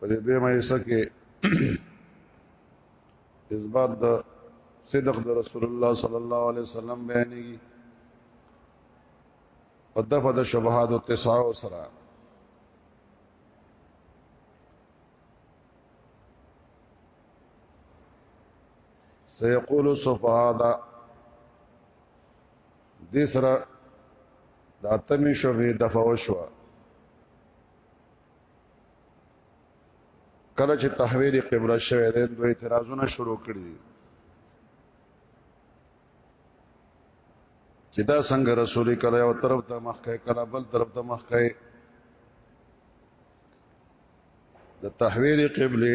په دې دیمه حصہ کې اثبات د صدق د رسول الله صلی الله علیه وسلم بیانېږي په دغه د شبهات او تسع سره سيقول السفهاء دې سره د اتمې شوبې دفع وشو کله چې تحویل قبله شوه د دوه اعتراضونه شروع کړي چې دا څنګه رسول کله یو طرف ته مخکې کله بل طرف ته مخکې د تحویل قبله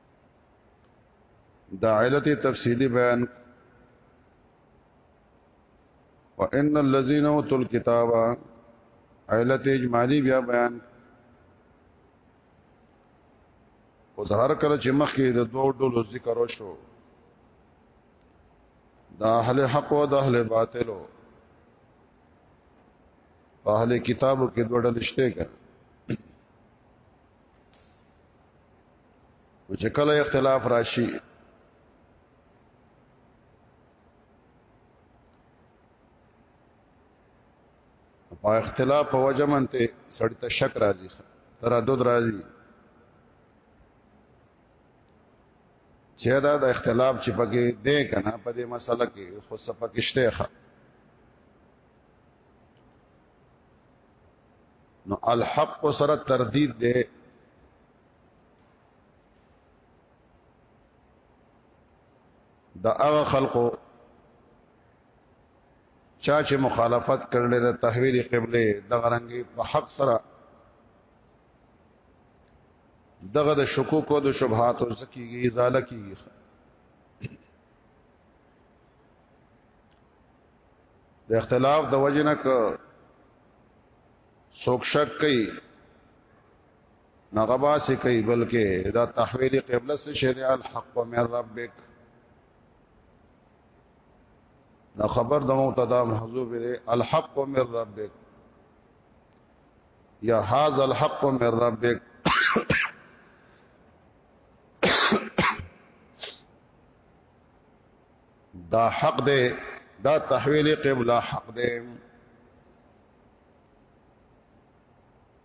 د علت تفصیلی بیان وان الذين اوتوا الكتاب علت اجمالی بیا بیان او ظاهر کله چې مخکې د دوه ډولو ذکر وشو د اهل حق او د اهل باطل او اهل کتابو کې دوه ډول شته کړه او چې کله اختلاف راشي په اختلاف په وجه منته سړی ته شک راځي تردد راځي چې دا د اختلاف چې پکې دی کنه په دې مسله کې خو سپکشته ښه نو الحق سره تردید دی دا هغه خلقو چا چې مخالفت کړل د تحویل قبله د غرنګي په حق سره دغه د شکوک او د شبهات او زکیږي ازاله کیږي د اختلاف د وجنه ک سوک شک کوي نغبا سي کوي بلکې دا تحویل قبله سي شه دي الحق من ربک دا خبر د مبتدا محذوف دي الحق من ربک یا هاذا الحق من ربک دا حق دی دا تحویل قبله حق دی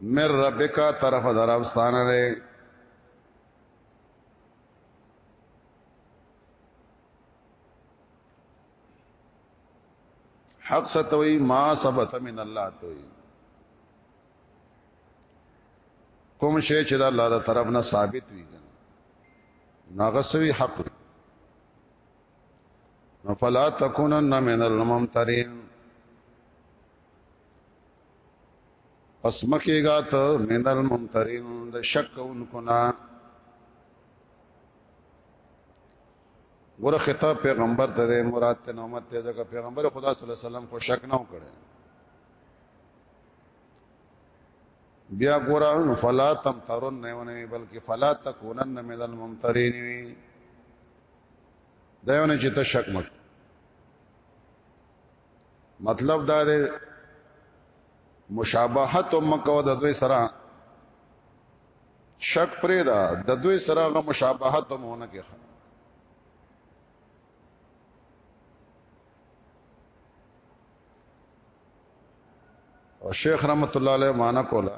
مر ربک طرف درفستانه ده حق ستوي ما ثبت من الله توي کوم شی چې د الله تر طرف نه ثابت وي ناغسوي حق فلا تکونن من الممترین پس مکیگا تا من الممترین دا شک انکنا ګوره خطاب پیغمبر ته د مراد ته نومت ته ځکه پیغمبر خدا صلی الله علیه وسلم خو شک نه وکړي بیا ګوره فلا تم ترون نه ونه بلکې فلا تکونن من الممترین دا یو نه چې ته شک مکه مطلب دا دی مشابهت مکو د دوی سره شک پرې دا د دوی سره غو مشابهت مونه کې او شیخ رحمت الله علیه معنا کولا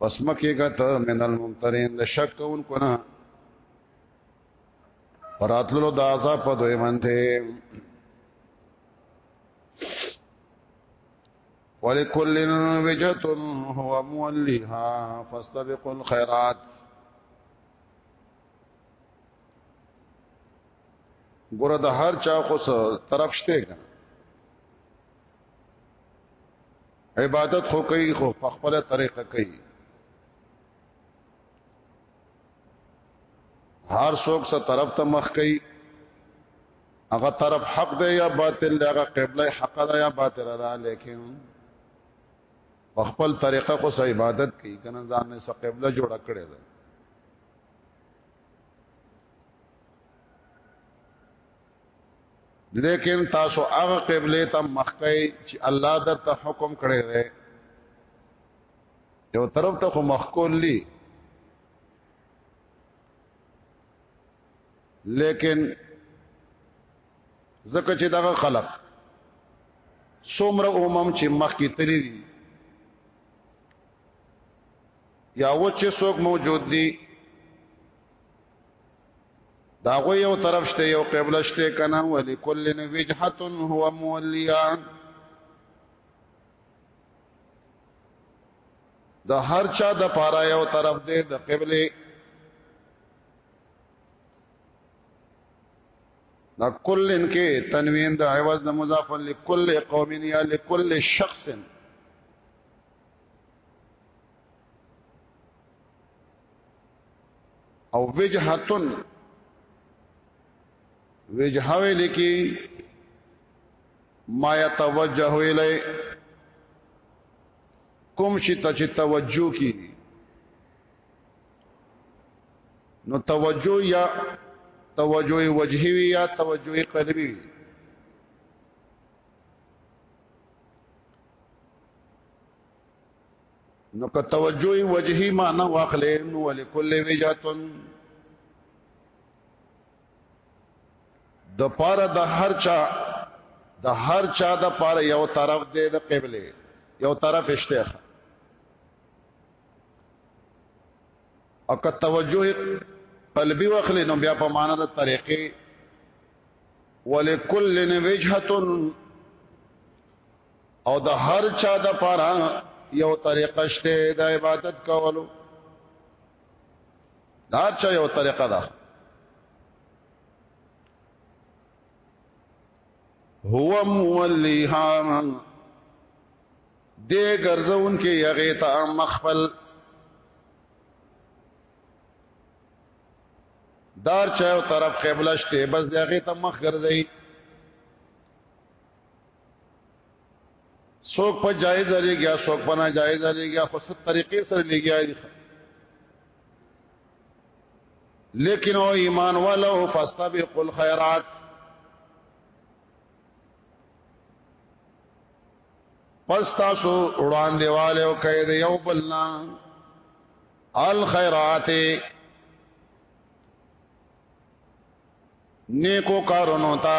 پس مکه کا ته من الممترین د شک کون کو نه راتللو د عذاب په دوی منته ولکل وجهه هو مولها فاستبقوا الخيرات ګوره د هر چا خو طرف شته عبادت خو کوي خو په خپل طریقه کوي هر څوک څه طرف ته مخ کوي هغه طرف حق دی یا باطل دی هغه قبله حق ده یا باطل ده لیکن په خپل طریقه خو سه عبادت کوي کنه ځان نه سه قبله جوړ کړي ده لیکن تاسو هغه قبله ته مخ کوي چې الله درته حکم کړی دی یو طرف ته خو مخکول لی لیکن زکه چې دغه خلق څومره اومم چې مخ کې تللی دي یا و چې څوک موجود دي دا غو یو طرف شته یو قبله شته کنه ولکل وجهه هو مولیان د هر چا د پاره یو طرف دی د قبله دا کلن کې تنوین د عوض د مضاف لكل قوم یا لكل شخص او وجهتن وجهه ویل کی ما يتوجه الی کوم شي ته چې توجه کی نو توجه یا توجه وجهي وی یا توجه قلبي وی نو که توجه وجهي معنا واخلې نو ولکل وجهتن د پاره د هر چا د هر چا د پاره یو طرف دی د قبله یو طرف اشتیخ او که توجه قلبي واخلې نو بیا په معنا د طریقې ولکل وجهه او د هر چا د پاره یو طریقه شته د عبادت کولو دا چا یو طریقه ده هو مولیها دې ګرځون کې یغه تا مخفل دار چا یو طرف قبله شته بس دغه ته مخ ګرځي څوک په جایز لريږي څوک په ناجایز لريږي خو ست طریقې سره لګي لیکن او ایمان والو فاستبقوا الخيرات پس تاسو وړاندې والے او کید یو بلنا الخيرات نیکو کارونو ته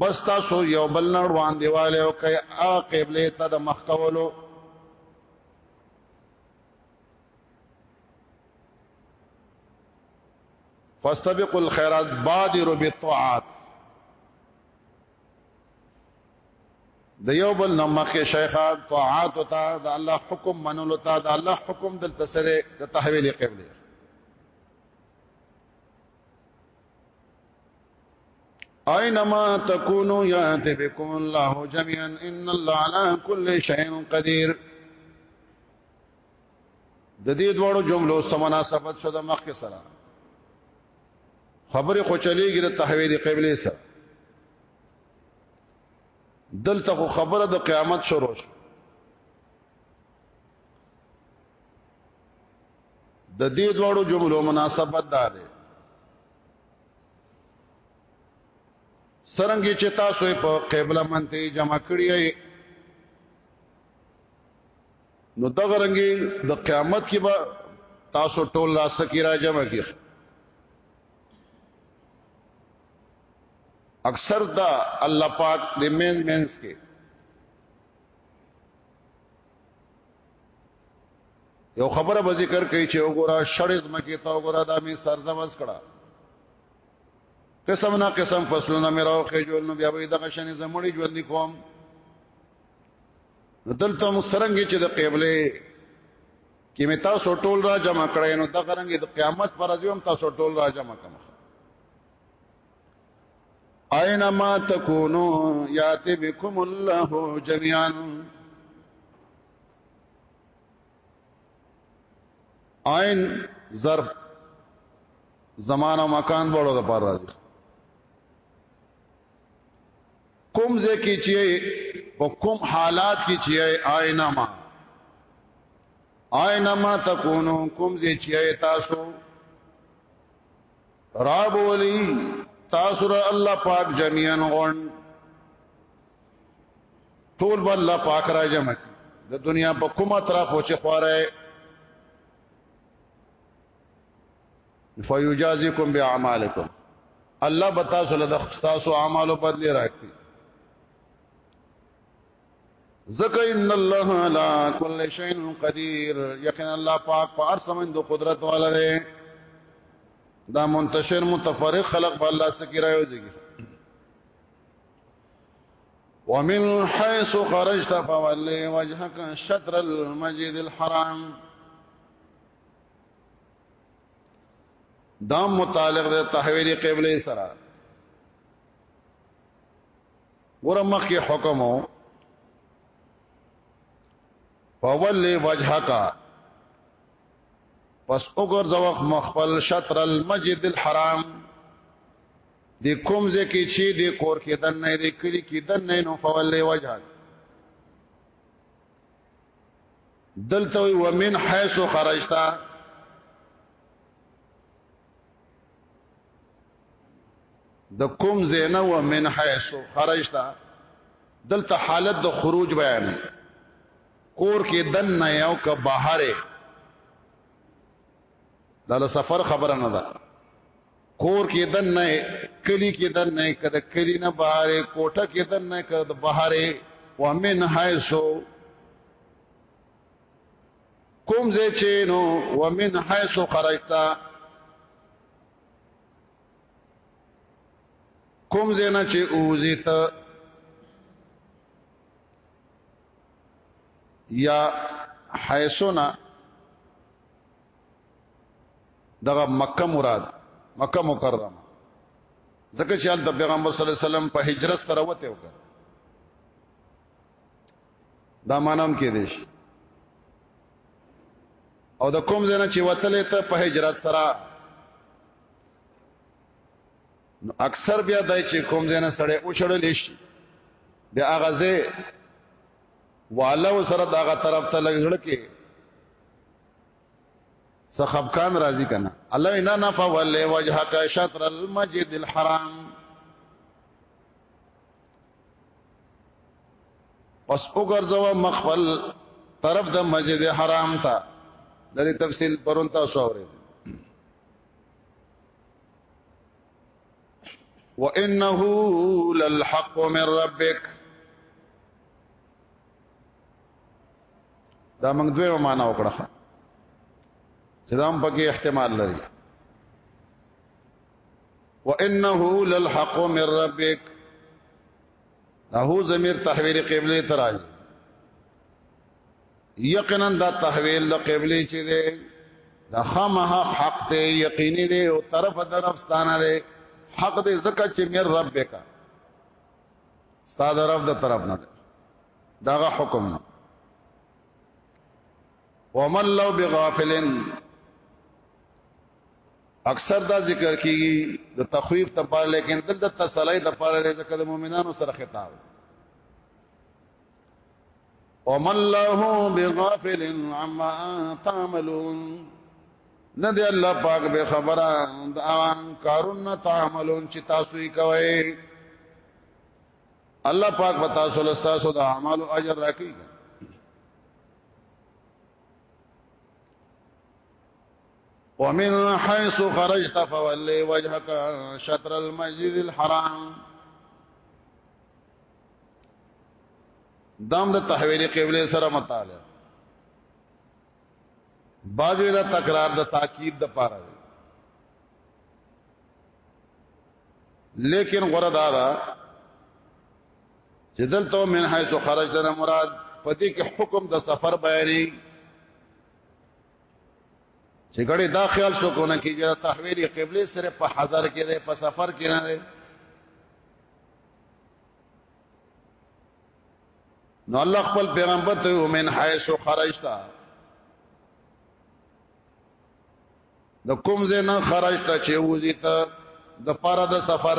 بس تاسو یو بل نه روان دیواله او کای ا قبله ته د مخ کولو فاستبقوا الخيرات بادروا بالطاعات د یو بل نمخه شیخا طاعات او تا د الله حکم منلو تا د الله حکم دلته سره د تحویل قبله اينما تكونوا ياتي بكم الله جميعا ان الله على كل شيء قدير د دې دوړو جملو سمناسبت شو د مخ کې سره خبره خو چلېږي د تحویل قبله سره دلته خو خبره د قیامت شروع شو د دې دوړو جملو مناسبت ده سرنګي چې تاسو په قبله منته جمع کړی نو دغه رنګي د قیامت کې به تاسو ټول را سکی را جمع کی اکثر دا الله پاک د مین مینس کې یو خبره به ذکر کوي چې وګوره شړز مکه تا وګوره دا می سرزمز کړه قسم نه قسم فصلونه مې راوخې جوړ نو بیا به دغه شنې زمړي ژوند کوم نو دلته مو سرنګي چې د قبله کې مې تاسو ټول را جمع کړې نو دغه رنګ د قیامت پر ځوم تاسو ټول را جمع کړم اينما تکونو یاتی بكم الله جميعا عین ظرف زمان او مکان بڑو د پار راځي کوم ځکه چې په کوم حالات کې چې آینا ما آینا ما تکونو کوم ځکه چې تاسو راب ولی تاسو را الله پاک جميعا غون ټول بل الله پاک را جمع د دنیا په کومه طرف و چې خواره فیجازیکم باعمالکم الله بتا سره د تاسو اعمالو بدلی راکړي زکه ان الله علی کل شیء قدیر یقینا الله پاک په هر سمن د قدرت والا دی دا منتشر متفرق خلق به الله سکی راو دیږي ومن حيث خرجت فولي وجهك شطر المسجد الحرام دا متعلق ده تحویل قبله سره ګور مخکې حکم فول وجهک پس وګور زوخ مخفل شطر المسجد الحرام د کوم ځکه چې د کور کې دن نه د کلی کې دن نه نو فول وجهک دلته ومن حيث خرجتا د کوم زینه و من حيث خرجتا دلته حالت د خروج بیان کور کې دن نه یو که بهر دا له سفر خبره نه ده کور کې دن نه کلی کې دن نه کده کلی نه بهر کوټه کې دن نه کده بهر و من حيث کوم زه چینو ومن حيث خرجتا کوم زه نه چې اوزیت یا حیثنا دغه مکه مراد مکه مکرمه ځکه چې د پیغمبر صلی الله علیه وسلم په هجرت سره وته وکړه دا مانام کې دي شي او د کوم ځای نه چې وتلې ته په هجرت سره نو اکثر بیا دای چې کوم ځای نه سړی او شړل شي بیا هغه ځای والو سره داغه طرف ته لګړ کې سخبکان راضی کنا الله انا نفول وجهک شطر المسجد الحرام پس وګرځوا مخفل طرف د مسجد حرام ته د دې تفصیل پرون تاسو اورئ وانه للحق من ربک دا موږ دویمه معنا وکړه چې دا هم پکې احتمال لري وانه للحق من ربک هو ضمیر تحویل قبله تراج یقینا دا تحویل د قبله چې ده د خامه حق ته یقیني دی او طرف طرف ستانه دی حق دې زکه چې مې رب کا استاد رب د طرف نه دی داغه حکم نه ومن لو بغافلن اکثر دا ذکر کیږي د تخویف ته پاره لیکن دلته تسلی ته پاره دی ځکه د مؤمنانو سره خطاب وما الله بغافل عما تعملون نه دی الله پاک به خبره د اوان کارون تعملون چې تاسو یې کوي الله پاک به تاسو له تاسو د اعمال او اجر راکړي ومن حيث خرجت فولي وجهك شطر المسجد الحرام دام د تحویل قبله سره متعلق باجوی دا تکرار د تاکید د پاره دی لیکن غره دا دا چې دلته من حيث خرج دنا مراد پدې کې حکم د سفر بیانې چې ګړې دا خیال شو کو نه کیږي تحویل قبله صرف په حضر کې ده په سفر کې نه ده نو الله خپل پیغمبر ته ومن حیث خرجتا د کوم ځای نه خرجتا چې وځي ته د پاره د سفر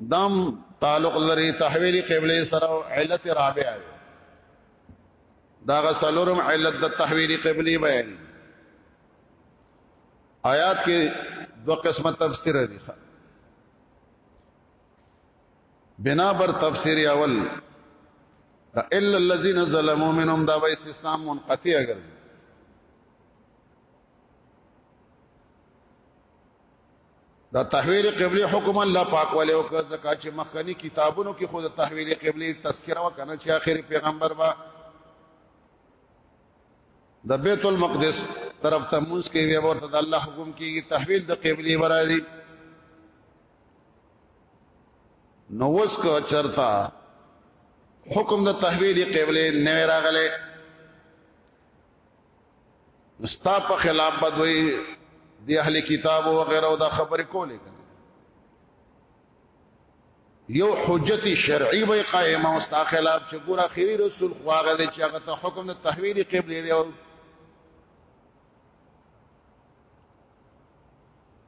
دام تعلق لري تحویل قبله سره علت رابع دا غسلورم علت د تحویل قبله بیان آیات کې دو قسمه تفسیر دي بنا بر تفسیر اول الا الذين ظلموا منهم دا به استثناء منقطع اگر دا تحویل قبله حکم الله پاک والے او ځکه چې مخکنی کتابونو کې خود تحویل قبله تذکرہ وکنه چې اخر پیغمبر با د بیت المقدس طرف ته موږ کې وی ورته د الله حکم کېږي تحویل د قبله ورایي نو وس کو چرتا حکم د تحویل قبله نه راغله ستا په خلاف بدوي د اهل کتاب او غیره او دا خبر کولې یو حجت شرعي وي قائمه او ستا خلاف چې ګور اخیری رسول خواغه دي چې هغه ته حکم د تحویل قبله دی او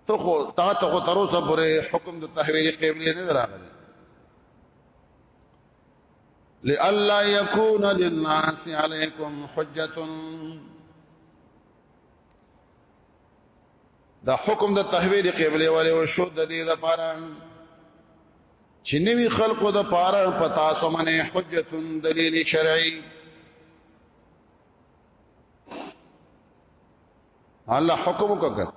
ته خو تا ته خو تر اوسه پورې حکم د تحویل قبله نه راغلی لئلا يكون للناس عليكم حجه دا حکم د تحویل قبله والے او شو د دې لپاره چې نوی خلقو د پاره پتا سو منه حجت دلیل شرعي الله حکم وکړ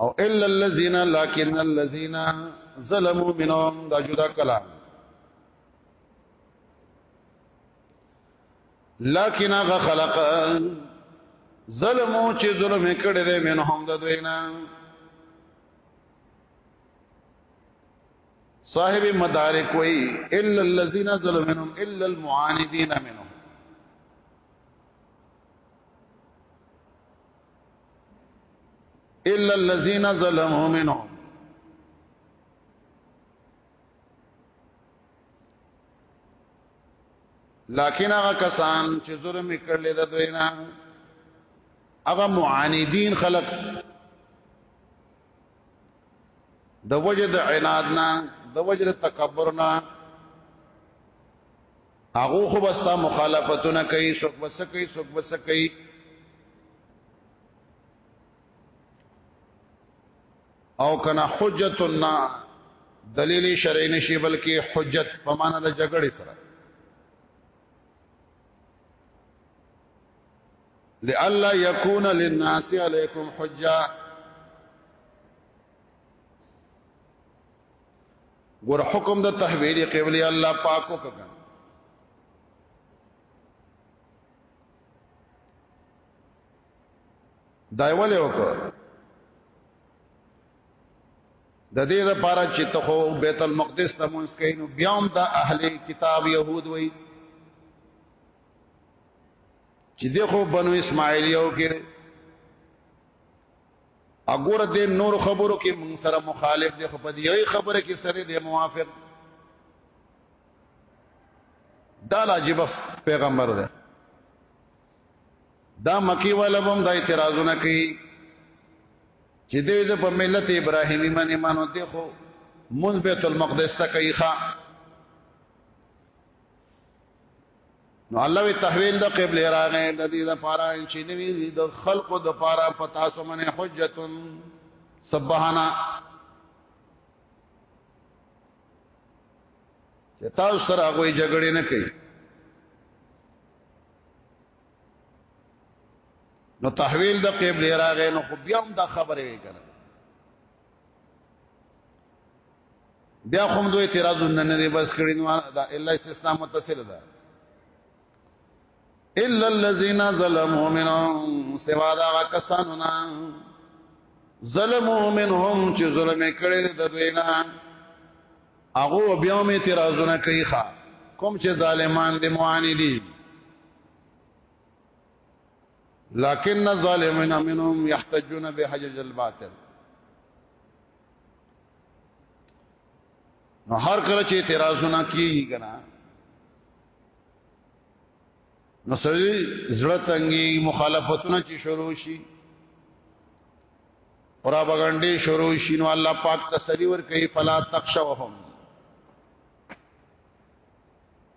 او الا الذين لكن الذين ظلموا منهم دا جدا کلام لكن هغه خلق ظلمو چې ظلم کړي دي منهم د دوینا صاحب مدارک وی الا الذين ظلموا منهم الا المعاندين منهم الا الذين ظلموا منهم لکن هغه کسان چې ظلم کړل د دوی نه هغه معاندین خلق د وجد عناد نه د وجد تکبر نه هغه خو بستا مخالفتونه کوي څوک بس کوي څوک بس کوي او کنا حجتنا دلیل شرعی نشي بلکې حجت په معنا د جګړې سره لئلا يكون للناس عليكم حجه ګور حکم د تحویل قبله الله پاک وکړه دایواله وکړه د دې لپاره چې ته خو بیت المقدس ته مونږ کینو بیا هم د اهل کتاب يهود وای چې دغه بنو اسماعیلیو کې اګور دې نور خبرو کې مون سره مخالف دي خو په دې خبره کې سره دې موافق دا لاجب پیغمبر دی دا مکی والا هم دا اعتراضونه کوي چې دوی ز په ملت ابراهیمی باندې مانو دي خو مون بیت المقدس ته کوي ښا نو الله وی تحویل د قبله راغې د دې د پاره چې نوی د خلقو د پاره پتا سو منه حجتن سبحانا چې تاسو سره هغه جګړه نه کوي نو تحویل د قبله راغې نو خو بیا هم دا خبره وکړه بیا کوم دوی اعتراض نه دی بس کړی نو دا الا استثناء متصل ده الا الذين ظلموا منهم سوا دا کسانو نه ظلموا منهم چې ظلم کړی د دوی نه هغه بیا هم اعتراضونه کوي ښا کوم چې ظالمان دي معانی دي لكن الظالمين منهم يحتجون بحجج الباطل نو هر کله چې اعتراضونه کیږي کنه نو سړی زړه تنګي مخالفتونه چې شروع شي پروپاګاندا شروع شي نو الله پاک تسلی ور کوي فلا تخشوهم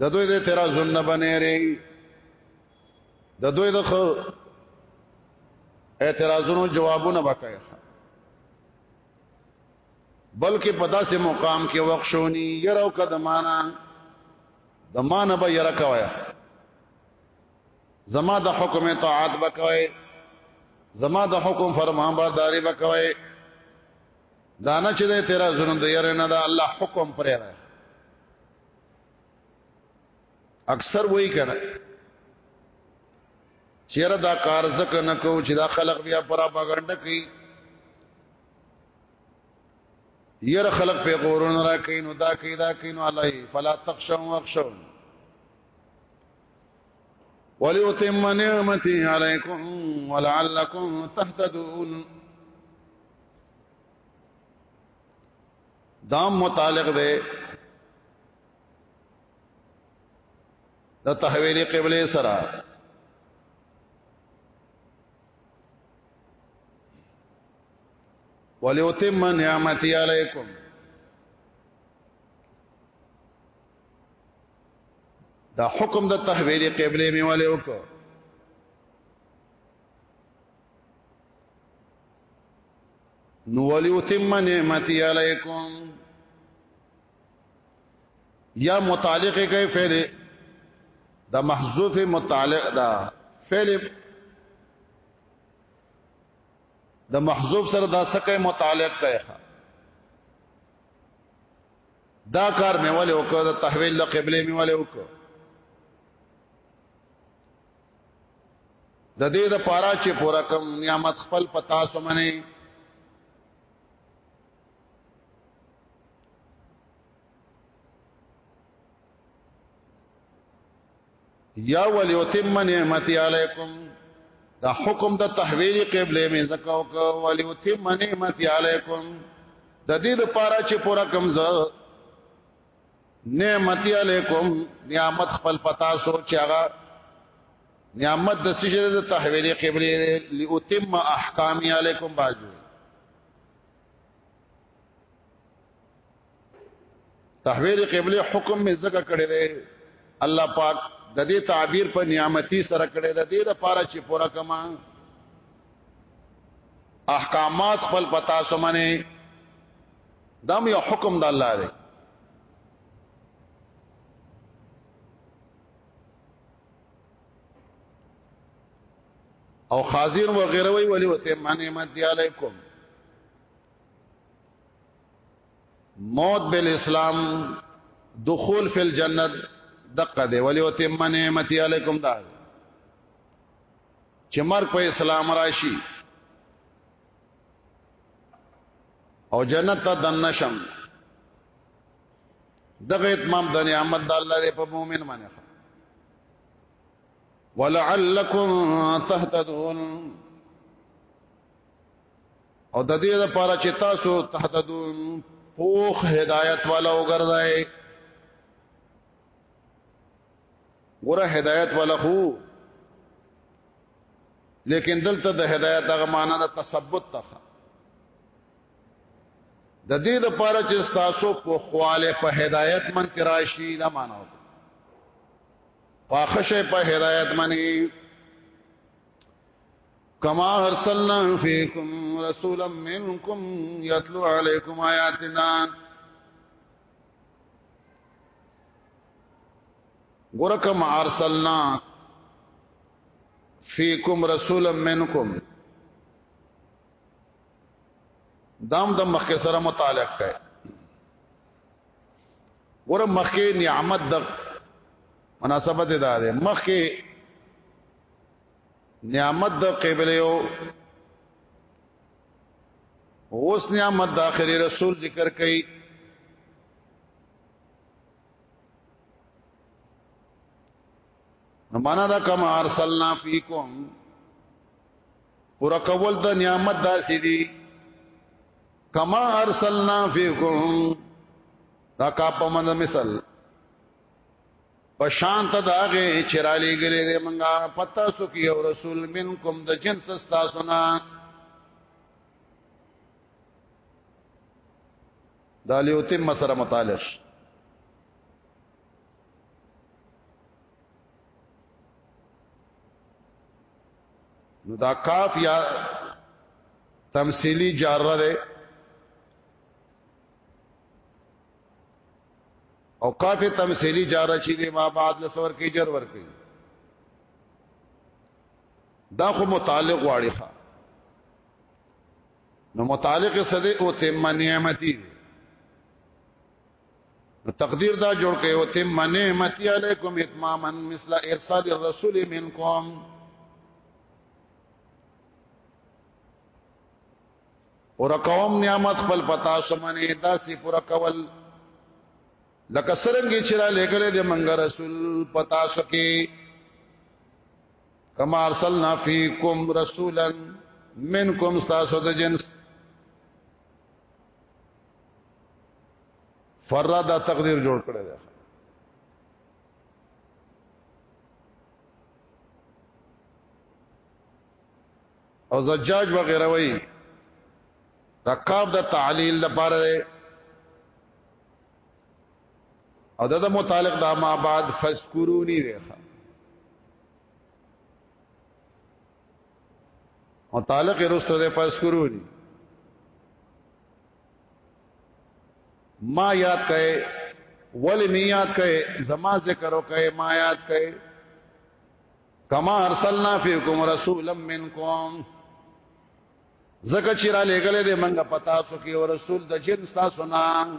د دوی د اعتراضونه بنېری د دوی د اعتراضونو جوابونه وکړي بلکې په داسې مقام کې وقف شونی یره او قدمانا د مان به یره کوي زما د حکم اطاعت وکوي زما د حکم فرمان برداري وکوي دا نه چې د اعتراضونو د یره نه دا الله حکم پرې ده اکثر وای کړه چیرې دا کار زکه نه کو چې دا خلق بیا پراپاګاندا کوي ير خلق په غورون را کوي نو دا کوي دا کوي نو علي فلا تخشوا واخشوا وليتم نعمتي عليكم ولعلكم تهتدون دام متعلق دی د دا تحویل قبله سره وليتم نعمتي عليكم دا حکم د تحویل قبله می ولې وکړو نو ولی اتم نعمتي علیکم یا متعلق کوي فعل دا محذوف متعلق دا فعل د محذوف سره دا سکه متعلق کوي دا کار مې ولې وکړ د تحویل د قبله مې ولې وکړ د دې د پاره چې پورا کم نعمت خپل پتا سمنه یا ولیتم نعمتي علیکم دا حکم د تحویل قبله می زکاو کو ولیتم نعمتي علیکم د دې لپاره چې پورا کم ز نعمتي علیکم نعمت خپل پتا سو چې هغه نعمت د سجده د تحویل قبله لاتم احکام علیکم باجو تحویل قبله حکم می زګه کړی دی الله پاک د دې تعبیر په نعمتي سره کړی د دې لپاره چې پورا کما احکامات خپل پتا سمنه دا مې حکم د الله دی او خازیر و غیره وی ولی وته معنی مت دی علیکم موت بالاسلام دخول فی الجنت دقه دی ولی وته معنی مت دی علیکم دا چې مرګ په اسلام راشي او جنت ته دنه شم دغه اتمام د نعمت د الله دی په مؤمن باندې ولعلکم تهتدون او د دې لپاره چې تاسو تهتدون پوخ هدایت والا وګرځئ ګوره هدایت والا خو لیکن دلته د هدایت هغه معنا د تثبت ته د دې د پاره چې تاسو په خواله په هدایت من تراشي دا معنا وکړه پاخشه په هدایت منی کما ارسلنا فیکم رسولا منکم یتلو علیکم آیاتنا ګورکم ارسلنا فیکم رسولا منکم دام د مخکې سره متعلق دی ګور مخکې نعمت د مناسبت ده ده مخکې نعمت د قبله او اوس نعمت د اخري رسول ذکر کړي نو معنا دا کما ارسلنا فیکم پورا کول د نعمت داسې دي کما ارسلنا فیکم دا کا په من مثال پشان ته داغه چرالی ګلې دې منګه پتا سو کې او رسول منکم د جنس ستا سنا دالیو تم سره متعلق نو دا کاف یا تمثیلی جاره ده او کاف تمثیلی جاره چې د ما بعد لسور کې جر ور کوي دا خو متعلق واړي ښا نو متعلق سده او تم نعمتي تقدیر دا جوړ کړي او تم نعمتي علیکم اتماما مثل ارسال الرسول منکم اور قوم نعمت خپل پتا سمنه داسې پورا کول لکه سرنګي چې را لګلې د منګ رسول پتا سکے کما ارسلنا فیکم رسولا منکم تاسو د جنس فرا دا تقدیر جوړ کړی دی او زجاج وغیرہ وای دا کاف د تعلیل لپاره دی او دا د متعلق د ما بعد فذكروني دی متعلق رسو ده فذكروني ما یاد کئے ولی می یاد کئے زما ذکر و کئے ما یاد کئے کما ارسلنا فیکم رسولا منکم زکه چې را لېګلې دې منګه پتا سو کې او رسول د جن تاسو نه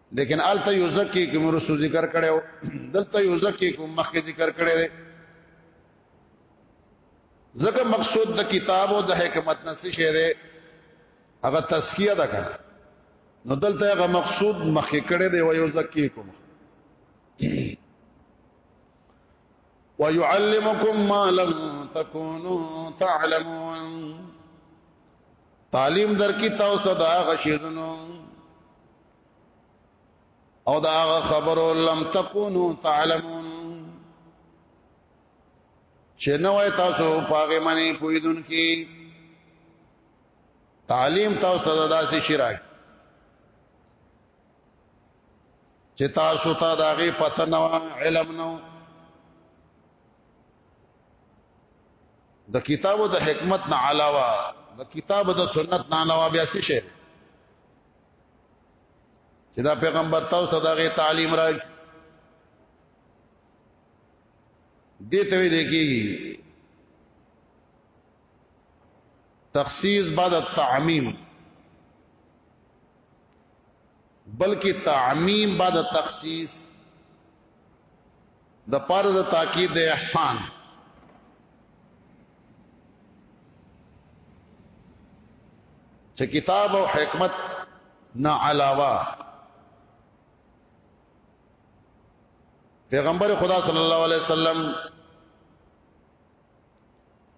لیکن الته یو ځکه کوم رسو ذکر کړو دلته یو ځکه کوم مخکې ذکر کړی دی ځکه مقصود د کتاب او د حکمت نه څه شه دی هغه تزکیه ده کنه نو دلته هغه مقصود مخکې کړی دی و یو ځکه کوم ويعلمكم ما لم تكونوا تعلمون تعلیم در کی تاسو دا غشیرنو او دا هغه خبرو لم تکونو تعلمون چې نو تاسو پاګې منی پویدون کې تعلیم تاسو ته داسې شراک چې تاسو ته دا غي پته نو علم نو د کتابو د حکمت نه علاوه د کتابو د سنت نه علاوه بیا څه شي چې دا پیغمبر تاسو ته دغه تعلیم راځي دې ته ویل کېږي تخصیص بعد التعمیم بلکې تعمیم بعد تخصیص د پاره د تاکید د احسان چې کتاب او حکمت نه علاوه پیغمبر خدا صلی الله علیه وسلم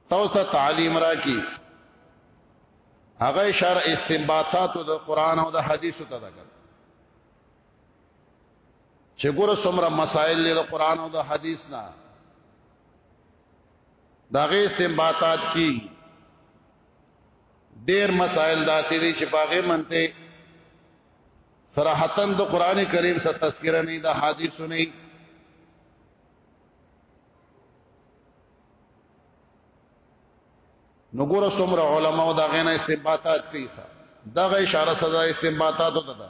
توسه تعلیم را کی هغه اشاره استنباطات د قران او د حدیث ته ده چې ګوره څومره مسائل دي د قران او د حدیث نه دا غي استنباطات کی ډیر مسائل داسې دي چې باغې منته صراحتن د قران کریم سره تذکرہ نه د حدیثو نه نو ګوره څومره علما او دا غنه استنباطات کوي دغه اشاره صدا استنباطات ته ده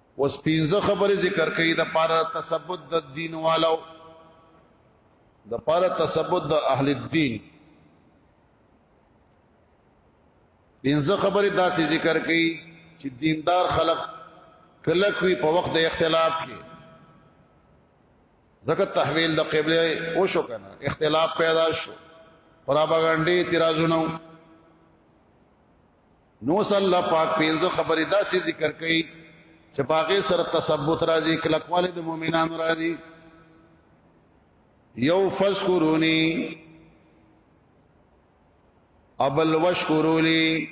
اوس پنځه خبرې ذکر کړي د پاره تثبت د دین والو د پاره تثبت د اهل الدین پنځه خبرې داسې ذکر کړي چې دیندار خلق کلک وي په وخت د اختلاف کې ځکه تحویل د قبله او شو کنه اختلاف پیدا شو پراپاګاندا اعتراضونه نو صلی الله پاک پینځه خبرې داسې ذکر کړي چې پاګه سره تثبت راځي کلکواله د مؤمنانو راځي یو فذكروني ابل وشکرولی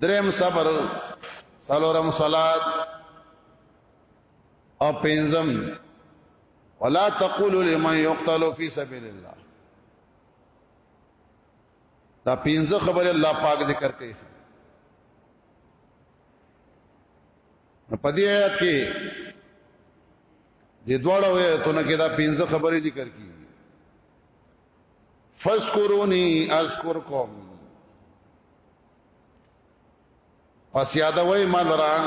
درم صبر سلورم صلات او پنزم ولا تقولوا لمن يقتل في سبيل الله دا پنځه خبره الله پاک ذکر کوي په دې آیات کې د دواړو آیاتونو کې دا پنځه خبرې ذکر کیږي فذكروني اذكركم پس یادوي ما دران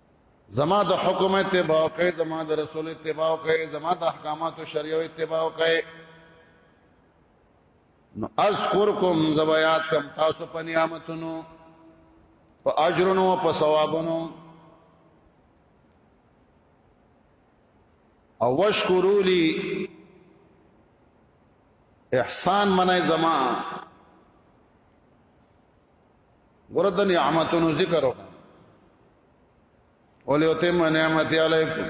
زما د حکم اتباع کوي زما د رسول اتباع کوي زما د احکامات او شریعت اتباع کوي نو اذکرکم زبیات کم تاسو په نعمتونو په اجرونو او په ثوابونو او وشکرو لی احسان منای زما ورته نعمتونو ذکر وکړه ولې او تم نعمت علیکم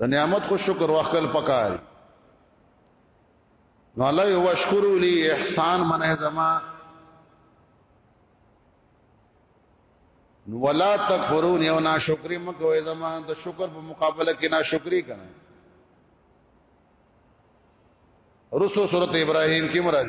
د نعمت خو شکر وکړ پکار نو الله یو شکرو لی احسان من زما نو ولا تکفرون یو ناشکری مکو زما د شکر په مقابله کې ناشکری کړه رسو سورت ابراهيم کې مراد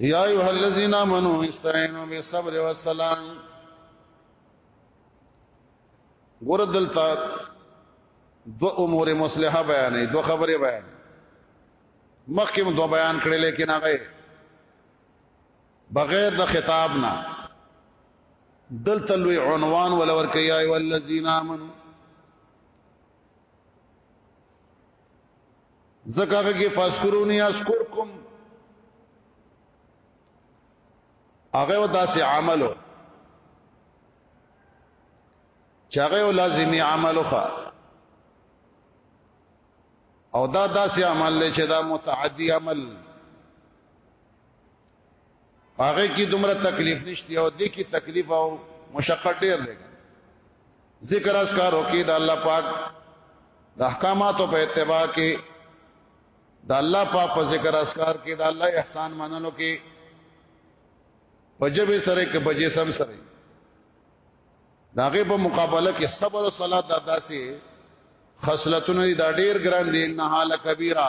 یا ایها الذین آمنوا استعینوا بالصبر والصلاة ګور دلته دو امور مصلحه بیانې دو خبرې بیان مخکې دو بیان کړې لیکن هغه بغیر د خطاب نه دلته لوی عنوان ولور کوي یا ایو الذین آمنو ځکه هغه کې فاسکرونی اسکرکم هغه و داسې عملو چې هغه لازمی عملو ښه او دا داسې عمل دی چې دا متعدی عمل هغه کې دومره تکلیف نشته او د کې تکلیف او مشقت ډیر دی ذکر اسکار وکي د الله پاک د احکاماتو په اتباع کې د الله پاک په ذکر اسکار کې د الله احسان منلو کې پجب سره کې بجې سم سره داغه په مقابله کې صبر او صلات د داسې خصلتونه دا ډیر ګران دي نه حال کبیره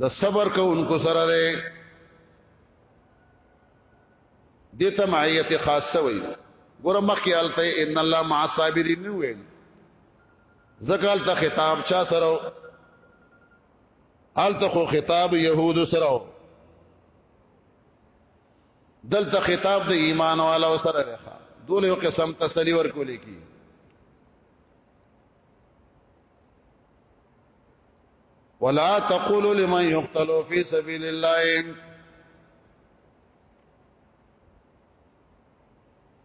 د صبر کوونکو سره دی دته معیت خاصه وي ګوره مخکې الته ان الله مع الصابرین ویل زکال ته خطاب چا سره الته خو خطاب يهود سره دلته خطاب د ایمان والا سره ده دوله یو قسم تسلی ورکول کی ولا تقولوا لمن يقتل في سبيل الله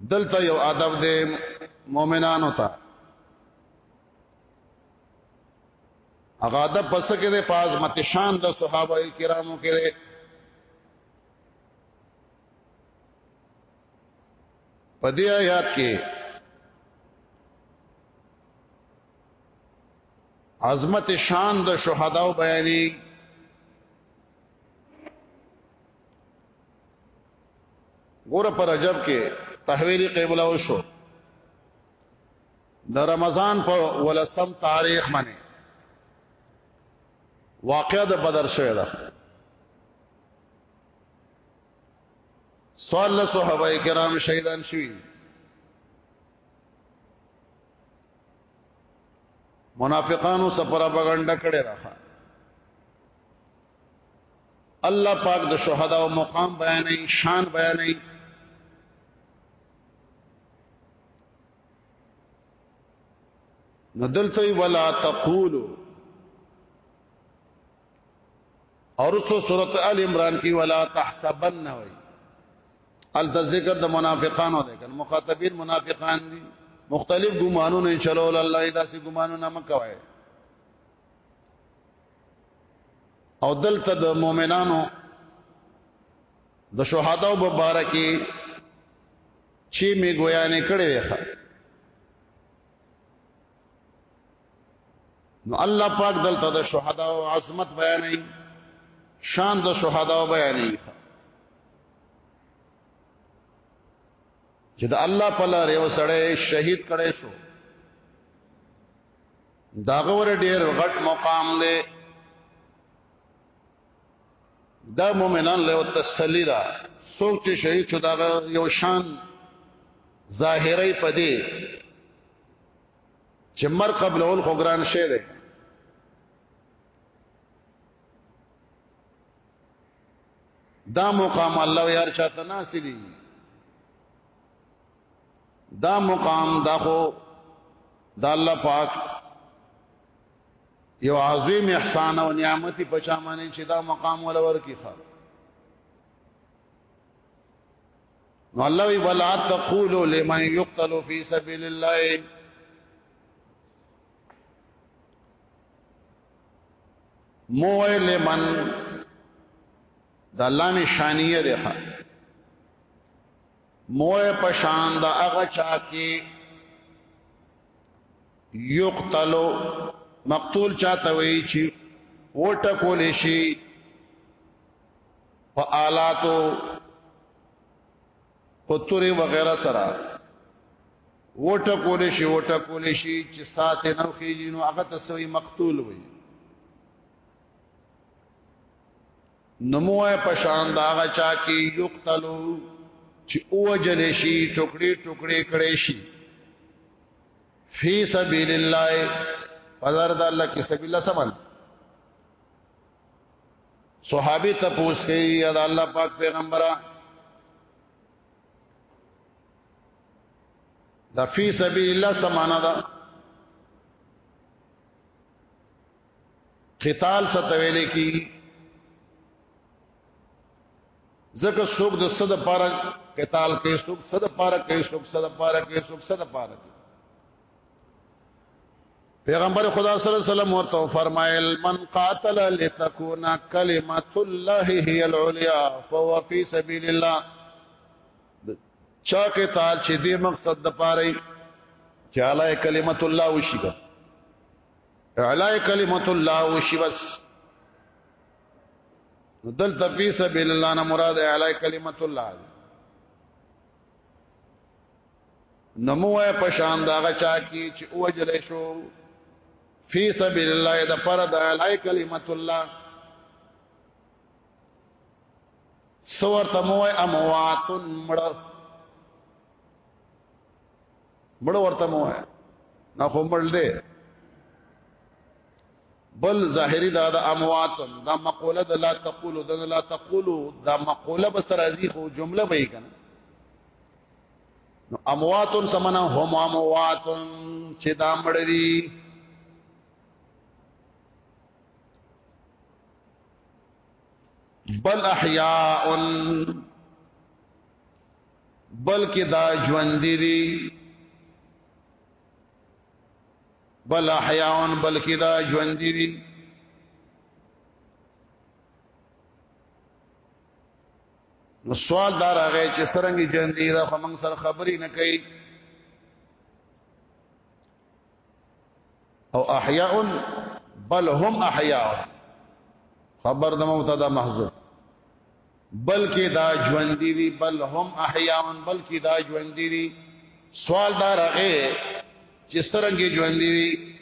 دلته یو ادب دی مؤمنانو ته هغه ادب پس کې دی پاز مت شان د صحابه کرامو کې دی په دې آیات کې عظمت شان د شهداو بیانې ګور پر رجب کې تحویل قبله وشو د رمضان په ولسم تاریخ باندې واقعا د بدر شوه ده سوال له صحابه کرام شهیدان شوی منافقانو سپرا بغنډه کړي راخه الله پاک د شهدا او مقام بیانې شان بیانې ندلتوی ولا تقولو اور سو سورۃ ال عمران کی ولا تحسبن وی ال ذکر د منافقانو ده کله مخاطبین منافقان دي مختلف ګمانونه چلول الله دا سي ګمانونه مکوي او دلته د مؤمنانو د شهداو مبارکي چې می ګویا نه کړې ښه نو الله پاک دلته د شهدا او عظمت بیانې شان د شهدا او بیانې چې د الله په لار یو سړی شهید کړي شو داغه ور ډیر غټ مقام دی دا مؤمنان له تسلی دا څوک چې شهید شو داغه یو شان ظاهری پدې چې مر قبل اول خو ګران شې ده دا مقام الله یار چاته ناسلی دا مقام دا خو دا الله پاک یو عظیم احسان او نعمت په چا باندې چې دا مقام ولور کیخه نو الله وی ولا تقولوا لمن يقتل في سبيل الله مو لمن د الله می شانیه ده مو په شان د هغه چا کې یقتلوا مقتول چاته وی چې وټه کول شي په آلاتو په توري وغیرہ سره وټه کول شي وټه کول شي چې سات نو خېږي نو هغه تسوي مقتول وي نموه پشان داغه چا کې یقتلو چې اوجل شي ټوکړي ټوکړي کړي شي فی سبیل الله پدر د الله کې سبیل سمن صحابي ته پوښتې یا د الله پاک پیغمبره دا فی سبیل الله سمانا دا قتال ستویلې کی زکه څوک د صد پاره قتال کې څوک صد پاره کې څوک صد پاره کې څوک صد پاره کې پیغمبر خدا صلی الله علیه وسلم ورته فرمایل من قاتل لتكون کلمت الله هي العليا فهو في سبيل الله چا کې تال چې دې مقصد د پاره چې اعلی کلمت الله وشي اعلی کلمت الله وشي بس دلته فی سبیل الله نه مراد اعلی کلمت الله نموه په شان دا غچا کی چې اوجل شو فی سبیل الله د پر د لای کلمت الله سور تموه اموات مړ مړ ورته موه نه خو مړ دی بل ظاهری دا د اموات دا مقوله د لا تقولو د لا تقولو دا مقوله به سرازی خو جمله به کنه نو اموات سمنا هم اموات چې دا مړ دي بل احیاء بلکې دا ژوند دي بل احیاون بلکې دا ژوند دي نو سوال دار هغه چې سرنګي ژوند دي دا موږ سره خبري نه کوي او احیاء بل هم احیاء خبر د مبتدا محذوف بلکې دا ژوند دي بل هم احیاون بلکې دا ژوند دي سوال دا راغې چې سرنګي ژوند دي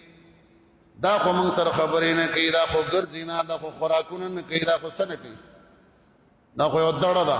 دا خو موږ سره خبرې نه کوي دا خو ګرځي نه دا خو خوراکونه نه کوي دا خو سنه کوي دا خو یو دړه ده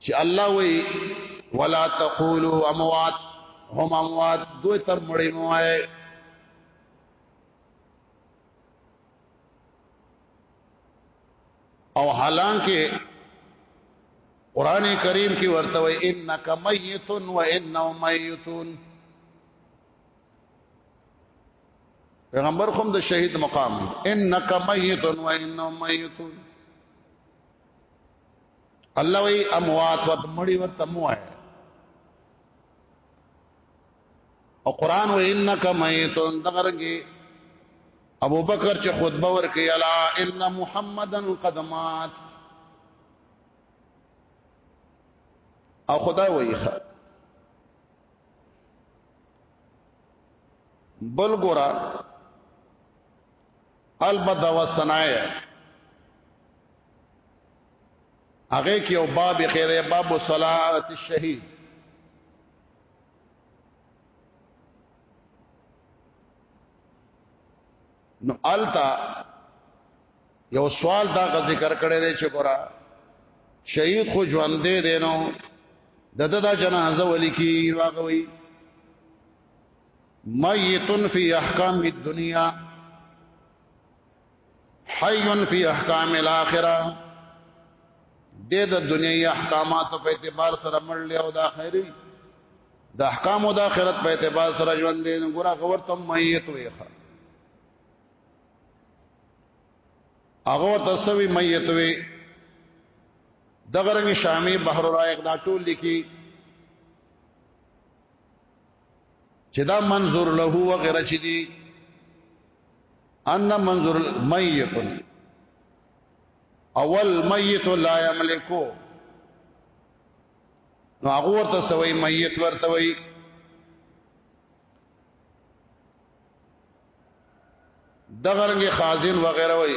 چې الله وی ولا تقولوا اموات هم اموات دوی تم مړی موای او حالانکه قران کریم کې ورته وای انک میت و انهم میتون پیغمبر خوم د شهید مقام انک میت و انهم میتون الله وی اموات ورته مړی ورته موه او قران وی انک میتون دغرګي ابو بکر چې خطبه ورکړي الا ان محمدن قدمات او خدای ویخه بل ګورا البته واستنای هغه کې او باب خیره باب صلات الشهید نو التا یو سوال دا ذکر کړی دی چې ګورا شهید خو ژوند دی دینو د ددا جنازه ولي کی واغوي میتن فی احکام الدنیا حی فی احکام الاخره د د دنیوي احکاماتو په اعتبار سره مړ له او د اخري د احکام او د اخرت په اعتبار سره ژوند دي ګوره خبر ته میت وي هغه تسوي میت وي دغه رنګ شامي بحر رائق دا ټول لیکي چې دا منظور له هو غیر چې دي ان منظور میت اول میت لا یملکو نو هغه ورته سوی میت ورته وی دغرنګ خازن وغیرہ وی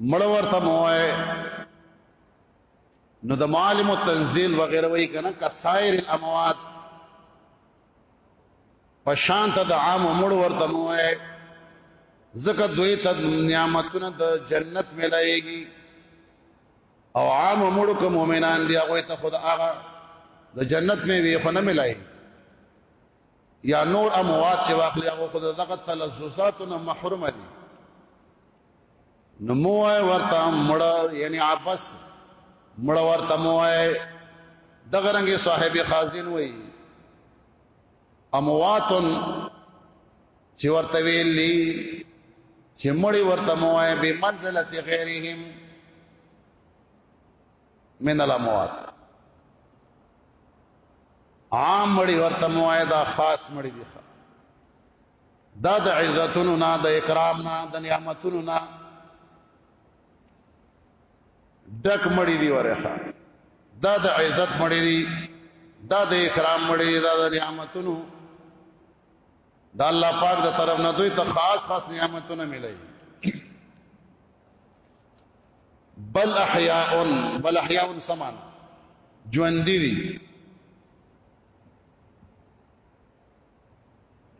مړ ورته موای نو د معالم التنزيل وغيرها وای کنه کسائر الاموات پشان ته د عام مړ ورته موای زکه دوی ته نعمتونه د جنت ملایږي او عام مړو کوم مؤمنان دی هغه ته خدا هغه د جنت می وی خو نه ملایږي یا نور اموات چې واخلي هغه خود دغه تلذذاتو نه محروم دي نو مو وای ورته مړ یعنی عبس مړ ورته مو وای دغه رنګي صاحب خازن وای امواتن چې ورته ویلي چې مړی ورته موای به منزلت غیرهم من الاموات عام مړي ورته موای دا خاص مړي دي دا د عزتونو نه د اکرام نه د نعمتونو نه ډک مړي دي ورخه دا د عزت مړي دي دا د اکرام مړي دا د نعمتونو دا الله پاک د طرف نه دوی ته خاص خاص نعمتونه ملي بل احیاء بل احیاء سمان ژوند دي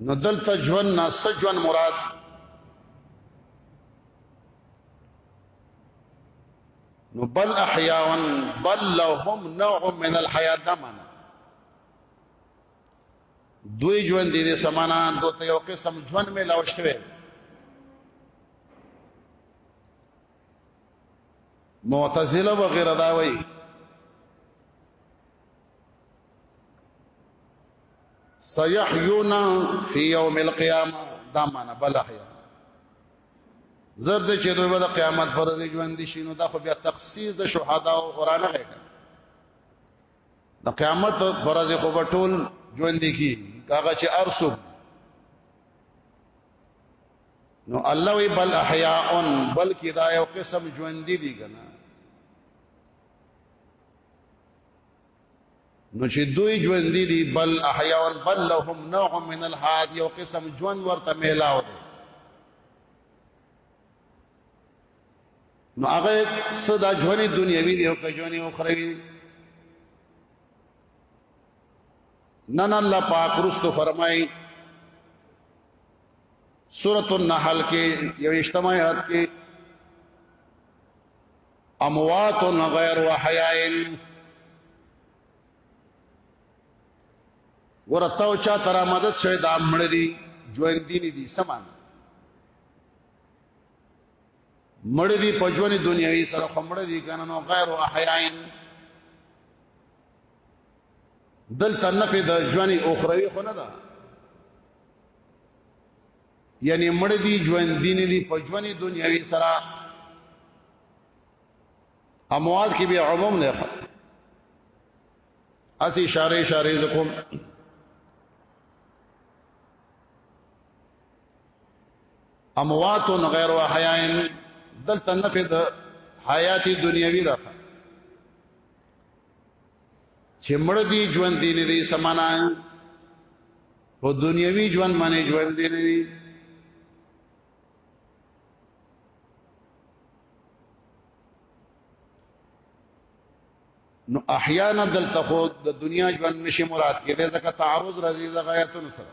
نو دلته ژوند نه سجون مراد نو بل احیاء بل لهم نوع من الحیات دمن دوی ژوند دي د سمانان دوته یو قسم ژوند مې لاو شوه معتزله وغیرہ دا وایي سيحيون في يوم القيامه دا معنا بل احیا زرد چې دوی به د قیامت پر ورځ ژوند شي نو دا خو بیا تخصیص د شهدا او قران غیږي د قیامت فرض خو په ټول ژوند کې هغه چې ارسو نو الله وی بل احیاء بلکې دا یو قسم ژوند دي کنه نو چې دوی ژوند دي بل احیاء بل لهم نوع من الحاد یو قسم ژوند ورته ملاو دي نو هغه صدا ژوند دنیوي دی او که ژوند اخروی نن الله پاک رستو فرمای سورۃ النحل کې یو اجتماعي حد کې اموات غیر وحیائن ورته او چا تر مدد شوی دا مړ دي ژوند دي نه دي سمان مړ دي په ژوند دنیوي سره پمړ دي کنه نو غیر احیاین دلته نفي د ژوند اخروی خو نه ده یعنی مړ دي ژوند دین دي په ژوند دنیوي سره اموات کې به عموم نه ښه اسی اشاره اشاره زکم اموات غیر وحیاین دلته نفی د حیات دنیوی ده چې مړ دي ژوند دي نه دي سمانا په دنیوي ژوند باندې ژوند دي نه دي نو احیانا دلته خو د دنیا ژوند نشي مراد کېده ځکه تعارض راځي د غایتونو سره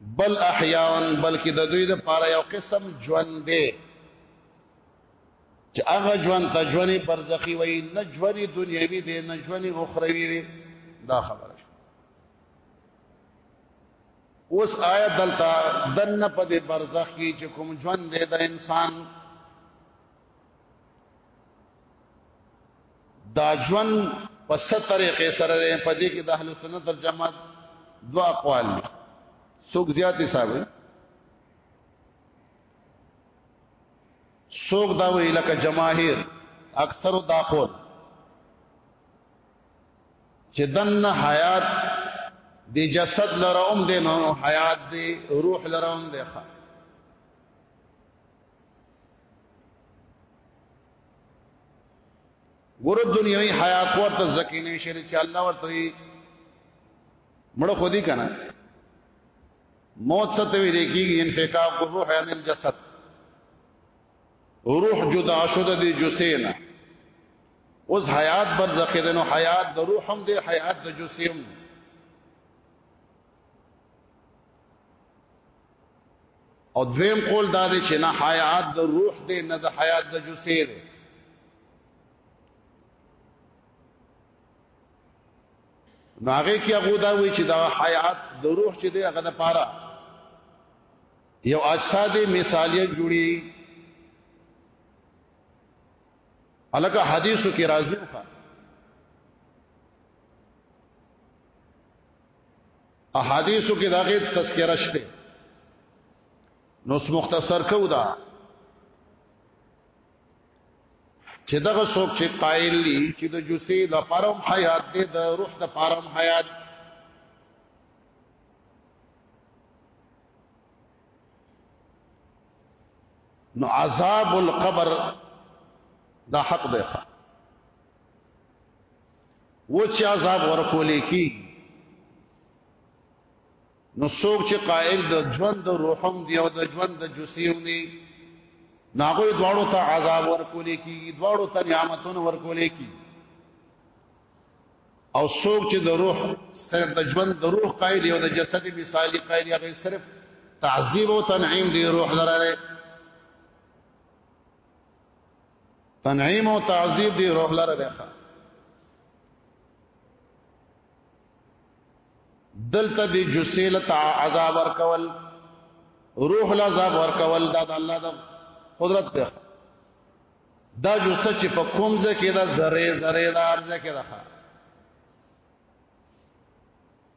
بل احیان بلکې د دوی د پاره یو قسم ژوند دی چې هغه ژوند ته ژوند برزخی وای نه ژوند دنیوي دی نه ژوند اخروی دی دا خبره شو اوس آیا دلته دنه په دې برزخ کې چې کوم ژوند دی د انسان دا ژوند په ست طریقې سره دی په دې کې د اهل سنت والجماعت دوا اقوال دي څوک زیات حساب څوک دا وی لکه جماهیر اکثر دا قول چې دن حیات دی جسد لروم دی نو حیات دی روح لروم دی خوا ګور دنیوي حیات ورته زکه نه شي چې الله ورته مړ خو دي کنه موت ست وی دیکھیږي انفکاک روح عن الجسد روح جدا شده دی جسینا اوس حیات برزخ ده نو حیات د روح هم دی حیات د جسیم دی او دویم قول دا دی چې نه حیات د روح دی نه د حیات د جسې دی نو هغه کې هغه دا وی چې دا حیات د روح چې دی هغه د پاره یو اجساد مثالیه جوړي الکه حدیثو کې راځو احادیثو کې داغه تذکرہ شته نو اس مختصر کو دا چې دغه څوک چې قائل دي چې د جوسي د پرم حیات دی د روح د پرم حیات نو عذاب القبر دا حق دی و چې عذاب ورکولې کی نو څوک چې قائل د ژوند د روحم دی او د ژوند د جسیم دی ناغوی دواړو ته عذاب ورکولې کی دواړو ته نعمتونه ورکولې کی او څوک چې د روح صرف د ژوند د روح قائل او د جسد مثالی قائل هغه صرف تعذيب او تنعيم دی روح لره تنعیم او تعذیب دی روح لره ده دلته دی جسیل تع عذاب ورکول روح لا عذاب ورکول دا د الله د قدرت ده دا جو سچ په کوم ځکه دا ذره ذره دار ځکه ده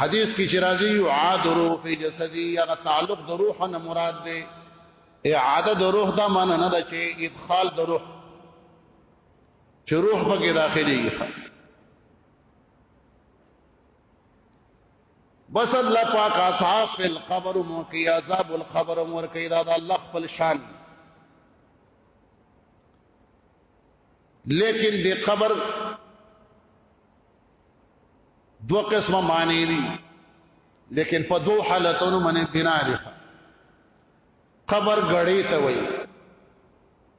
حدیث کې چې راځي يعاد روح فی جسدی یا تعلق د روح نه مراد دی اعاده د روح دا معنی نه ده چې ادخال د روح چې روح پکې داخليږي بس الله پاک اصحاب فی القبر موقع عذاب القبر مور کې دا د الله خپل شان لیکن د قبر دو قسمه معنی دي لیکن په دو حالتونو باندې بنا دي قبر غړې ته وایي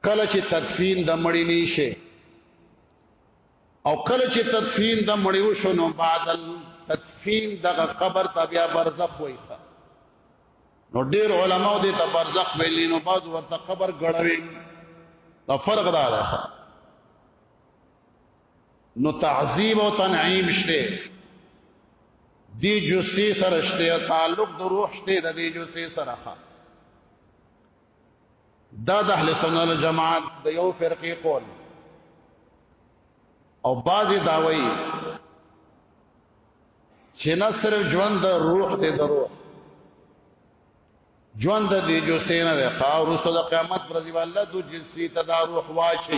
کله چې تدفین د مړی نه شي او کله چې تدفین د مړی وشو نو بعد تدفین دغه قبر ته بیا برزخ وایي نو ډیر علما دې ته برزخ ویلي نو بعض ورته قبر غړوي دا فرق دا ده نو تعذيب او تنعيم شته دی جسې سره شته تعلق د روح شته د دې جسې سره ښه دا د اهل سنت والجماعت د یو فرقې قول او بعضی داوی چې نه صرف ژوند د روح دی د روح ژوند د دې جو سینه د خاور سره قیامت پر دی الله د جنسی تدارو حواش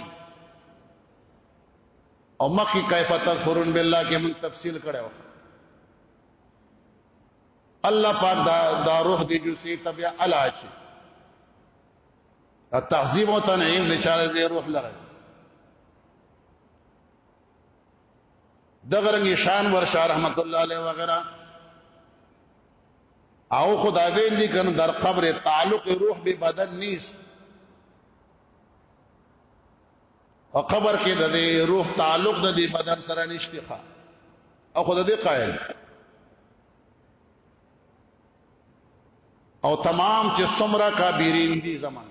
او مخی کیف تکفرون بالله کې موږ تفصیل کړو الله پاک دا دا روح دی جو سی تبیا علاج دا تهذیب او تنعیم د چاره دی روح لره دغه رنګ شان ورشا رحمت الله علیه وغیرہ او خدا ویل دي کنه در قبر تعلق روح به بدن نیست په قبر کې د دې روح تعلق د دې بدن سره نشته ښه او خود دې قائل او تمام چې سمرا کابیرین دي زمان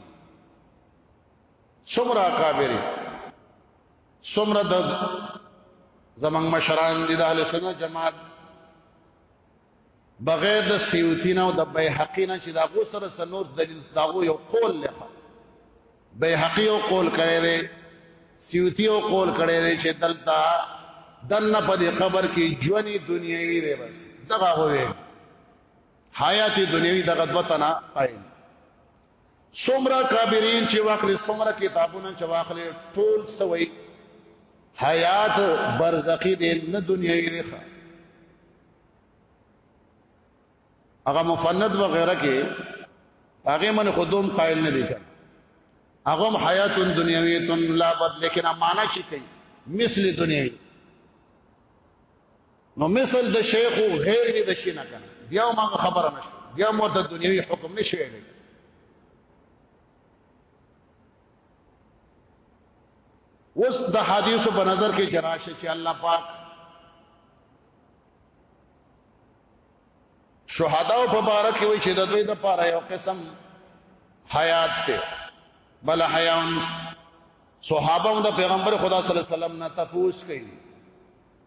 سمرا کابیری سمرا د زمان مشران دي د اهل سنت جماعت بغیر د سیوطی نه او د بیهقی نه چې دا غو سره سنور دلیل دا غو یو قول لخوا بیهقی یو قول کړی دی سیوطی یو قول کړی دی چې دلته دنه په دې قبر کې ژوندۍ دنیوي دی بس دغه هو دی حیات دنیوي دغه دوتنا قائم څومره کابرین چې واخلې څومره کتابونه چې واخلې ټول سوي حیات برزخی دې نه دنیوي دی هغه مفند و غیره کې هغه من خودم قائل نه دي هغه هم حیات دنیوی تن لا بد لیکن معنا شي کوي مثل دنیوی نو مثل د شیخ او غیر دې د شي نه کنه بیا ما خبره نشو بیا مور د دنیوي حکم نشي ویلي اوس د حدیثو په نظر کې جراشه چې الله پاک شهداو په باره کې وایي چې د دوی د پاره یو قسم حیات ته بل حیاون صحابه د پیغمبر خدا صلی الله علیه وسلم نه تفوس کوي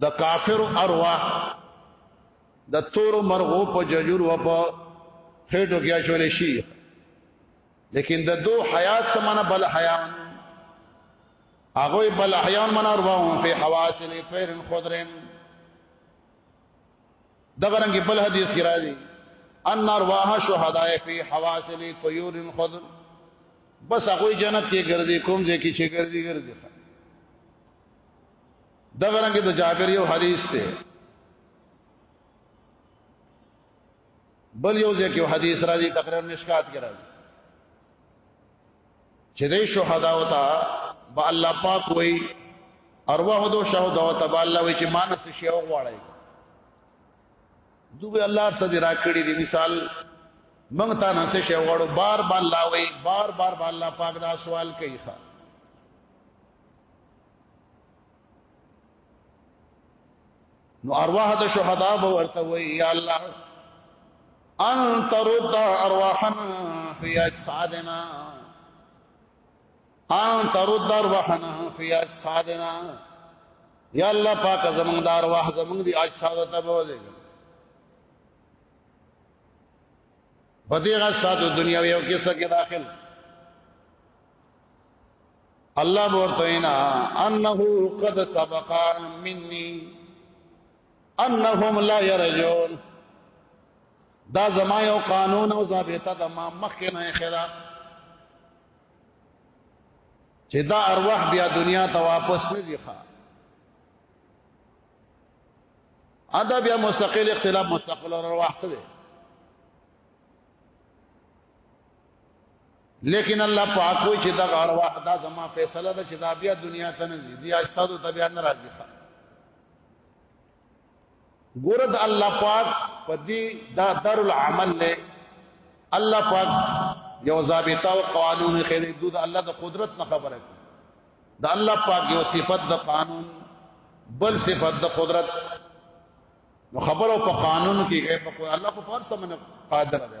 د کافر ارواح د تور مرغو په ججور و په هټو کې اچول شي لیکن د دو حیات سمانه بل حیان هغه بل حیان من ارواحهم فی حواسل طیر خضرن دغه رنګ بل حدیث کې راځي ان ارواح شهداء فی حواسل طیور خضر بس هغه جنت کې ګرځي کوم ځای کې چې ګرځي ګرځي دغه رنګ د جابر یو حدیث ته بل یو ځکه حدیث راځي تقریر مشکات کې راځي چې د شهدا وتا با الله پاک وای ارواح دو شهدا وتا با الله وای چې مانس شی او غواړي دوی الله سره را کړی دی مثال مونږ ته نه شی غواړو بار بار لاوي بار بار با الله پاک دا سوال کوي ښا نو ارواح د شهدا به ورته وي یا الله ان ترد ارواحنا فی اجسادنا ان ترد ارواحنا فی اجسادنا یا الله پاک زمونږ د ارواح زمونږ د اجساد ته بوځي بدیغه ساده دنیا یو کیسه کې داخل الله ورته وینا انه قد سبق مني انهم لا يرجون دا زما یو قانون او ضابطه د ما مخکې نه خدا چې دا ارواح بیا دنیا ته واپس نه ځي ښا ادا بیا مستقل اختلاف مستقل ارواح څه دی لیکن الله پاک وی چې دا ارواح دا زما فیصله ده چې دا بیا دنیا ته نه دي دی اجساد ته بیا نه راځي ګورد الله پاک په دې دا در العمل له الله پاک یو ضابطه او قانون خیر دود الله د قدرت نه خبره د الله پاک یو صفت د قانون بل صفت د قدرت نو خبرو په قانون کې غیب په الله په فرض باندې قادر دی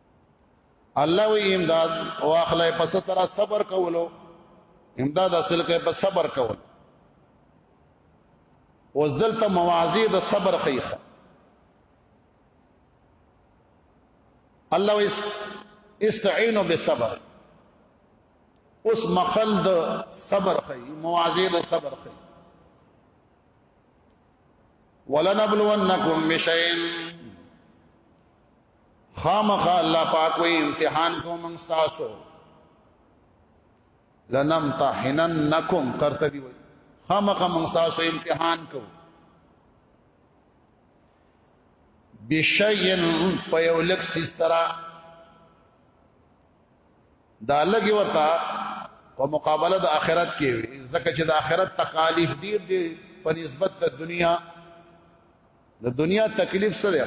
الله وی امداد واخلای پس سره صبر کولو امداد حاصل کړي په صبر کول اوس دلته موازی د صبر خیخه الله وی استعینوا بالصبر اوس مخل د صبر خي موازی د صبر خي ولنبلونکم بشیء خامخا الله پاک وی امتحان کوم تاسو لنم تحننکم قرطبی وی خامخا من تاسو امتحان کو بشین په یو لک سره دا لګي ورته په مقابله د آخرت کې وي ځکه چې د آخرت تکالیف ډیر دي په نسبت د دنیا د دنیا تکلیف څه دی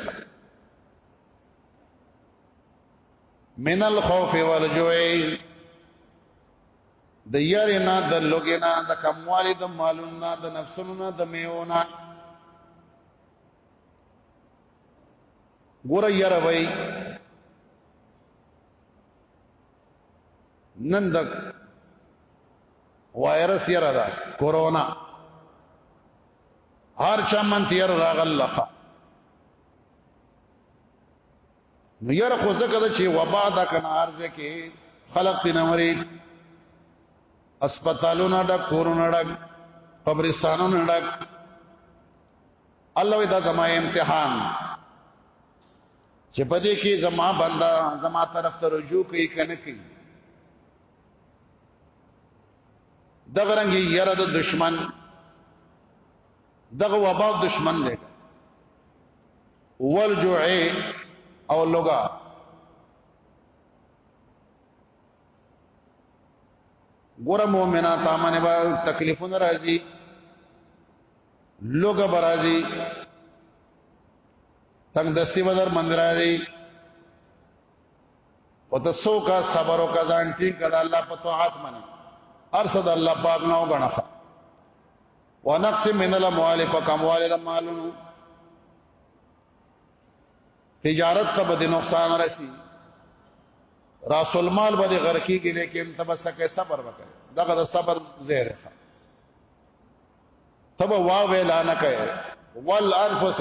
من الخوف والجوع د یاري نه د لوګي نه د کموالي د مالونو نه د نفسونو نه د میو نه ګور یاره وای نن د وایرس یاره دا کورونا هر چا من تیر راغل لخوا نو ير خو زکه چې وبا دا کنه ارزه کې خلق تینا مری اسپیټالونو ډک کورونو ډک قبرستانونو ډک الله دا زما امتحان چې پدې کې زما بندا زما طرف ته رجوع کوي کنه کوي دغه رنګ یره د دشمن دغه وبا دشمن دی ورجو او لوګا ګور مؤمنا تامن با تکلیفونه راځي لوګ برازي تنگ دستی بدر مندرازي او ته سوکا صبر او کزان ټینګ کړه الله په طاعت باندې ارشد الله پاک نو غنا ونقص من الاموال فكموال المال تجارت ته به نقصان رسی راس المال به غرقی کې لیکن تبسکه صبر وکړه دغه د صبر زهر ښه تب واو اعلان کړي والانفس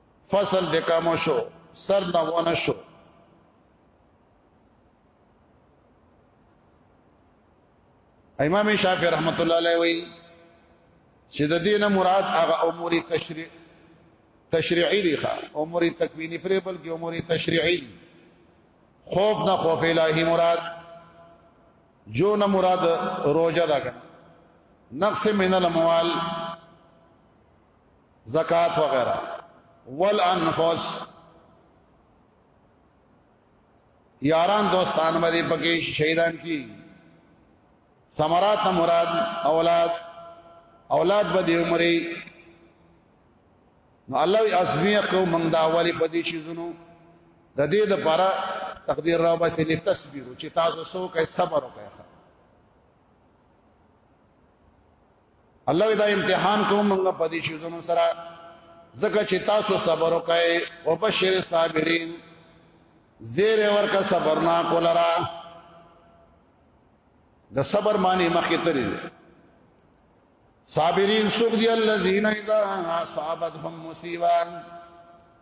فصل د کامو شو سر نه ونه شو امام شافعي رحمت الله علیه وی چې د دینه مراد هغه امور تشریع تشریعی دي ښا امور تکوینی پرې بلکې امور تشریعی دي خوف نه خوف الهی مراد جو نه مراد روزه ده نقص من الموال زکات وغیرہ والانفس یاران دوستان باندې پکې شهیدان کی ثمرات مراد اولاد اولاد به دی عمرې نو الله وی ازمیه کو من دا اولی په دې شي زونو د دې د پاره تقدیر راو باسي نه تصبر چې تاسو سو کوي صبر وکړي الله دا امتحان کوم موږ په دې شیزونو سره زکه چې تاسو صبر وکړئ او بشیر صابرین زیر ورکا صبر نا کولرا د صبر معنی مخکې ترې صابرین سوق دی الذین اذا اصابتهم مصیبه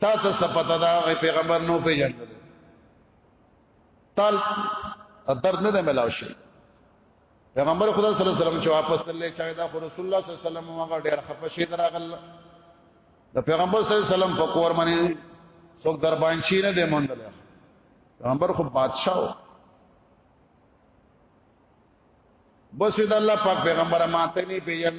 تاسو څه پته دا غي پیغمبر نو پیژن تال درد نه ملاو شي پیغمبر خدا صلی الله علیه وسلم چې واپس تللی چا دا خو رسول الله صلی الله علیه وسلم هغه ډیر خپه شي دراغل د پیغمبر صلی الله علیه وسلم په کور باندې څوک دربان شي نه دی مونږ پیغمبر خو بادشاہ بس د الله پاک پیغمبر ماته نه پیژن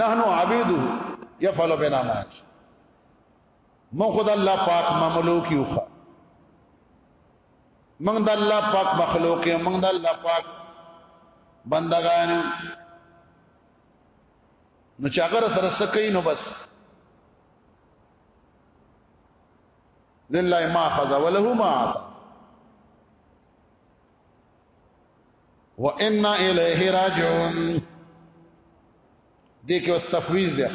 نحنو عبیدو یفعل بنا ما من خدا الله پاک مملوک یو خا من د الله پاک مخلوق یو من د الله پاک بندگان نو چې هغه سره سکه نو بس لله ما خذ وله ما عطا وان الیه راجعون دې کې اوس تفویض دی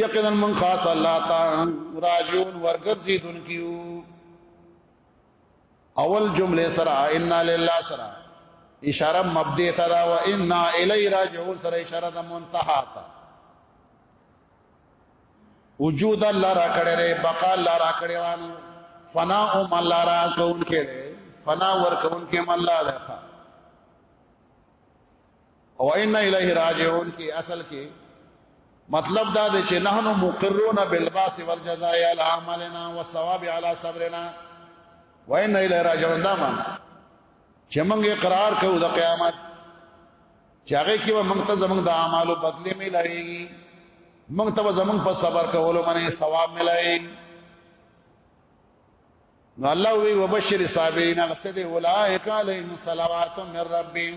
یقینا من خاص الله تعالی راجعون ورګرځیدون کیو اول جمله سره ان لله سره اشاره مبدی ته دا و ان الی راجعون سره اشاره د منتها ته وجود الله را کړی دی بقا الله را کړی وان فنا هم الله را کون کې دی فنا ور کون کې هم الله دی او ان الیه راجعون کې اصل کې مطلب دا دی چې نحنو مقرون بالباس والجزاء على عملنا والثواب على صبرنا وان الیه راجعون دا معنی چې موږ اقرار کوو د قیامت چې هغه کې به موږ ته زموږ د اعمالو بدله ملایږي موږ ته زموږ په صبر کولو باندې ثواب ملایږي نو الله وی وبشر صابرین غسد اولائک علیهم صلوات من ربهم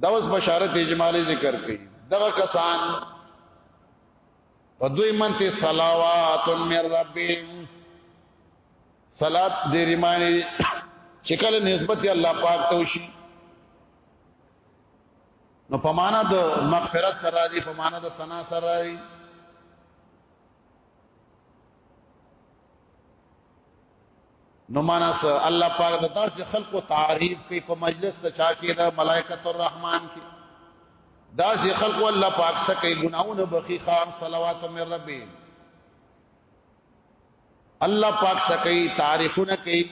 دا اوس بشارت اجمالی ذکر کړي دغه کسان په دوی منته صلوات من ربهم صلات دې ریمانی چې کله نسبت الله پاک ته وشي نو په معنا د مغفرت سره راځي په معنا د ثنا سره راځي نو معنا سره الله پاک د داسې خلقو تعریف کوي په مجلس ته چا کې د ملائکۃ الرحمن کې داسې خلقو الله پاک سره کوي ګناونه بخي خام صلوات من ربي الله پاک سکی تعریفونه کوي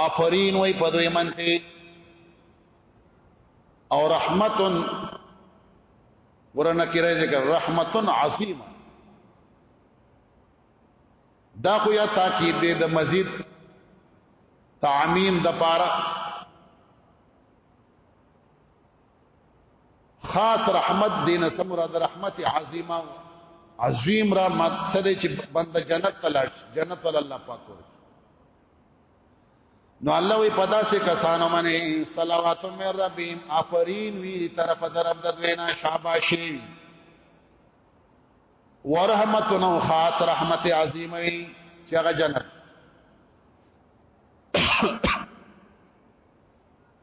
آفرین وای په دوی منته او رحمتن ورنه کړه ذکر رحمتن عظیمه دا خو یا تاکید دی د مزید تعمیم د پاره خاص رحمت دینه سمرا د رحمت عظیمه عظیم رحمت سده چې بنده جنت تلل جنت ول الله پاک ورکړي نو الله وی پدا سه کسانو منه صلوات من ربهم افرین وی طرف در رب د وینا شاباشی ورحمتنا خاص رحمت عظیمه چې هغه جنت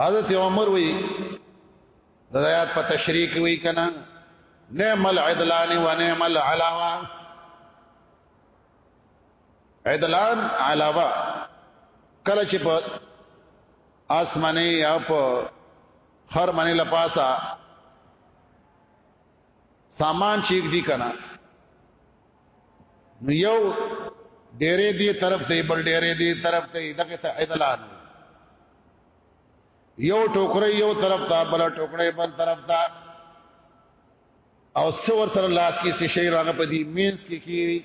حضرت عمر وی د آیات په تشریح کې وی کنه نعم العدلان و نعم العلاوه عدلان علاوه کله چې په آسمانه یا په هر منی لپاسا سامان چیک دی کنه نو یو ډېرې دی طرف ته بل ډېرې دی طرف ته دغه ته اعلان یو ټوکرې یو طرف ته بل ټوکرې بل طرف ته او څور سره لاس کې شي راغه په دې مینس کې کی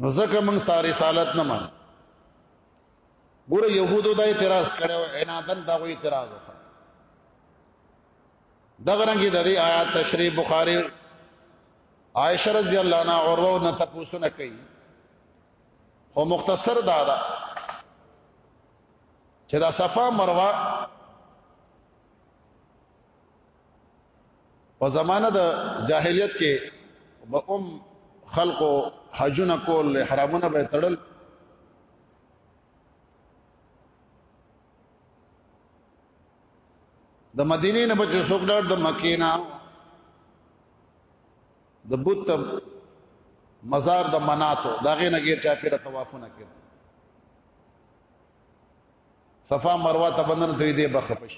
نو ځکه موږ ستاره رسالت نه مان ګوره يهودو دا اعتراض کړو عنادن دا وی اعتراض وکړ دغه رنګي د دې آیات تشریح بخاری عائشه رضی الله عنها اوروه نه تاسو نه کوي خو مختصر دا ده چې دا صفه مروه په زمانه د جاهلیت کې به ام خلقو حجونه کول احرامونه به تړل د مدینې نه بچ څوک ډار د مکې نه د بت مزار د مناتو داغه نه غیر چا پیره طوافونه کړ صفا مروه ته بندن دوی دې بخپش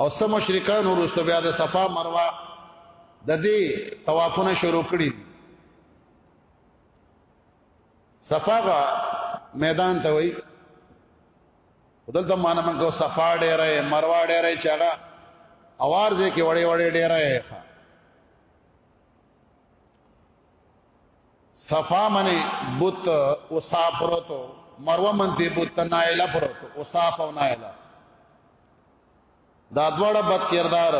او سم مشرکان ورسته بیا د صفا مروه د دې طوافونه شروع کړي صفا غا میدان ته وای دلته مان من کو صفا ډیره مروه ډیره چاغه اوار دې کې وړې وړې ډیره صفا منی بوت او صاف پروتو مروه منتی بوت نایله پروتو او صاف او نایله دا دوړه بد کردار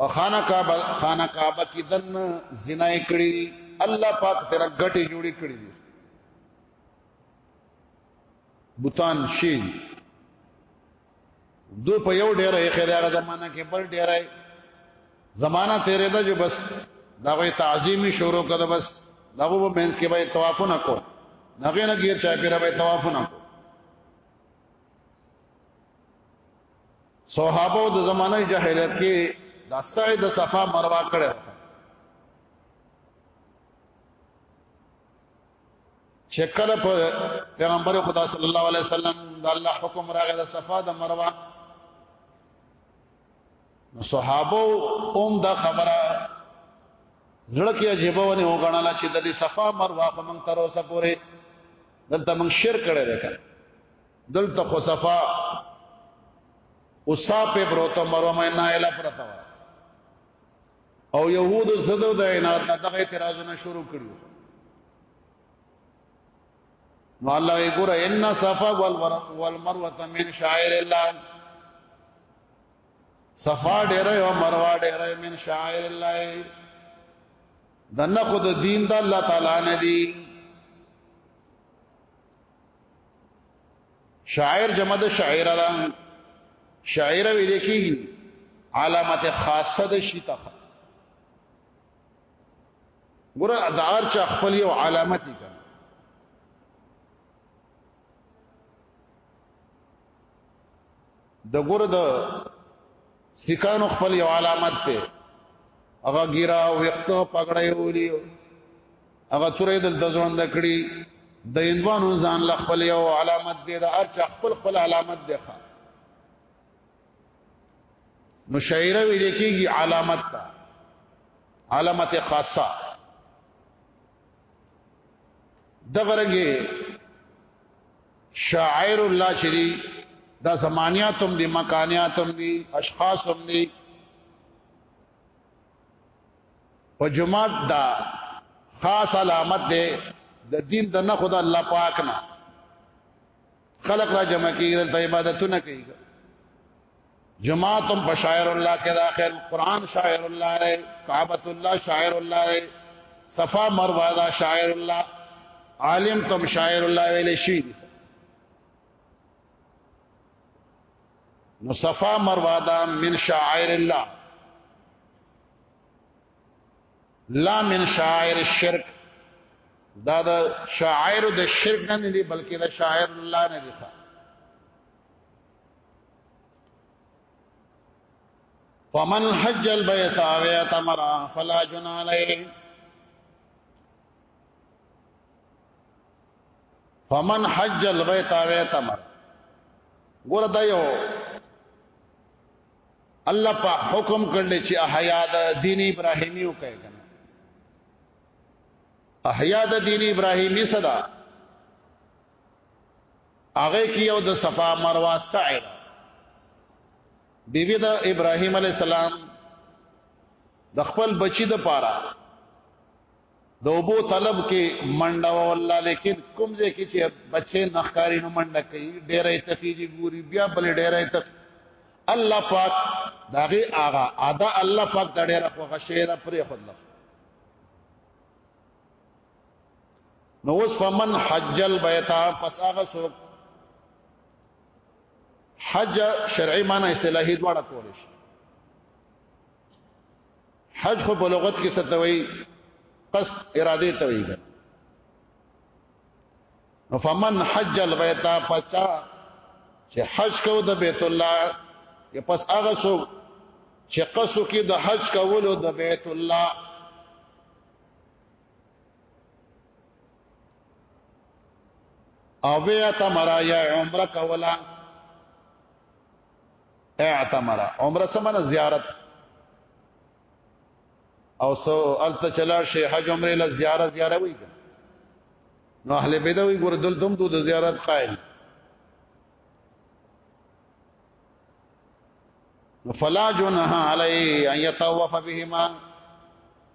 او خانه کعبه خانه کعبه کې دن زنا کړی الله پاک تیرا غټي جوړی کړی دي بوتان شي دو په یو ډیر یې خدای زمانہ کې بل ډیر یې زمانہ تیرې ده چې بس دا غوې تعظیمی شروع کړه بس دغه په مینس کې به طواف نه کو نغې نه غیر چا پیرا به طواف نه کو صحابه د زمانه جاهلیت کې د سعی د صفا مروا کړه چې کله په پیغمبر خدا صلی الله علیه وسلم د الله حکم راغی د صفا د مروه نو صحابه اوم دا خبره زړه کې عجیب ونه وګڼل چې د دې صفا مروه په من تر اوسه پورې دلته من شرک کړی دی دلته خو صفا اوسا په بروتو مروه مې نه اله پرتا او يهودو زدو د عنایت نه دغه اعتراضونه شروع کړو نو الله یې ګوره ان صفا والمروه من شعائر الله صفا ډېر او مروه ډېر من شعائر الله دنه خود دین د الله تعالی نه دی شاعر جمع د شاعر دا شاعر ویل کیږي علامت خاصه د شي ته ګره ادار چا خپل یو علامت دي د ګره د سکانو خپل یو علامت ته هغه ګیرا وختو پګړې ولي هغه تورې دل ځوند کړی د اندوانو ځان ل خپل یو علامت دی دا ارچ خپل خپل علامت دی ښا نو شاعر وی لیکيږي علامت علامت خاصه دغه رنګه شاعر الله چې دی دا زمانیاتم دی مکانیاتم دی اشخاصم دی په جمعات دا خاص علامت دی د دین د نه خدا الله پاک نه خلق را جمع کیږي د عبادتونه کوي جماعتم په شاعر الله کې دا خیر قران شاعر الله دی کعبۃ الله شاعر الله دی صفا مروه دا شاعر الله عالم تم شاعر الله ویل شي نو صفا مروه دا من شاعر الله لا من شاعر الشرك دا د شاعر د شرک نه دی بلکې د شاعر الله نه دی فمن حج البيت او اعتمر فلا جناح عليه فمن حج البيت او اعتمر ګور دا یو الله په حکم کړل چې احیا د دین ابراهیمی وکړي کنه احیا د دین ابراهیمی صدا هغه کې یو د صفا مروه سعی بیبی د ابراهیم علی السلام د خپل بچی د پاره د اوبو طلب کې منډه والله لیکن کوم ځای کې چې بچي نخکاری نو منډه کوي ډېرې تخیږي ګوري بیا بل ډېرې تخ الله پاک داغه آغا ادا الله پاک د ډېره خوښه شه ده پرې خدای نو اوس فمن حج البيت پس هغه څوک حج شرعي معنی اصطلاحي دواړه کول شي حج خو په لغت کې څه توي قصد اراده توي نو فمن حج البيت پچا چې حج کو د بیت الله یا پس هغه څوک چې قصو کې د حج کولو د بیت الله او بیا تمرا یا عمره کولا اعتمرا عمره سمنه زیارت او سو الته چلا شي حج عمره ل زیارت زیاره وی نو اهل بیت وی ګور دل دم دو د زیارت قائل فلا جناح علی ان يطوف بهما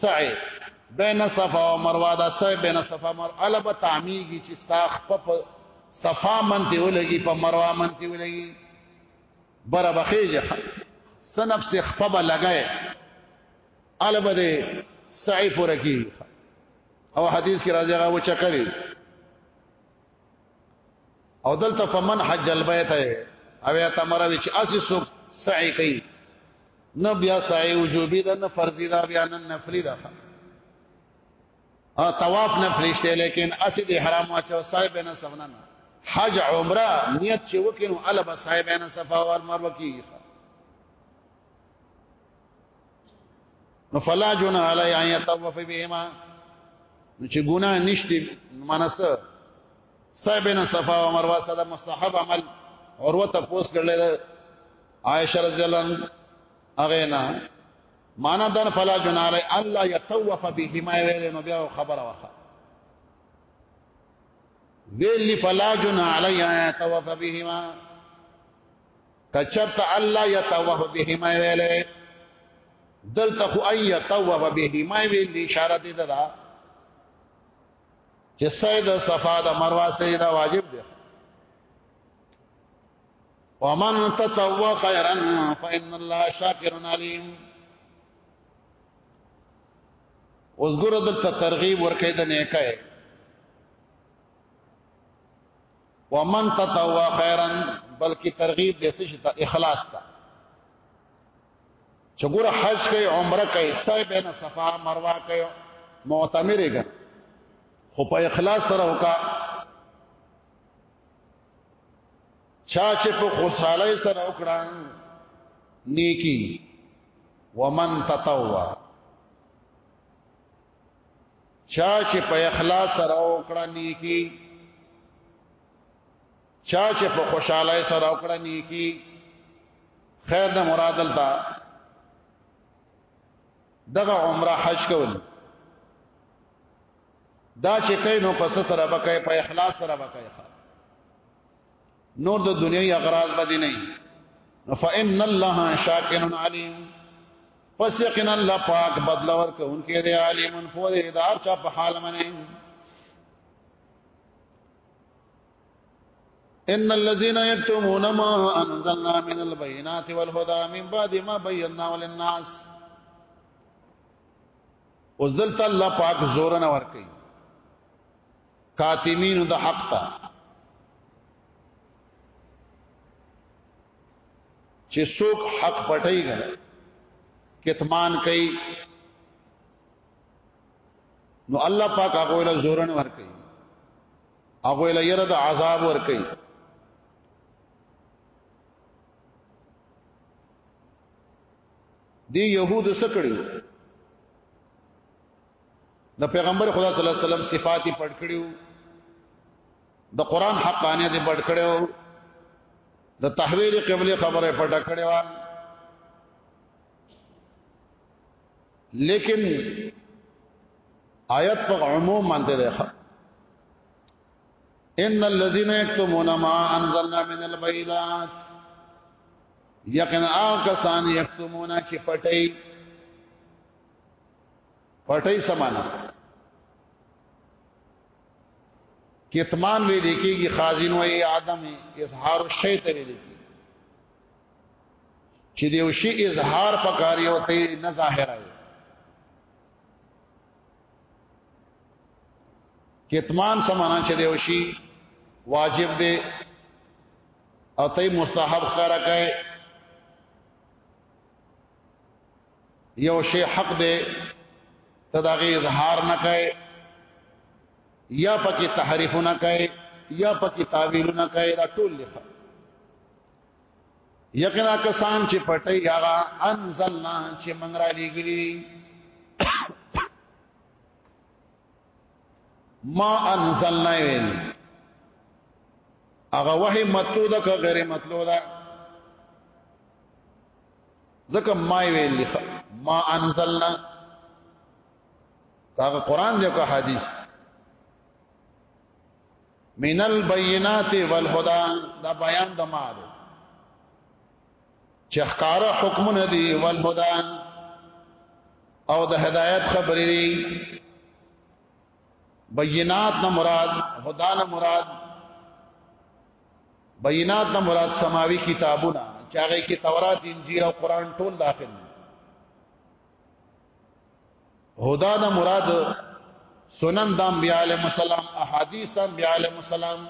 سعی بین صفا او مروه دا سعی بین صفا مر الب تعمیږي چې ستا خپ صفا منتی ولګي په مروه منتی ولګي بره بخیجه سنب سے خپب لګای الب دې سعی پوره کی او حدیث کې راځي هغه وچا کړی او دلته فمن حج البيت او یا تمره وچ اسی سو سعی کوي نه بیا سعی وجوبی ده نه فرضی ده بیا نه نفلی ده ا طواف نفلی شته لیکن اسی د حرام اچو سعی بین سفنا حج عمره نیت چې وکینو الب سعی بین صفا او مروه کی نو فلا جناح علی ان یطوف بهما نو چې ګناه نشته منسه صاحب نه صفا او مروه سره مستحب عمل عروه ته پوس کړل عائشہ رضی الله عنها هغه نه معنا دن فلا جناح علی الله یطوف بهما ویل نو بیا خبره وکړه ویل فلا جناح علی ان یطوف بهما کچرت الله يتوه به ما ویلې دلته خو اي يتوه به ما ویلې اشاره دې ده چې سید صفا د مروه سید واجب دی ومن تطوع خيرا فإن الله شاكر عليم اوس ګره د ترغیب ورکې د نیکه ومن تطوع خيرا بلکې ترغیب دې څه شته اخلاص ته چې ګور حج کوي عمره کوي سعی بین صفا مروه کوي معتمر یې خو په اخلاص سره وکا چا چې په خوشاله سره وکړه نیکی ومن تطوع چا چې په اخلاص سره وکړه نیکی چا چې په خوشاله سره وکړه نیکی خیر نه مراد التا دغه عمره حج کول دا چې کینو پس سره بکای په اخلاص سره بکای نور د دنیوي اغراض باندې نه نو فإن الله شاکر علیم پس یقینا الله پاک بدل ورکوونکی دی علیم فو دی دار چا په حال منه ان الذين يكتمون ما انزلنا من البينات والهدى من بعد ما بيناه للناس اوس دلته الله پاک زور نه ور کوي کاتمین د حق ته چې څوک حق پټي غل کتمان کوي نو الله پاک هغه له زورن ور کوي هغه له یره د عذاب ور کوي دی يهود سکړي د پیغمبر خدا صلی الله علیه وسلم صفات پټ کړیو د قران حقانیت پټ کړیو د تحویل قبله خبره پټ کړیو لیکن آیت په عموم مانته ده ان الذين يكتمون ما انزلنا من البينات یقینا کسان یکتمونا چې پټي پټي سمانا کتمان وی لیکيږي خازن و ای عدم اظهار شی ته لیکي چې دیو شی اظهار پکاري او ته نه ظاهر وي کتمان سمانا چې دیو شی واجب دی او ته مستحب ښکارا کوي یو شی حق دی ته دا غي اظهار نه کوي یا پکې تحریف نه کوي یا پکې تعویل نه کوي دا ټول لخوا یقینا کسان چې پټي هغه انزلنا چې من را لګري ما انزلنا ویل هغه وحي مطلوب ده که غیر مطلوب ده ځکه ما ویل ما انزلنا هغه قران دی که حدیث من البینات والهدى دا بیان د ما دی چې ښکار حکمونه دي والهدى او د هدایت خبرې دي بینات نه مراد هدا نه مراد بینات نه مراد سماوي کتابونه چې هغه کې تورات انجیل او قران ټول داخل هدا نه مراد سنن د انبیاء علیهم السلام احادیث د انبیاء علیهم السلام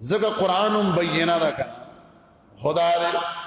زګه قرانم بینه ده کنه خدا دې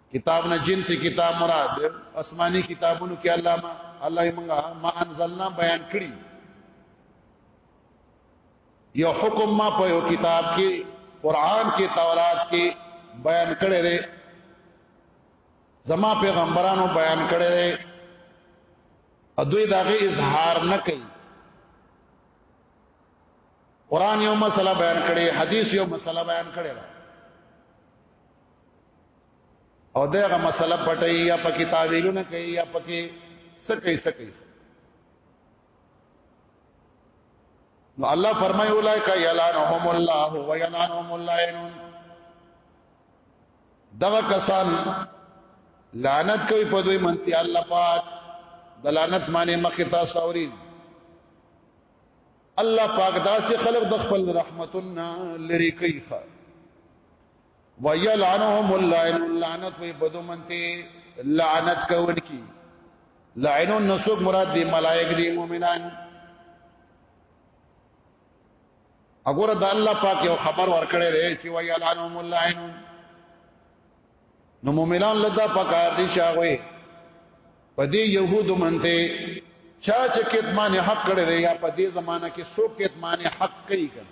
کتاب نه جنس کتاب مراد آسماني کتابونو کې الله ما الله یې مونږه ما انزلنا بیان کړی یو حکم ما په یو کتاب کې قران کې تورات کې بیان کړی دی زما پیغمبرانو بیان کړی دی ا دوی داغه اظهار نه کوي قران یو مسله بیان کړي حدیث یو مسله بیان کړي او دغه مسله پټي یا په کتابونه کوي یا پکې سکه سکه نو الله فرمایي اولایک یلانهم الله و یلانهم اللائنون دغه کسان لعنت کوي په دوی منتی الله پاک د لعنت معنی مخه تاسو اوري الله پاک داسې خلق د خپل رحمتنا لری کوي ويلعنهم اللعن لعنت وي بدو منته لعنت کول کی لعن النسوک مراد دی ملائک دی مومنان اګوره د الله پاک یو خبر ورکړی دی چې وای الانهم اللعن نو مومنان لدا پکار دي شاوي پدې يهودو منته چا چې کتمان حق کړی دی یا پدې زمانہ کې سو کتمان حق کوي کړي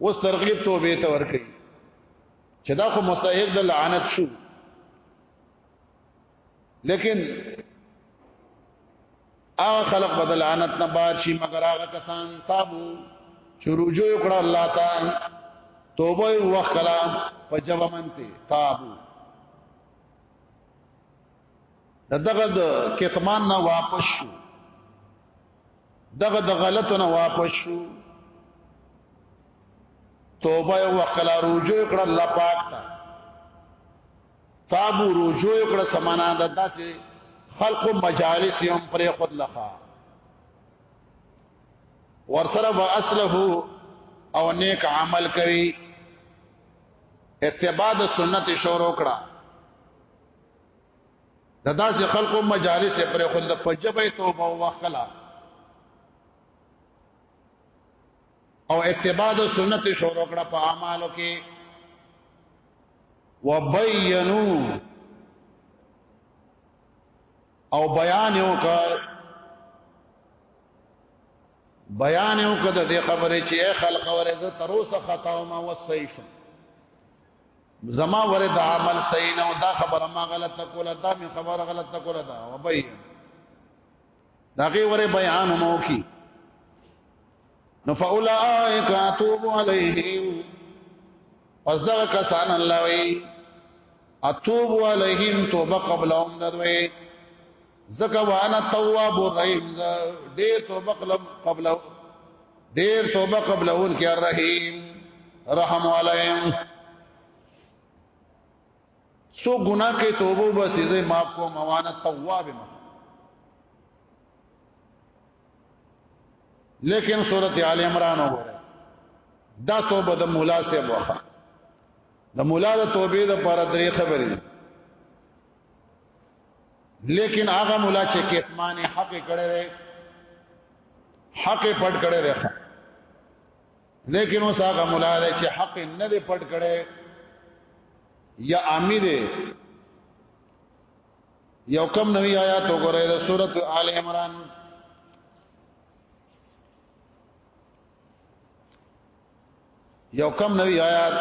اوس ترغیب توبه ته ورکړي چې دا خو مستحق د لعنت شو لیکن هغه خلق بدل لعنت نه بار شي مگر هغه کسان تابو چې رجوع وکړه الله تعالی توبه وکړه په جواب منته تابو دغه کتمان نه واپس شو دغه د غلطو نه واپس شو توبه وکړه رجوع کړه الله پاک ته تابو رجوع کړه سمانا د داسې خلق مجالس هم پرې خود لخوا ورسره واصله او نیک عمل کوي اتباع د سنت شروع کړه دا داسې خلکو مجالس پر خل فجبه توبه وکړه او اتباع د سنت شروع کړه په اعمالو کې وبینو او بیان یو کا بیان یو کا د خبرې چې خلق ورزه تر اوسه خطا او ما وسې شو زما ورد عمل صحیح نه دا خبره ما غلطه کوله دا می خبره غلطه کوله دا وبای داغه وره بیان مو کی نو فاولائک اتوب علیهم پس دا کسان الله وی اتوب علیهم توبه قبلهم ددوی زکه وانا تواب الرحیم ډیر توبه قبل قبل ډیر توبه قبل اون کې الرحیم رحم علیهم سو ګناه کې توبه بس یې معاف کو موانا تواب ما لیکن سورت آل عمران وګوره دا توبه د مولا سے وخه د مولا د توبې د پر درې خبرې لیکن هغه مولا چې کتمان حق کړي دی حق پټ کړي دی لیکن اوس هغه مولا دی چې حق نه دی پټ کړي یا عامی دی یو کم نوی آیات وګورئ د سورته آل عمران یو کم نوی آیات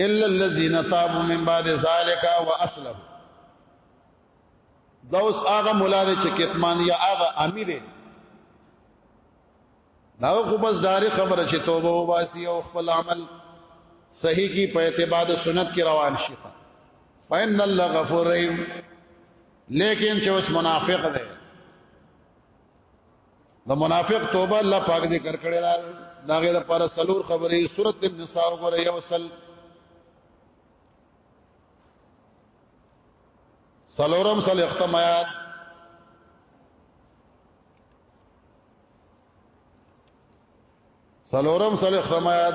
الا الذين تابوا من بعد ذلك واصلحوا دا اوس هغه مولا دی چې کتمان یا هغه امی دی دا خو بس داري خبره چې توبه وباسي او خپل عمل صحیح کی په اتباع سنت کې روان شي فإن الله غفور رحیم لیکن چې اوس منافق دی د منافق توبه الله پاک ذکر کړی دا داغه لپاره سلور خبرې سورۃ النساء وګوره یو سل سلورم سل اختمات سلورم سل اختمات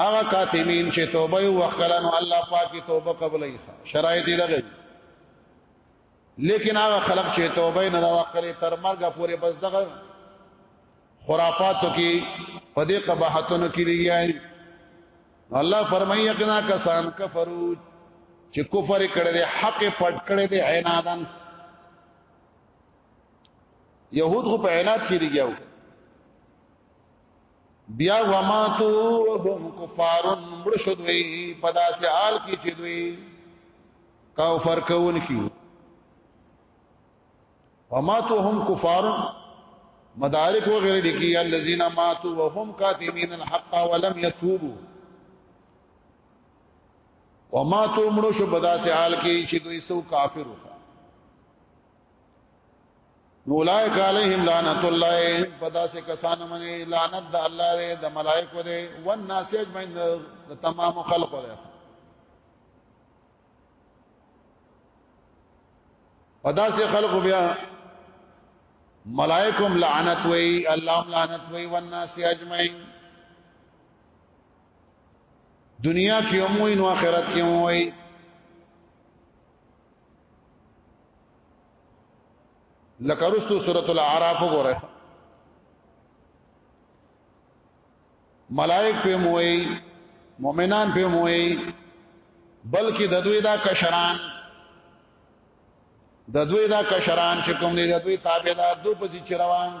هغه کاتمین چې توبه یو وکړه نو الله پاک توبه قبلې شرایط یې دغه لیکن هغه خلق چې توبه نه دا وکړي تر مرګ پورې بس دغه خرافاتو کې په دې قباحتونو کې لګیایي الله فرمایي یقینا کسان کفرو چې کفر کړي دي حق پټ کړي دي عنادن يهود خو په عناد کې لګیاو بیا وماتو وهم کفارون مرشو دوی پدا سے آل کی چی دوی کاو فرکون کیو وماتو وهم کفارون مدارک وغیرہ لکی الذین ماتو وهم کاتمین الحق ولم یتوبو وماتو مرشو پدا سے آل کی چی دوی سو کافر وخا اولائک علیہم لعنت الله پدا سے کسان منی لعنت د الله دے د ملائکو دے والناس اجمعین د تمام خلق دے پدا سے خلق بیا ملائکم لعنت وی الله لعنت وی والناس اجمعین دنیا کې هم وي نو آخرت کې هم وي لکه رسو سورۃ الاعراف وګوره ملائک په موي مؤمنان په موي بلکې د دوی دا کشران د دوی دا کشران چې کوم دي د دوی تابعدار دوی په چې روان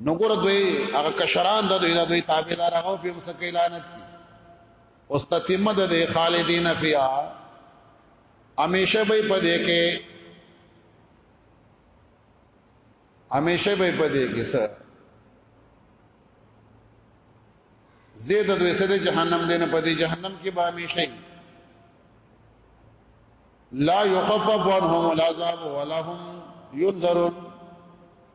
نو ګور دوی هغه کشران د دوی د دوی تابعدار هغه په مسکه لعنت او ستتمه د خالدین فیا همیشه به پدې کې همیشه به پدې کې سر زید د وسه د جهنم دینه پدې جهنم کې به همیشه لا يخفف عنهم العذاب ولا هم ينذرون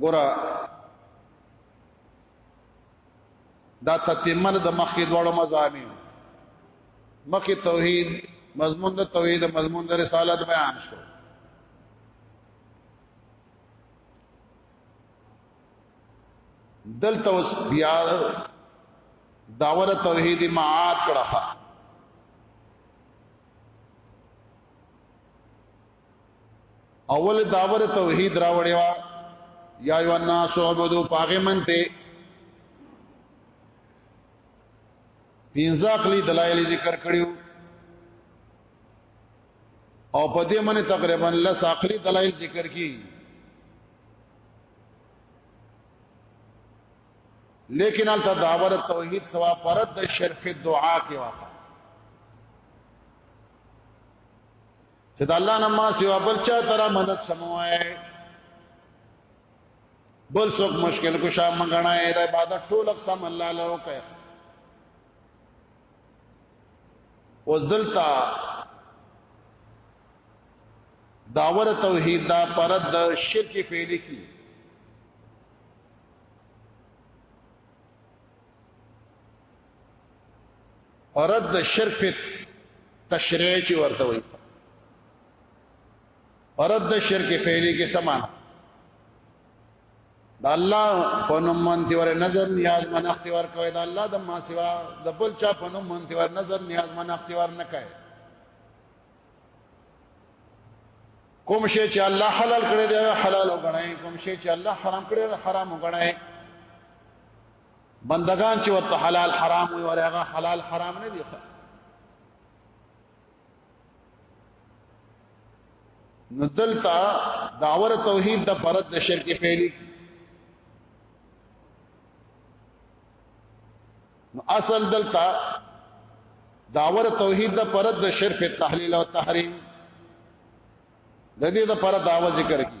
ګورا دا تتمه د مخې دوړو مزامي مخې توحید مضمون د توحید مضمون د رسالت بیان شو دلته اوس بیا داور توحید معاد کړه اول داور توحید راوړی وا یا ایو الناس عبدو پاغه منته پینځه عقلی دلایل ذکر کړیو او په دې منه تقریبا لس عقلی دلایل ذکر کی لیکن البته داور توحید سوا پرد شرف دعا کې واقع چې د الله نه ما سیوا بل چا ترا مدد سموای بل څوک مشکل کو شام منګنای د عبادت ټول اقسام الله له وکړ وذلتا داور توحید دا پرد د شرک فعلی کی اورد د شرک په تشریع چې ورته وي اورد د شرک فعلی کې سمان د الله په نوم باندې ور نظر نیاز من اختیار کوي د الله د ما سوا د بل چا په نوم باندې ور نظر نیاز من اختیار نه کوي کوم شی چې الله حلال کړی دی حلال وګڼي کوم شی چې الله حرام کړی دی حرام وګڼي بندگان چې ورته حلال حرام وي ورغه حلال حرام نه دي نو دلته داور توحید د فرض د شرک فعلی نو اصل دلته داور توحید د فرض د شرک تحلیل او تحریم د دې د فرض داوا ذکر کی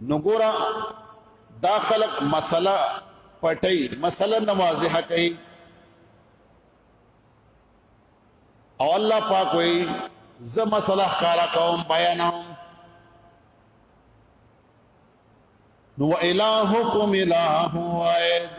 نګورا دا خلق مسله پټي مسله نوازه کوي او الله پاک وي زه مسله ښکارا کوم بیانوم نو الہکم الہ واحد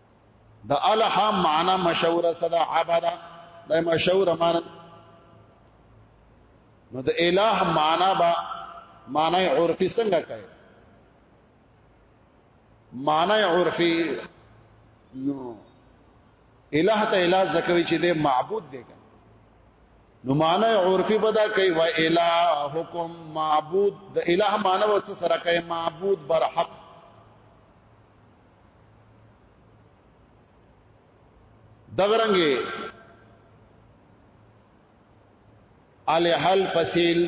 د الحام معنا مشوره صدا عبدا د مشوره معنا نو د الہ معنا با معنی عرفی څنګه کوي معنی عرفی نو الہ ته الہ زکوي چې د معبود دی نو معنی عرفی بدا کوي و الہکم معبود د الہ معنی وس سره کوي معبود بر حق دغرنګي الی حل فصیل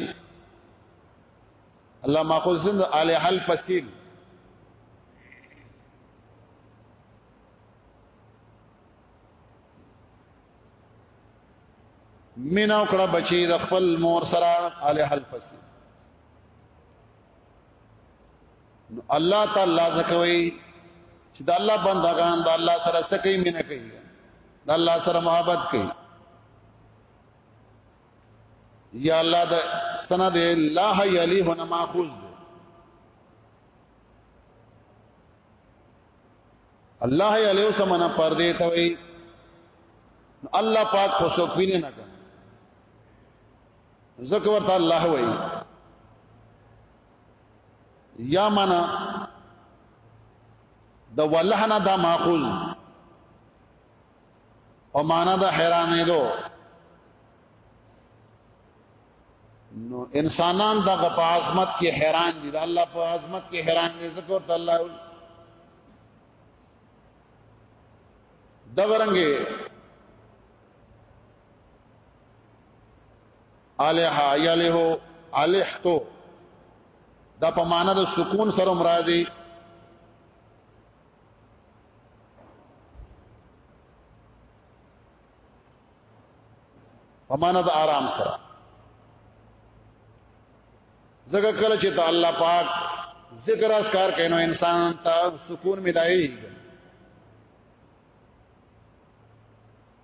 الله ماخذ زند الی حل فصیل مینا کړه بچی د خپل مور سره الی حل فصیل نو الله تعالی زکوي چې د الله بندگان د الله سره سکه مینه کوي د الله سره محبت کوي یا الله د سند الله یلی هنا ماخوذ الله یلی سمنا پر دې ته وي الله پاک خو سو پینې نه کوي ذکر ورته الله وایي یا منا د ولهنا دا ماخوذ او معنا د حیرانې دو نو انسانان د په عظمت کې حیران دي د الله په عظمت کې حیران دي ذکر ته الله دغرنګي الہ یلہ الہتو دا په معنا د سکون سره مرادي په معنا د آرام سره زګه کله چې ته الله پاک ذکر اسکار کینو انسان ته سکون ملایي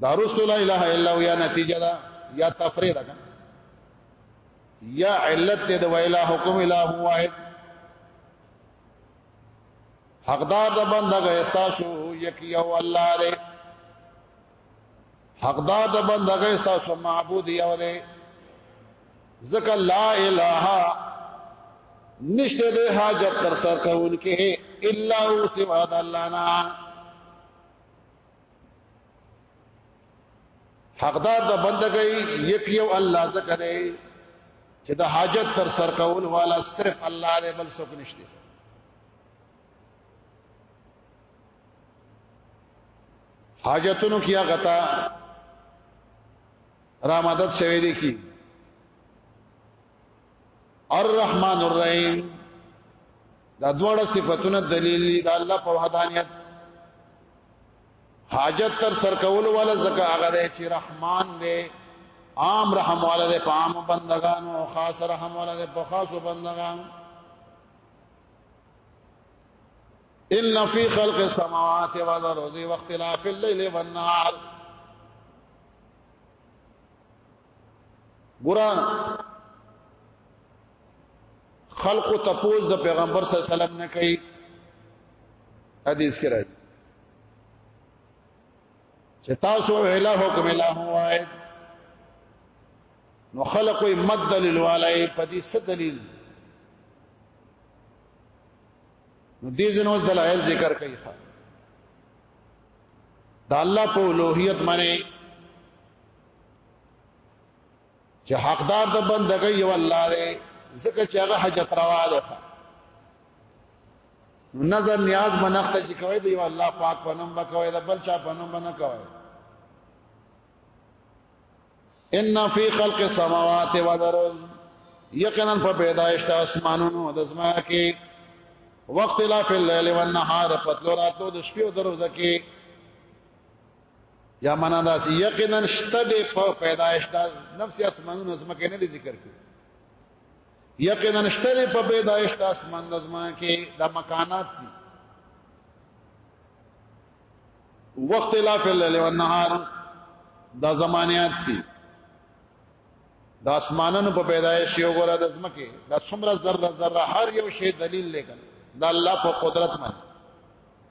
دا رسول اله الا هو یا نتیجه دا یا تفرید دا یا علت دې د ویلا حکم اله واحد حقدار د بندګه استاسو یکی او الله دې حقدار د بندګه استاسو معبود یو دې ذکر لا اله نشته د حاجت تر سر کوونکې الا هو سوا د الله نه حقدار د بندګۍ یک یو الله زکه دی چې د حاجت تر سر کول والا صرف الله دی بل څوک نشته حاجتونو کیا غتا را مدد شوی دی کی الرحمن الرحیم دا دوړه صفاتونه دلیل دی دا الله په وحدانیت حاجت تر سر کول ولا زکه هغه دی چې رحمان دی عام رحم والا دی په عام بندگانو او خاص رحم والا دی په خاصو بندگانو ان فی خلق السماوات والارض واختلاف الليل والنهار ګورا خلق تپوز د پیغمبر صلی الله علیه وسلم نه کوي حدیث کې راځي چې تاسو الہ حکم الہ واحد نو خلق مد دلیل والای په دې څه دلیل نو دې جنو دلایل ذکر کوي دا الله په لوهیت باندې چې حقدار د بندګۍ یو الله دی ځکه چې هغه حاجت روا ده نظر نیاز منخت چې کوي دی الله پاک په نوم وکوي دا بل چا په نوم نه کوي ان فی خلق السماوات والارض یقینا په پیدایش د اسمانونو د زما کې وقت لا فی الليل والنهار پتلو راتو د شپې او دروځ کې یا معنا دا چې یقینا شته د پیدایش د نفس اسمانونو زمکه نه دي ذکر کړي یقینا شته د پیدایش د اسمان د زمانه کې د مکانات دي وخت لا فی الليل والنهار دا زمانیات دي د اسمانونو په پیدایش یو غره د زمکه د څومره ذره ذره هر یو شی دلیل لګل د الله په قدرت باندې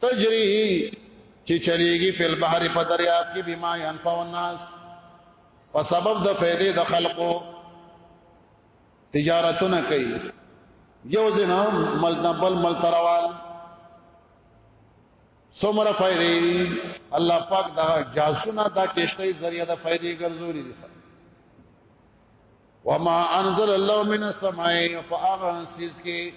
تجری چې چلیږي په بحر په دریاب کې بما ينفع الناس په سبب د فائدې د خلقو تجارتونه کوي یو جنا مل بل مل تروال سمره فائدې الله پاک دا جاسونه دا کشته ذریعہ د فائدې ګرځولې دي وما انزل الله من السماء فاغنسس کې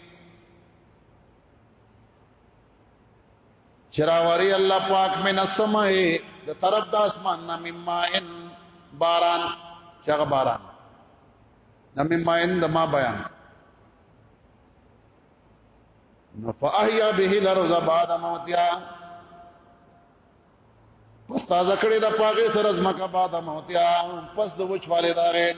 چراوری الله پاک مې نسمه د طرف د اسمان نه مما ان باران چغه باران د مما ان د ما بیان نو فاحیا به الارض بعد موتیا پس تازه کړی د پاګه سره زمکه بعد موتیا پس د وچواله دارین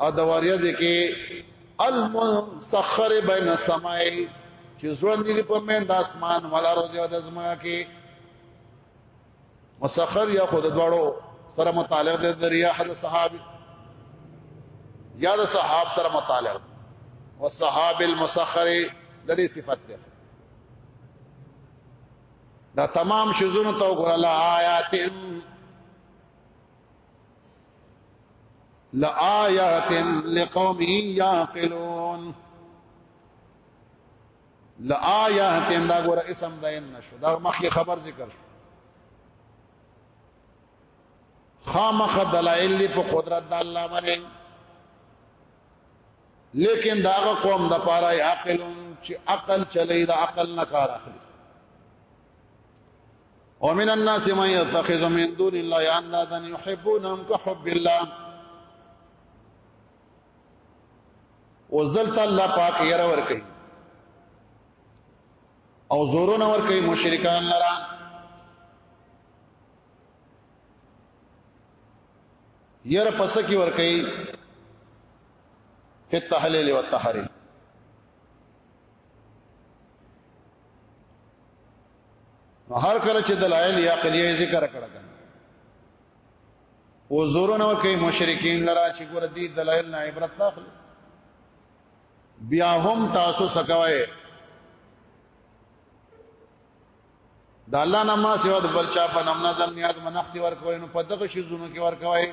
او د وریځ کې المسخر بین السماء چې ژوند دې په من د اسمان ولا روزي او د زما کې مسخر یا خود دواړو سره متعلق دي د ریاح د صحابي یا د صحاب سره متعلق او صحاب المسخر د دې صفت ده دا تمام شذون تو ګور الله آیات لآیات لقوم یعقلون لآیات دا ګور اسم دین نشو دا مخکې خبر ذکر شو خامخ دلائل په قدرت د الله باندې لیکن داغه قوم د پاره عقل چې عقل چلی د عقل نه کار اخلي ومن الناس من يتخذ من دون الله اندادا يحبونهم كحب الله وزلت الله پاک ير ور کوي او زورونه ور کوي مشرکان لرا ير پس کی ور کوي په تحلیل او تحریم نو هر کله چې دلایل یا عقلیه ذکر کړه او زورونه کوي مشرکین لرا چې ګور دي دلایل نه عبرت اخلي بیا هم تاسو سکوي د الله نما سیوا د بل چا په نام نه ځم نیاز منختی ورکوي نو په دغه شی زونه کې ورکوي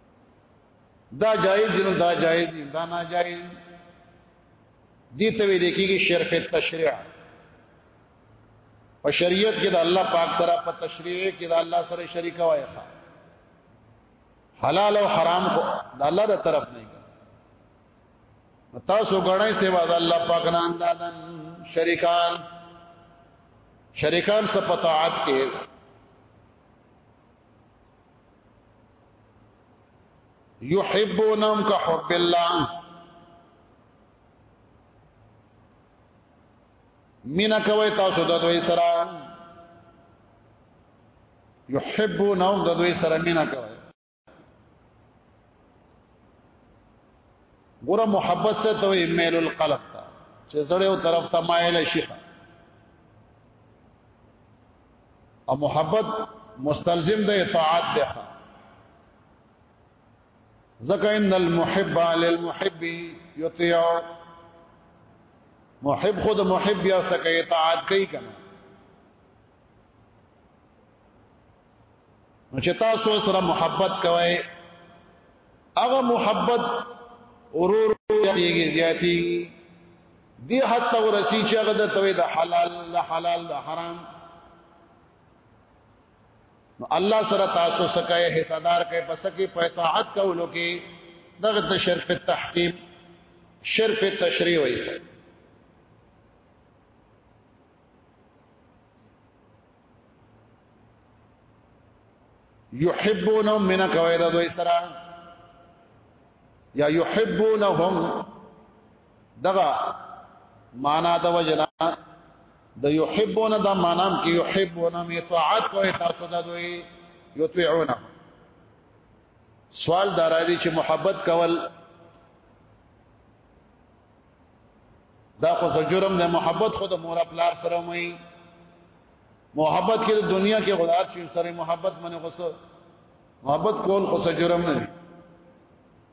دا جایز دی نو دا جایز دی دا ناجایز دي ته ویل کېږي شرک تشریع په شریعت کې د الله پاک سره په تشریع کې د الله سره شریک وایي حلال او حرام خو د الله د طرف نه تاسو غړای سیوا د الله پاک نه اندازن شریکان شریکان سپطاعت کې یحبونهم که حب الله مینا کوي تاسو د دوی سره یحبونهم د دوی سره مینا کوي ګوره محبت څه ته وي میل القلب ته چې زړه او طرف ته مایل شي او محبت مستلزم د اطاعت ده ځکه ان المحب للمحب یطیع محب خود محب یا سکه اطاعت کوي کنه نو چې تاسو سره محبت کوئ هغه محبت ورور یې زیاتی دی حتی ورسی چې هغه د توې د حلال د حلال د حرام نو الله سره تاسو سکه حصدار کې پس کې په اطاعت کولو کې دغه د شرک په تحقیم شرک په تشریح وایي یحبونهم من قواعد دوی سره یا یحبونهم دغه معنا د وجنا د یحبون د مانام کې یحبون می طاعت کوي تاسو د دوی یطيعون سوال دار دي چې محبت کول دا خو جرم نه محبت خود مور خپل سره مې محبت کې د دنیا کې غلار شي سره محبت منه غوسه محبت کول خو جرم نه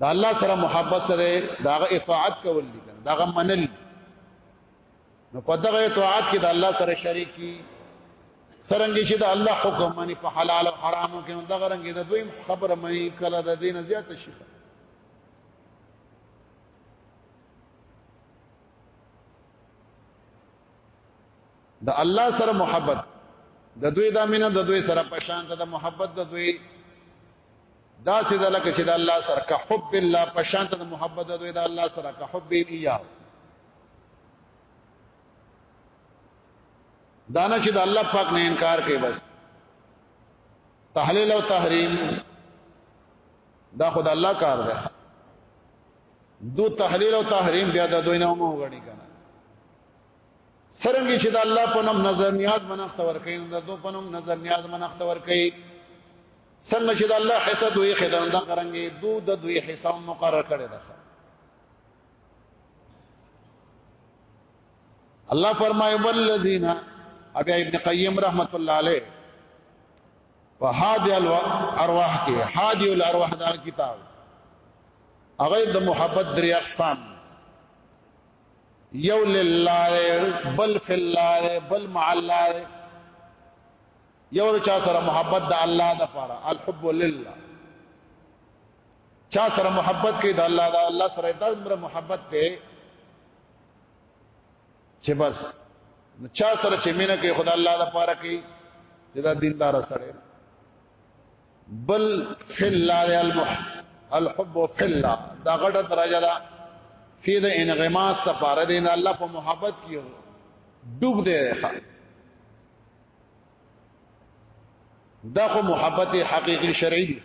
د الله سره محبت سره داغه اطاعت کول دي داغه منل نو په دغه اطاعت کې د الله سره شریکی سرنګ چې د الله حکم باندې په حلال او حرامو کې دغه رنګ د دوی خبره مې کله د دین زیات شي د الله سره محبت د دوی د مینه د دوی سره پشان ته د محبت د دوی دا چې د لکه چې د الله سره که حب الله په شان ته محبت دوی د الله سره که حب ایاه دا نه چې د الله پاک نه انکار کوي بس تحلیل او تحریم دا خدای الله کار دی دو تحلیل او تحریم بیا د دوی نه مو غړي کنه سرنګي چې د الله په نوم نظر نیاز منښت ور کوي د دوی په نوم نظر نیاز منښت ور کوي څنګه چې د الله حصہ دوی خدان دا غرنګي دو د دوی حصہ مقرر کړي ده الله فرمایي والذین ابي ابن قیم رحمت الله علیه په هادی الارواح کې هادی الارواح دا کتاب هغه د محبت درې اقسام یو لله بل فی الله بل مع الله یو د چا سره محبت د الله د پاره الحب لله چا سره محبت کوي د الله د الله سره د عمر محبت دی چې بس چا سره چې مینه کوي خدای الله د پاره کوي چې دا دیندار سره بل فی الله المح الحب فی الله دا غټه درجه ده فی د انغماس ته پاره دی نه الله په محبت کې ډوب دی ښه دا خو محبت حقیقی شرعی دی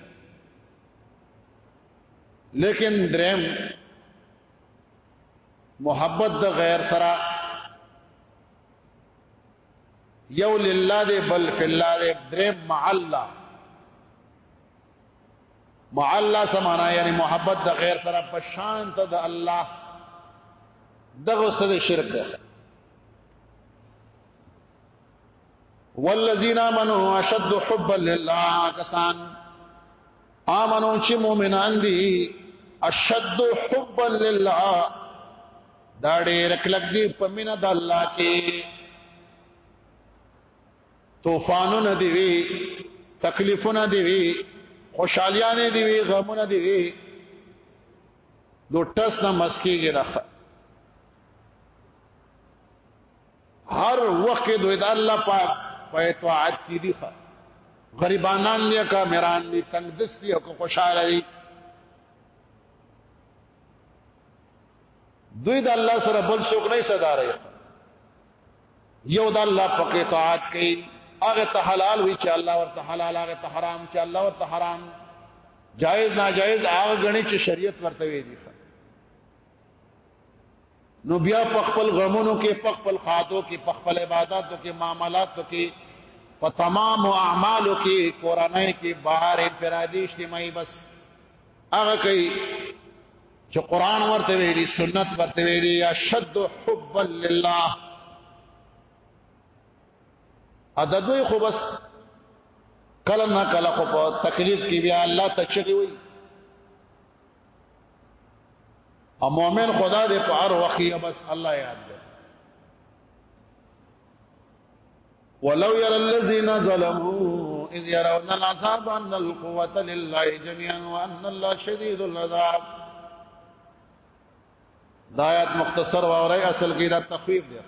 لیکن درم محبت د غیر سره یو لله دی بل فی الله دی درم مع الله مع الله سمانا یعنی محبت د غیر سره په شان ته د الله دغه سره شرک ده والذین آمنوا اشد حبا لله کسان آمنو چې مؤمنان دي اشد حبا لله دا ډېر کلک دي په مینا د الله کې طوفانونه دی وی تکلیفونه دی وی خوشحالیانه دی وی غمونه دی وی دو ټس نه مسکیږي راخه هر وخت دوی د الله پاک په اطاعت کې دي غریبانان دي کامیران دي تنگ دست دي او خوشاله دي دوی د الله سره بل څوک نه صدار یو د الله په اطاعت کوي هغه ته حلال وی چې الله ورته حلال هغه ته حرام چې الله ورته حرام جائز ناجائز هغه غني چې شریعت ورته وی دي نو بیا په خپل غمونو کې په خپل خاطو کې په خپل عبادتو کې معاملاتو کې په تمام اعمالو کې قرانه کې بهر انفرادي اجتماعي بس هغه کوي چې قران ورته ویلي سنت ورته ویلي یا شد حب لله عددوی خو بس کله نه کله خو په تکلیف کې بیا الله ته چغي وي او مؤمن خدا دې په هر وخت یې بس الله یاد دی ولو ير الذين ظلموا اذ يرون العذاب ان القوه لله جميعا وان الله شديد العذاب دا آیات مختصر و اورای اصل کې دا تخفیف دی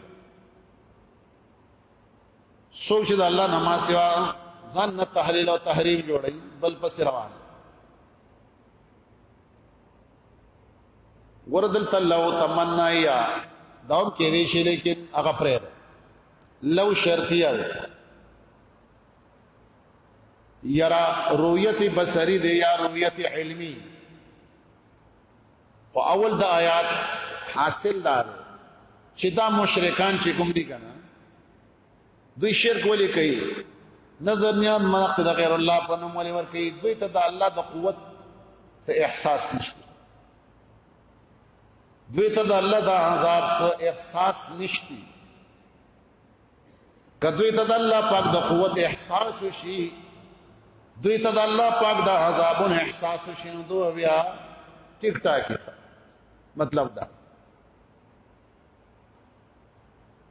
سوچ د الله نماز سوا ځان نه تحلیل او تحریم جوړي بل پس روان وردل تلو تمنا یا داوم کې دې شي لیکن هغه پرې لو شرطیه یرا رؤیت بصری دی یا رؤیت علمی او اول د آیات حاصل دار چې دا مشرکان چې کوم دي کنه دوی شرک ولي کوي نظر نیان منقت د غیر الله په نوم ولي ور کوي دوی ته د الله د قوت څه احساس نشته دوی ته د الله د عذاب څه احساس نشته کدوې ته د الله پاک د قوت احساس وشي دوی ته د الله پاک د عذابونو احساس وشي نو دوی بیا ټیک ټاک مطلب دا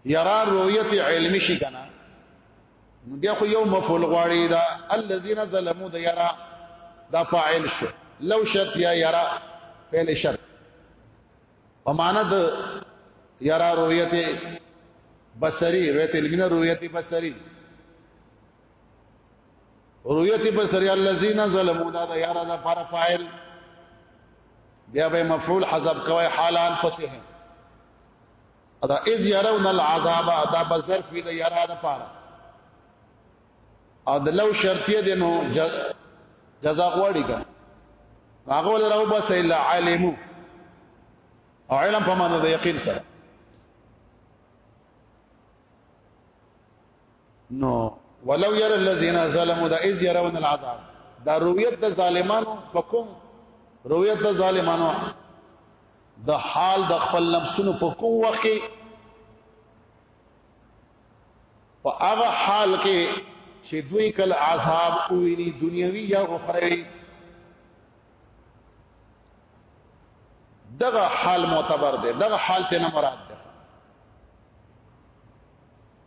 یرا رؤیت علمی شي کنه نو بیا خو یو مفعول غواړي دا الذين ظلموا دا یرا دا فاعل شو لو شرط یا یرا فعل شرط وماند یرا رؤیت بصری رؤیت علمی نه رؤیت بصری رؤیت بصری الذین ظلموا دا د یاره د پر فاعل بیا به مفعول حذف کوي حالان پسې هم ادا اذ يرون العذاب دا بظرف دی یاره د پر او د لو شرطیه دی نو جزا غواړي کا هغه ول راو بس الا عالمو او علم په معنی د یقین سره نو ولو ير الذين ظلموا دا اذ يرون العذاب دا رؤيت د ظالمانو بكم رؤيت د ظالمانو د حال د خپل نفسونو په کوم وخت کې په هغه حال کې چې دوی کل عذاب ویني دنیوي یا اخروی دغه حال معتبر دی دغه حال ته نه مراد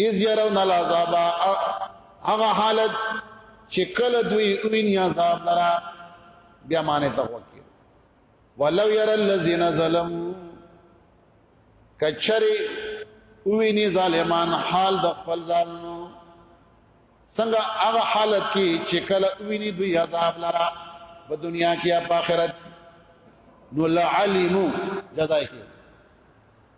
اذ يرون العذاب هغه حالت چې کله دوی ویني عذاب لرا بیا معنی ته وکړي ولو ير الذين ظلموا کچره ویني ظالمان حال د خپل ځانو څنګه هغه حالت کې چې کله ویني دوی عذاب لرا په دنیا کې او آخرت نو لعلمو جزای کې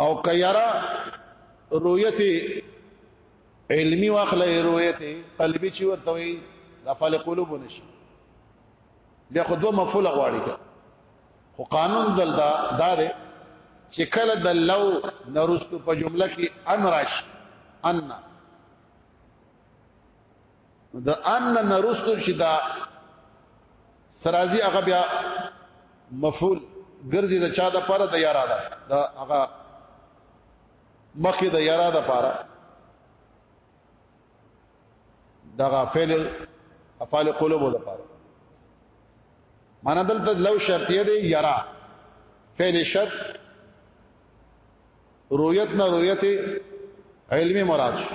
او کيرا رؤيت علمی واخلې رؤيت قلبي چې ورته وي د فعل قلوب نشي بیا خو دوه مفعول غواړي خو قانون دلدا دا دی چې کله د لو نرستو په جمله کې ان راشي ان د ان نرستو چې دا سرازی هغه بیا مفعول ګرځي د چا د پاره د یارا ده دا هغه مخې د یارا د پاره دغه فعل افعال قلوب د پاره معنا دلته لو شرطیه دی یرا فعل شرط رؤیت نه رؤیت علمی مراد شو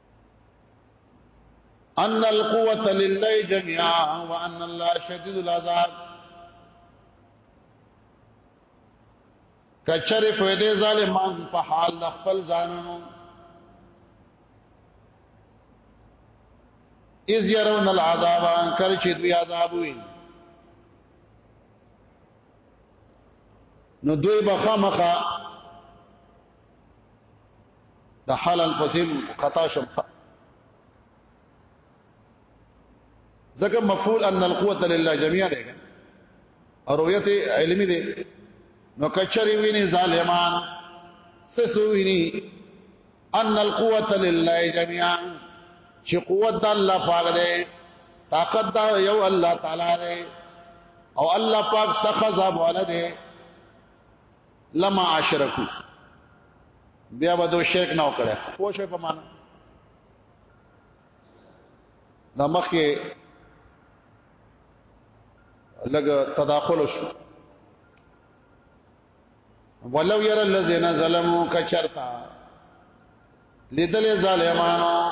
ان القوه لله جميعا وان الله شديد العذاب کچره په دې ظالمان په حال د خپل ځانونو اذ يرون العذاب ان کر چې دوی عذاب وي نو دوی بخامخه د حلال په ځین خطا شم ځکه مفعول ان القوه لله جميعا دی او رؤیت علمی دی نو کچری ویني ظالمان سسو ویني ان القوه لله جميعا چې قوت د الله پاک دی طاقت دا یو الله تعالی دی او الله پاک سخت عذاب ولده لما اشرکو بیا به دو شرک نه وکړي خو شوي په معنا دا مخکې لګ تداخل شو ولو ير الذين ظلموا كشرتا لیدل ظالمانو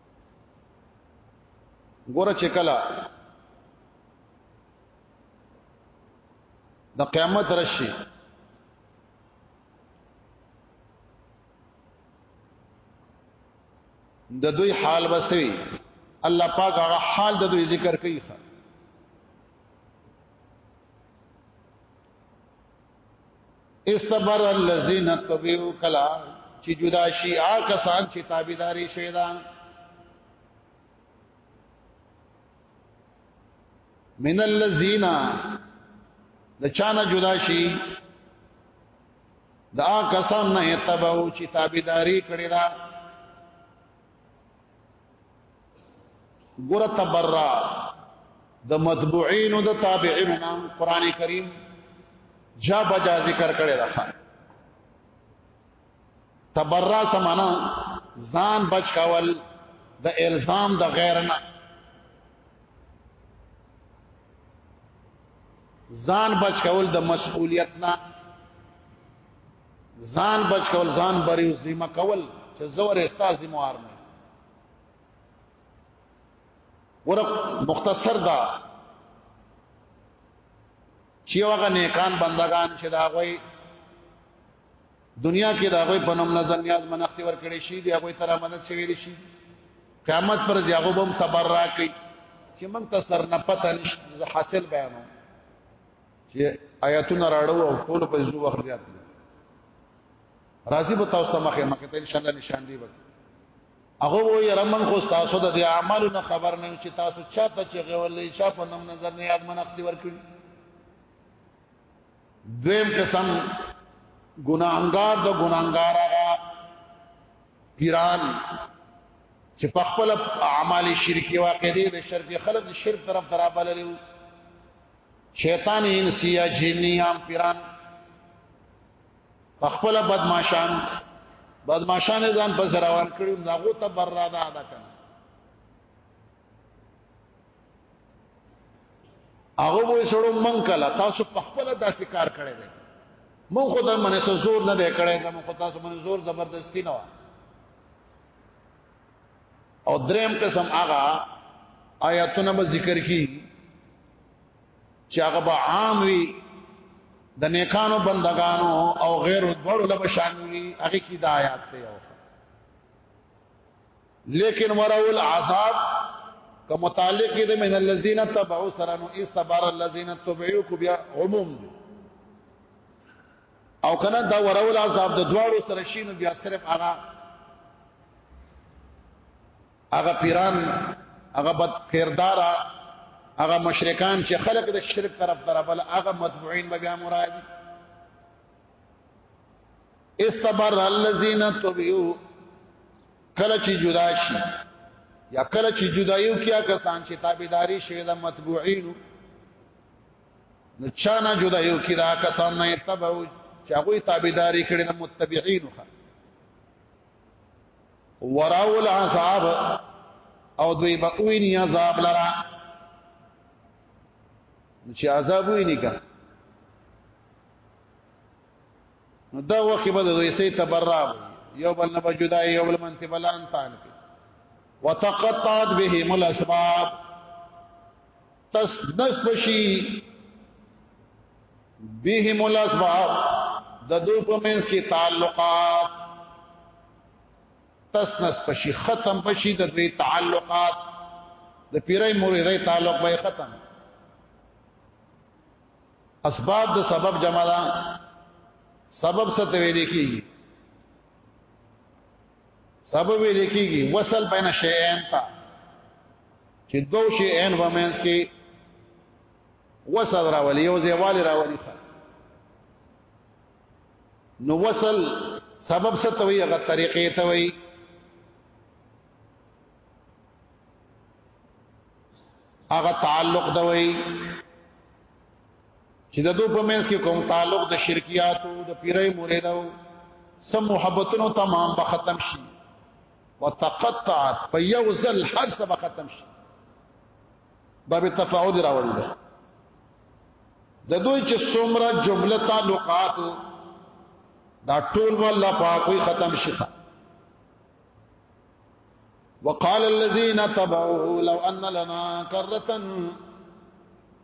ګوره چې کله د قیامت رشي د دوی حال بسوي الله پاک هغه حال د دوی ذکر کوي استبر الذين تبعوا کلا چې جدا شي آ کسان چې تابعداري شوی دا من الذين د چانه جدا شي دا کسان نه تبعو چې تابعداري کړی دا ګور تبرع د مطبوعین او د تابعین نام قران کریم جا بجا ذکر کړي راخه تبرع سمانا ځان بچ کول د الزام د غیر نه ځان بچ کول د مسؤلیت نه ځان بچ کول ځان بری او ذمہ کول چې زور استاد ذمہ وار نه ور مختصر دا چې هغه نیکان بندگان چې دا غوي دنیا کې دا غوي په نوم نظر نیاز منښت ور کړی شي دی هغه تر مدد شوی دی شي قیامت پر دی هغه بم تبرع کوي چې موږ ته سر نه پته نشته حاصل بیانو چې آیاتونه راړو او ټول په زو وخت زیات راضی به تاسو ته مخه مخه ته ان شاء الله نشان دی وکړي هغه وو یې رمن خو تاسو د اعمالو نه خبر نه چې تاسو چاته چې غولې چا په نوم نظر نه یاد منښتي ورکړي دویم قسم ګناهګار د ګناهګار هغه پیران چې په خپل اعمال شرکی واقع دي د شرک خلک شرک طرف درابللو شیطان انسی یا جنی یا پیران خپل بدمعشان بدمعشان ځان په زرا ور کړی دا غو ته بر را ده ادا کړ هغه وې سړو من کله تاسو په خپل داسې کار کړی دی مون خو در منې زور نه دی کړی دا مون خو تاسو منې زور زبردستی نه و او دریم قسم هغه آیاتونه به ذکر کی چې هغه به عام وي د نیکانو بندگانو او غیر دوړو له شاملي هغه کې د آیات ته یو لیکن ورول عذاب که متعلق دې من الذين تبعوا سرنو استبار الذين تبعوا کو بیا عموم دی او کنه دا ورول عذاب د دواړو سره شینو بیا صرف هغه هغه پیران هغه بد کردارا هغه مشرکان چې خلق د شرک طرف طرف بل هغه متبوعين به بیا مراد استبر الذين تبعوا کله چې جدا شي یا کله چې جدایو کیا کسان چې تابعداري شوی د متبوعینو نو چا نه جدا یو کې دا کسان نه تبعو چې هغه تابعداري کړي د متبعين وراو العذاب او دوی به ویني عذاب لرا چې عذاب ویني کا نو دا وخت به دوی سي تبرع یو بل نه بجدا یو بل من تبلان تان وتقطعت بهم الاسباب تسدس بشي بهم الاسباب د دو په منځ کې تعلقات تسنس بشي ختم بشي د دوی تعلقات د پیرای مریدای تعلق به ختم اسباب د سبب جمع ده سبب څه ته ویل کیږي سبب یې لیکيږي وصل بین شیئین تا چې دو شیئین په منځ کې وصل راولي یو ځایوالي راولي نو وصل سبب څه ته وي هغه طریقې ته وي هغه تعلق دوي چې د دوه په منځ کې کوم تعلق د شرکیاتو د پیرې مریدو سم محبتونو تمام به ختم شي وتقطعت په یو ځل هر څه به ختم شي باب تفاعل راوړل ده د دوی چې څومره جمله تعلقات دا ټول والله پاکوي ختم شي وقال الذين تبعوا لو ان لنا كره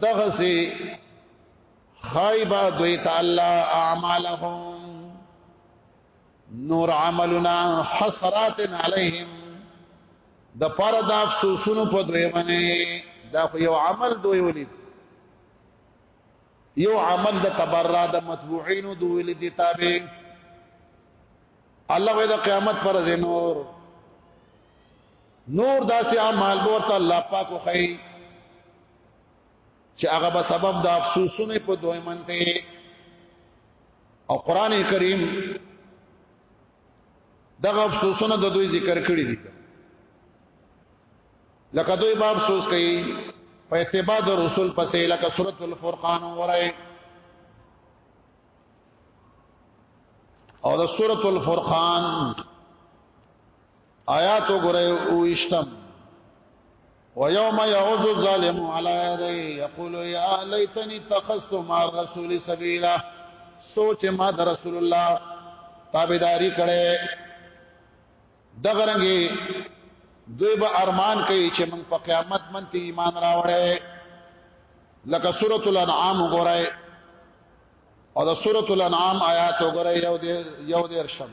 دغه سي خایبا دوی ته الله اعمالهم نور عملنا حسرات علیهم د پر د افسوسونو په دوی باندې دا خو یو عمل دوی ولید یو عمل د تبرع د متبوعین دوی ولید تابع الله د قیامت پر نور نور داسې اعمال به ورته الله پاک وخی چې هغه به سبب د افسوسونه په دوی منته او قران کریم دغه افسوسونه د دوی ذکر کړی دي لکه دوی به افسوس کوي په اتباع د رسول پسې لکه سورۃ الفرقان ورای او د سورۃ الفرقان آیات وګورئ او اشتم ويوم يعوذ الظالم على يديه يقول يا ليتني اتخذت مع الرسول سبيلا سوچ ما د رسول الله تابعداري کړې دغرنګي دوی به ارمان کوي چې موږ په قیامت منته ایمان راوړې لکه سورۃ الانعام وګورئ او د سورۃ الانعام آیات وګورئ یو دې یو دې شم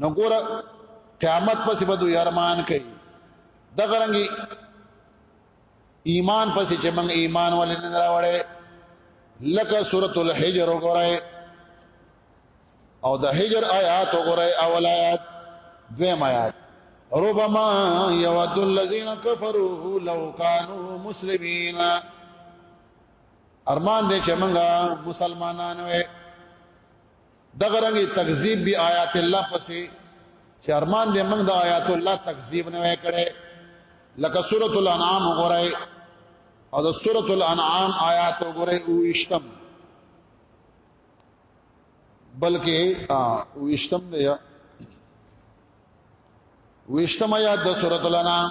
نو ګوره قیامت پسې به دوی ارمان کوي د غرنګي ایمان پسې چې موږ ایمان ولې نه راوړې لکه سورۃ الحجر وګورئ او د حجر آیات وګورئ اول آیات دویم آیات ربما يود الذين كفروا لو كانوا مسلمين ارمان دې چې موږ مسلمانان وې دغه رنګي تکذیب بی آیات الله پسې چې ارمان دې موږ د آیات الله تکذیب نه وکړي لکه سورۃ الانعام وګورئ او د سورۃ الانعام آیات وګورئ او اشتم بلکې او اشتم دی یا وشتم آیات د سورۃ الانعام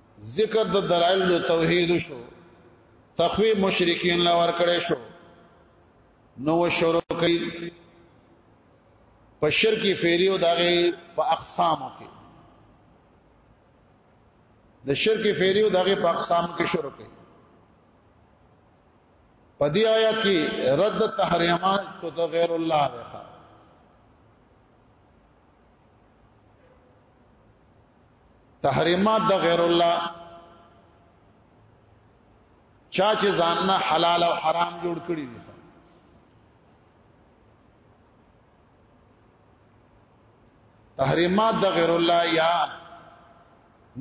ذکر د دلائل توحید شو تخوی مشرکین لور کړی شو نو شروع کړي په شرک فعلی او دغه په اقسامو کې د شرک فعلی او دغه په اقسام کې شروع کړي په دې آیات کې رد تحریمات تو غیر الله ده تحریمات د غیر الله چا چې ځان نه حلال او حرام جوړ کړی دي تحریمات د غیر الله یا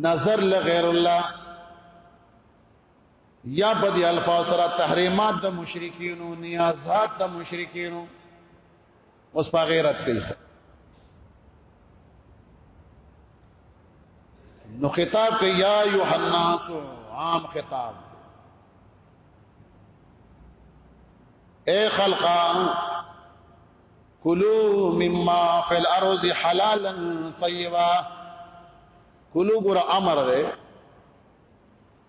نظر له غیر الله یا په دې الفاظ سره تحریمات د مشرکینو نیازات د مشرکینو اوس په غیرت کوي نو خطاب کوي یا یوحنا سو عام خطاب اے خلقا کلو مما فی الارض حلالا طیبا کلو ګور امر ده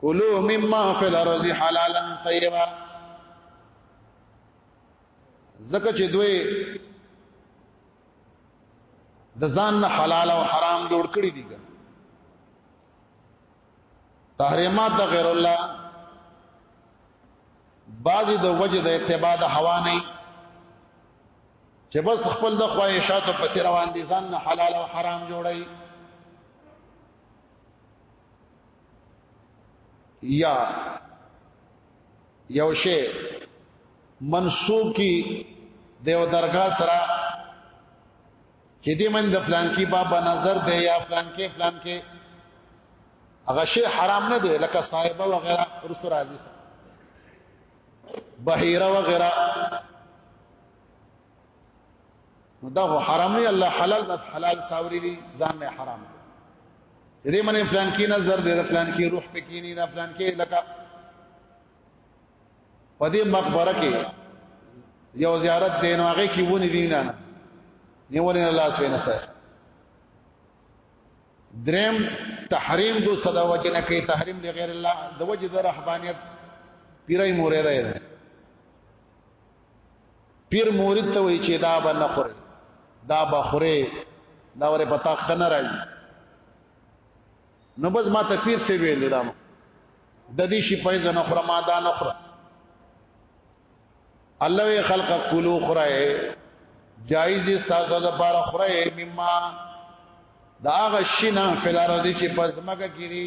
کلو مما فی الارض حلالا طیبا زکه چې دوی د ځان نه حلال او حرام جوړ کړی دي تحریمات د غیر الله بعضی د وجه د اتباع د هوا نه چې بس خپل د خواهشاتو پس روان دي ځان نه حلال او حرام جوړي یا یو شی منسوب کی دیو درگاه سره چې دې من د پلان کې بابا نظر دی یا پلان کې پلان کې هغه شی حرام نه دی لکه صاحب و غیره رسو راضی بحیره و غیره نو دا خو حرام نه الله حلال بس حلال ساوري دي ځان نه حرام دې منه پلان کې نظر دې پلان کې روح پکې نه دا پلان کې لکه په دې مقبره کې یو زیارت دی نو هغه کې ونی دي نه نیولې الله سبحانه سره دریم تحریم دو صدا وجه نه کوي تحریم لغیر الله د وجه د رهبانیت پیرای مورې ده پیر مورید ته وی چې دا به نه خوري دا به خوري دا وره پتا خنه راځي نو بس ما ته پیر سی ویل دا د دې شي په ځنه خره ما دا نه خره الله وی خلق کلو خره جایز دي تاسو د بار خره مما دا غشینا فلارو دي چې پزماګه کیږي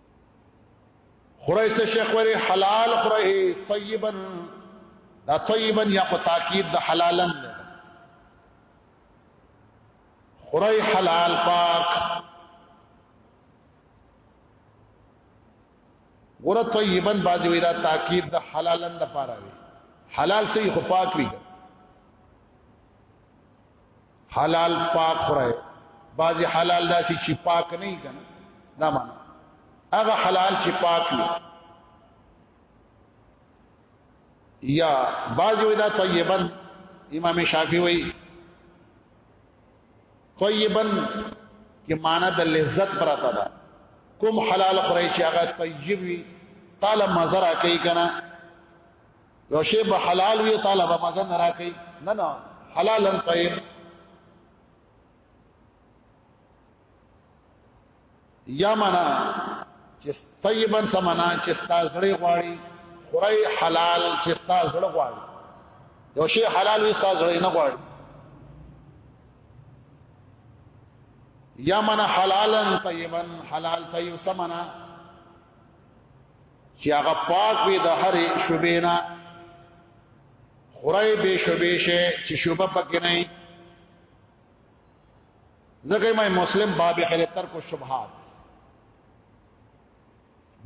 خورای څه شیخ وری حلال خورای طیبا دا طیبا یا په تاکید د حلالن خورای حلال پاک ګور طیبا باج وی دا تاکید د حلالن د پاره وی حلال سي خو پاک وی حلال پاک خورای بعضی حلال داسي چې پاک نه کنا دا معنا هغه حلال چې پاک وي یا بعضی ودا طیبا امام شافعی وایي طیبا کې معنا د لذت پراته ده کوم حلال خورای چې هغه طیب وي تعالی مزرا کوي کنه یو شی به حلال وي تعالی به مزه نه راکړي نه نه حلالا طيب یا معنا چې طيبا سمنا چې ستاسو غواړي خوري حلال چې ستاسو غواړي یو شی حلال وي ستاسو نه غواړي یا من حلالا طیبا حلال طیب سمنا چې هغه پاک وي د هر شوبې نه خورای به شوبې شي چې شوبه پکې نه ځکه مې مسلم باب کې تر کو شبهات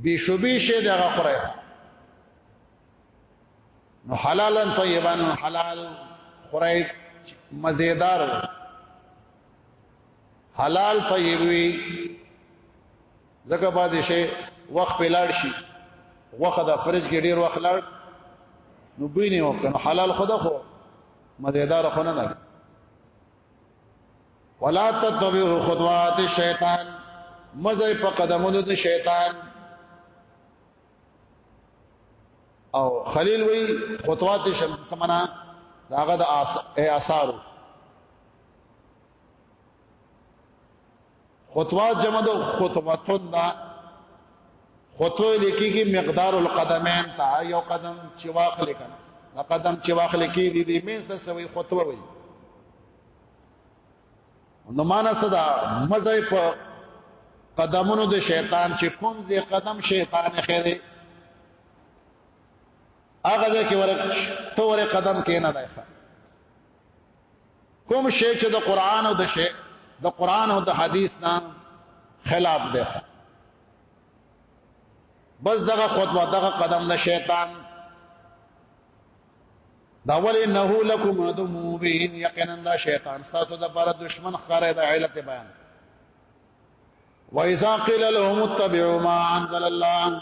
به شوبې شي دغه خورای نو حلالا طیبا حلال خورای مزیدار حلال طیب وی ځکه باندې شي وخت په لاړ شي وخت د فرج کې ډیر وخت لاړ نو بینه وکنه حلال خدا خو مزیدار خو نه ده ولا تتبعوا خطوات الشیطان مزه په قدمونو د شیطان او خلیل وی خطوات شمس سمنا داغه د آثار خطوا جمع د خطوتون دا خطو لیکيږي مقدار القدمین تا یو قدم چې واخلې کنه دا قدم چې واخلې کې دي دې مې څه سوي خطو وي نو معنا صدا مزه په قدمونو د شیطان چې کوم دې قدم شیطان خېره هغه ځکه ورک تو ور قدم کې نه دی کوم شی چې د قران او د شی د قران او د حدیث نه خلاف دی بس دغه خطوه دغه قدم د شیطان دا ول انه لکم عدو مبین یقینا دا شیطان تاسو د لپاره دشمن ښکارې د علت بیان و اذا قيل لهم اتبعوا ما انزل الله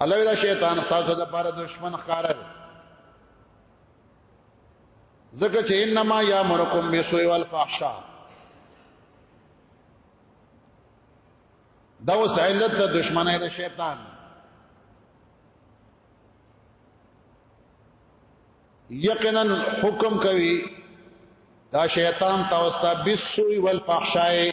الله وی دا شیطان تاسو د پاره دشمن ښکار دی ځکه چې انما یامرکم بسوء والفحشاء دا وس علت د دشمنه د شیطان یقینا حکم کوي دا شیطان تاسو ته بسوء والفحشاء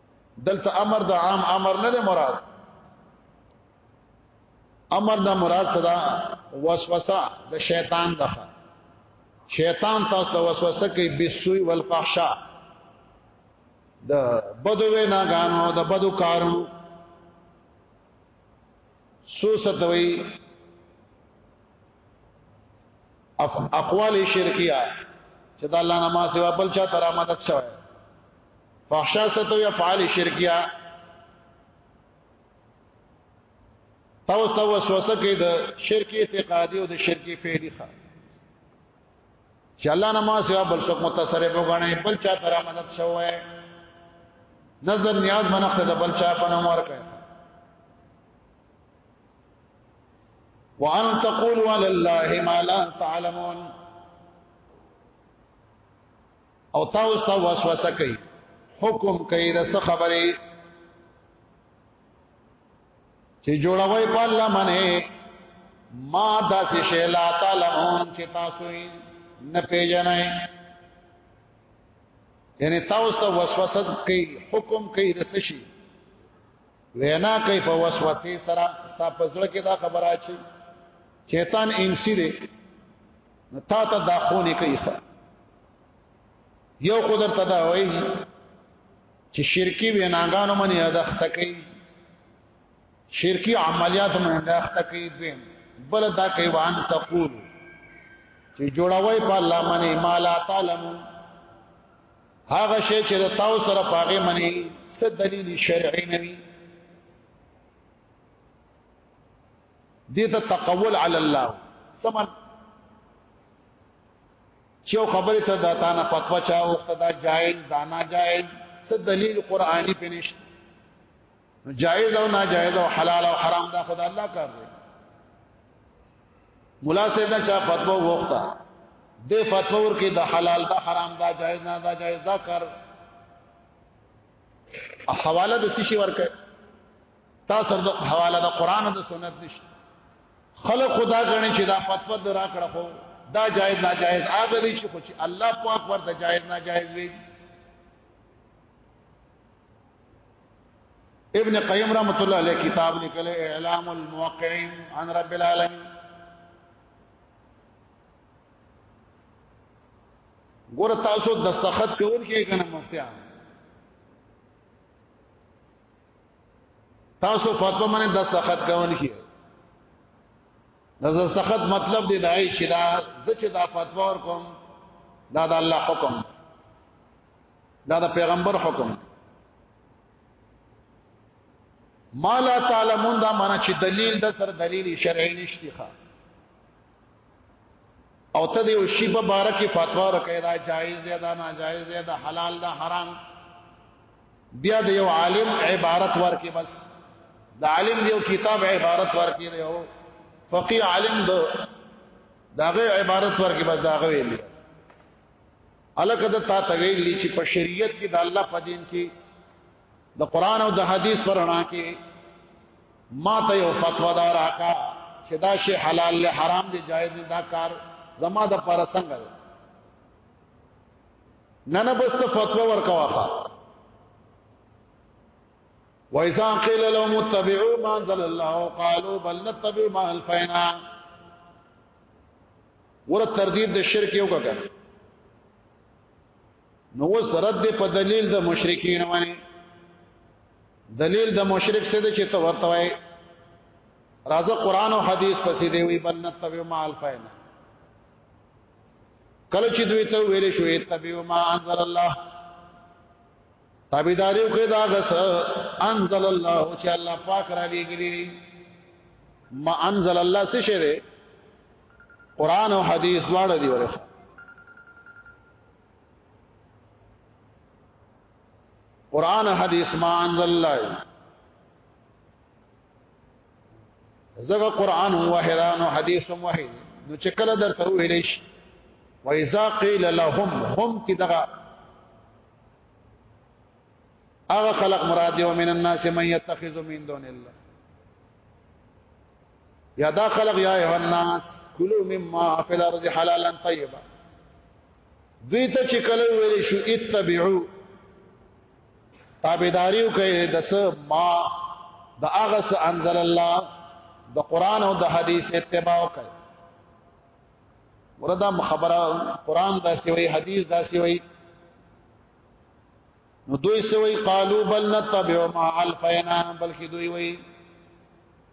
دلته امر د عام امر نه دی مراد امر نه مراد صدا وسوسه د شیطان ده شیطان تاسو ته وسوسه کوي بسوی والفحشا د بدو نه غانو د بدو کارو سو ستوي اقوال شرکیه چې د الله نما سوا بل چا تر امانت شوی فحشا ستو یا فعال شرکیا تاسو ته وسوسه کې د شرک اعتقادي او د شرک فعلی ښه چې الله نه ما سوا بل څوک متصرف وګڼي بل چا تر مدد شوی نظر نیاز منخت د بل چا په نوم ورکړي وان تقولوا على الله ما لا تعلمون او تاسو ته وسوسه کوي حکم کوي د څه خبرې چې جوړوي په الله باندې ما داسې شی لا تعلمون چې تاسو نه پیژنئ یعنی تاسو ته وسوسه کوي حکم کوي د څه شي وینا کوي په وسوسه سره تاسو په ځړ کې دا خبره اچي شیطان انسی دی نو تا ته دا خونه کوي یو قدرت دا وایي چې شرکی ویناګانو باندې ادخته کوي شرکی عملیات باندې ادخته کوي دویم بل دا کوي وان تقول چې جوړوي په الله باندې ما لا تعلم هغه شی چې د تاسو سره پاغه باندې څه دلیل شرعي نه وي دې ته تقول علی الله سمن چې خبره ته دا تا نه فتوا چا او خدا جائز دانا جائز څه دلیل قرآنی په نشته نو جائز او ناجائز او حلال او حرام دا خدای الله کار دی مولا صاحب نه چا فتوا وغوښته د فتوا ورکې د حلال دا حرام دا جائز نه دا جائز دا کار حواله د سشي ورکه تاسو د حواله د قران او د سنت نشته خلق خدا غني چې دا فتوا درا کړه خو دا جایز ناجایز هغه دي چې خو چې الله پاک ورته جایز ناجایز وي ابن قیم رحمت الله علیه کتاب لیکل اعلام الموقعین عن رب العالمین ګور تاسو دستخط کوون کې کنه مفتیان تاسو فتوا باندې د سخت کول کی دا سخت مطلب دی دا چې دا د چې دا فتوا ور کوم دا د الله حکم دا د پیغمبر حکم ما لا تعلمون دا معنا چې دلیل د سر دلیل شرعي نشتی ښا او ته دې او شی په بارکه فتوا ورکړه دا جایز دی دا ناجایز دی دا حلال دا حرام بیا د یو عالم عبارت ورکې بس د عالم یو کتاب عبارت ورکې دی او فقی عالم د داغه عبارت ورکې بس داغه ویل الکه د تا تویل لی چې په شریعت کې د الله په دین کې د قران او د حدیث پر اړه کې ما ته یو فتوا دا راکا چې دا شی حلال له حرام دی جایز دی دا کار زما د پر څنګه نه نه بس فتوا ورکواخه وایزا قیل لهم اتبعوا ما انزل الله قالوا بل نتبع ما الفینا ور تردید د شرک یو کګه نو وس رد په دلیل د مشرکین باندې دلیل د مشرک څه د چې تو ورته وای راځه قران او حدیث پسې دی وی بل نتبع مال فین کله چې دوی ته ویل شو اتبعوا ما انزل الله تابعداري خو دا غس انزل الله چې الله پاک را لګري ما انزل الله څه شه ده قران او حديث دواړه دی ورخه قران حديث ما انزل الله زګه قران هو واحدان او حدیث هم واحد نو چې کله درته ویلې شي و اذا قيل لهم هم کی دغه هغه خلق مراد دی ومن الناس من يتخذ من دون الله یا دا خلق یا ایه الناس کلوا مما فی الارض حلالا طیبا دوی ته چې کله ویل شو اتبعوا تابعداري وکړي د څه ما د هغه څه انزل الله د قران او د حديث اتباع وکړي وردا خبره قران دا سی وی حديث دا سی وی نو دوی سوی قالو بل نتبع ما الفینا بلکې دوی وی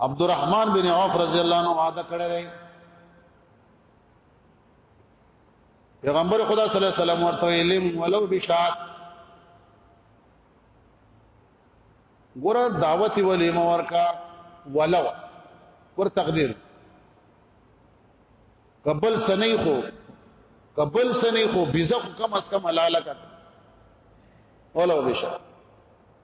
عبدالرحمن بن عوف رضی الله عنه وعده کړی دی پیغمبر خدا صلی الله علیه وسلم ورته علم ولو بشات ګوره دعوت ولې مور کا ولو ور تقدیر قبل سنې خو قبل سنې خو بيزه کم اس کم لاله کړ ولو بشات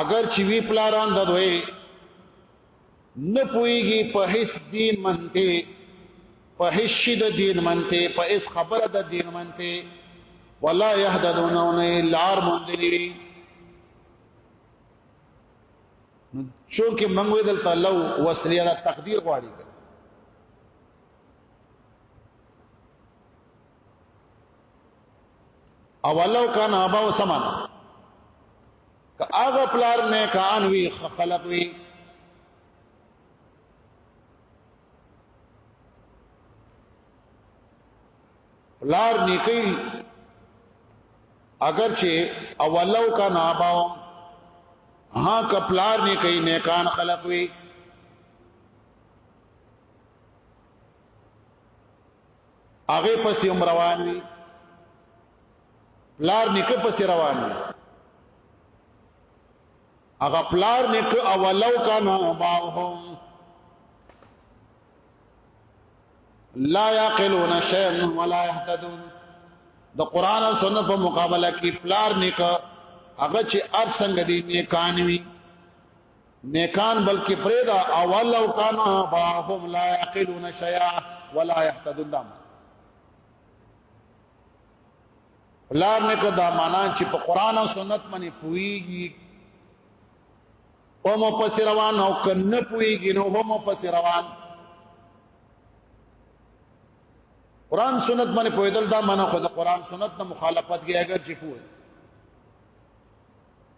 اگر چې وی پلاران د دوی نه پويږي په هیڅ دین منته په هیڅ شي د دین منته په هیڅ خبره د دین منته ولا يهددون نه لار مندلي نو چونکه موږ ودل تعالی وسلیه د تقدیر غواړي اولو کان ابا او سمان که هغه پلار نه کان وی خلق وی پلار نیکی اگر چې اولو کان ابا ها که پلار نیکی نیکان خلق وی هغه پسې هم روان وي پلار نیکه پسې روان وي هغه پلار نیکه اولو کانو باهم لا یاقلون شیئا ولا یهتدون د قران او سنت په مقابله کې پلار نیکه هغه چې ار څنګه دي نیکانوي نیکان بلکې پرېدا اول او کان باهم لا يعقلون شيئا ولا يهتدون دام لار نه کدا معنا چې په قران او سنت باندې پويږي او مو پس روان او کنه پويږي نو هم مو پس روان قران سنت باندې پويدل دا معنا خو د قران سنت نه مخالفت کې اگر چې پوي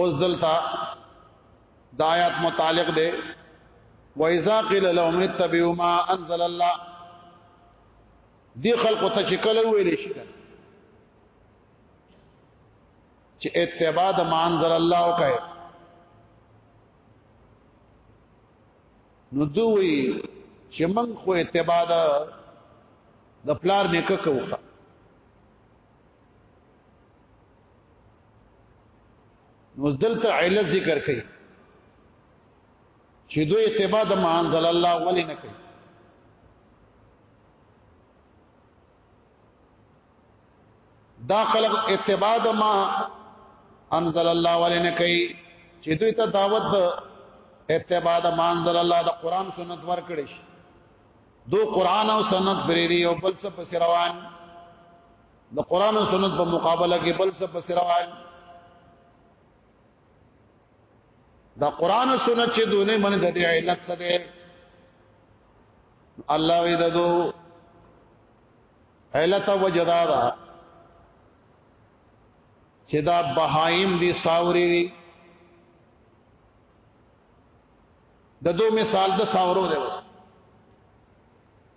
اوس دلته د آیات متعلق دی و اذا قيل لهم اتبعوا ما انزل الله دی خلق ته چې کله ویل شي چې اتباع د ما انزل الله وکړي نو دوی چې من خو اتباع د پلار نیکه کوخه نو دلته علت ذکر کړي چې دوی اتباع د مانزل الله ولې نه کوي دا خلق اتباع د ما انزل الله ولې نه کوي چې دوی ته دعوت د اتباع د مانزل الله د قران سنت ورکړي شي دو قران او سنت پرې دی او بل څه پس روان د قران او سنت په مقابله کې بل څه پس روان دا قران او سنت چې دونه من د دې علت څه ده الله وی ددو علت وجدا دا چې دا بهایم دي ساوري دي د دو مثال د ساورو دی وس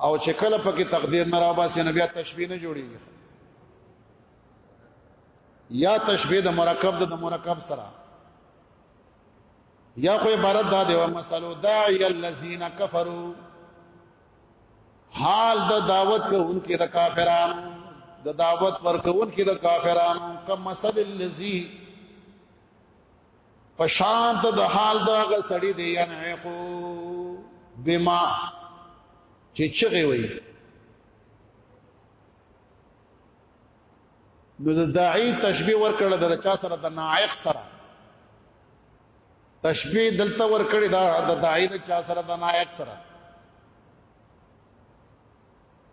او چې کله پکې تقدیر نه را باسي نو بیا تشبیه نه جوړیږي یا تشبیه د مرکب د مرکب سره یا خو عبارت دا دی و مسلو داعی الذین کفروا حال د دعوت کوونکې د کافرانو د دعوت ورکوونکې د کافرانو کم مثل الذی په شان ته د حال دا غ سړی دی یا نه خو بما چې چغه وي نو د داعی تشبیه ورکړل د چا سره د نائق سره تشبیه دلته ورکړی دا د داعی د چا سره د نائق سره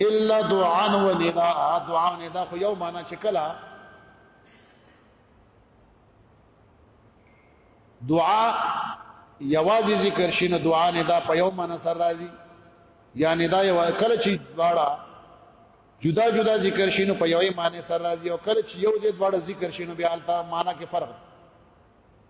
الا دعاء و نداء دعاء و نداء خو یو معنا چې کلا دعا یوازې ذکر شي نو دعا نداء په یو معنا سره راځي یا نداء یو کله چې دواړه جدا جدا ذکر شي نو په یوې معنی سره راځي او کله چې یو ځای دواړه ذکر شي نو بیا البته معنی کې فرق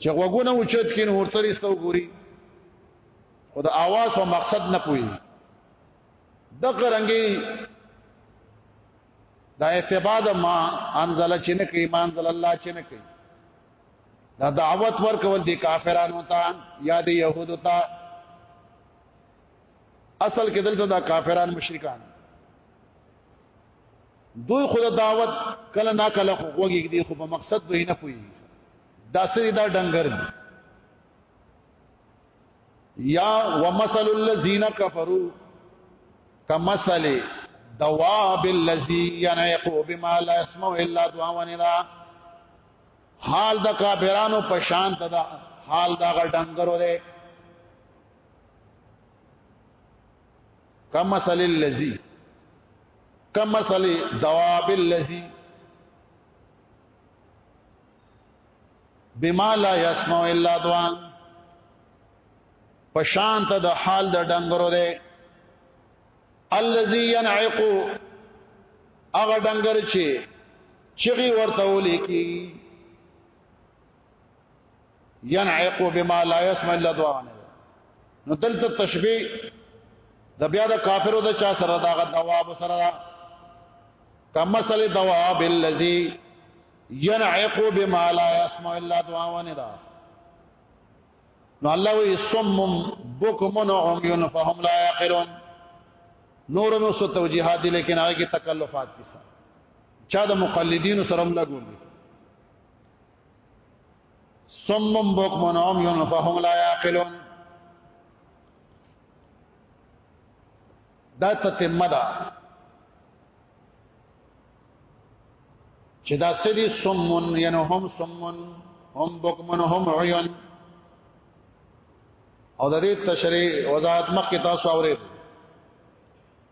چې وګونه اوچت کین هورتر استو ګوري خو د आवाज او مقصد نه پوي د قرنګي دا اعتباد ما انزل چې نه کوي ما انزل الله چې نه کوي دا دعوت ورکول دي کافرانو ته یا د يهودو ته اصل کې دلته دا کافران مشرکان دوی خود دعوت کله نا کله خو وګی دی خو په مقصد به نه پوي دا سری دا ډنګر دی یا ومثل الذين كفروا كمثل دواب الذي ينعق بما لا يسمع الا دعاء وندا حال د کافرانو په شان تدا حال دا غډنګرو ده کم مثل الذی کم مثل دواب الذی بما لا يسمع الا دعاء پشانت د حال د ډنګرو دی الذي ينعق اغه ډنګر چی چغي ورته ولیکي ينعق بما لا يسمع الا دعاء نو دلته تشبيه د بیا د کافرو د چا سره دا غ دواب سره دا کما سره دواب الذي ينعق بما لا يسمع الا دعاء ندا نو الله وي صم بكم عمي فهم لا يعقلون نور نو سو توجيهات دي لیکن هغه کې تکلفات دي چا د مقلدین سره لګول دي سمم بکمن عميون فهم لا يعقلون دا تتمه ده چې دا سدي سمون یعنی هم سمون هم بکمن هم عیون او د دې تشریح وضاحت مخکې تاسو اورئ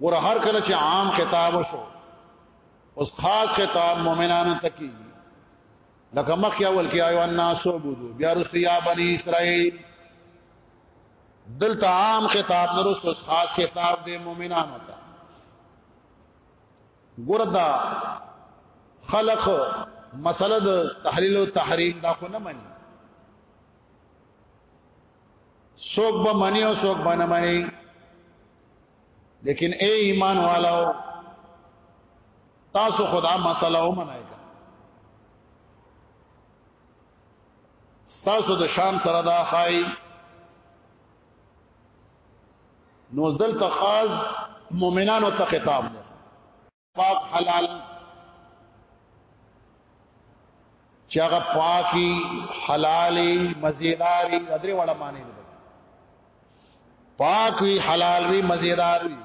ګور هر کله چې عام خطاب شو اوس خاص خطاب مؤمنانو ته کی لکه مخ یا ول کیا ایو الناس عبدو بیا رسل یا بنی اسرائیل دلته عام خطاب نرست اوس خاص خطاب دی مؤمنانو ته ګوردا خلق مسله د تحلیل او تحریم دا خو نه مني څوک به منی او څوک به نه منی لیکن اے ایمان والو تاسو خدا مسله ومنای تاسو د شان سره دا خای نو دلته خاص مؤمنانو ته خطاب دی پاک حلال چې هغه پاکي حلالي مزیداری درې وړه معنی ده پاک وی حلال وی مزیدار وی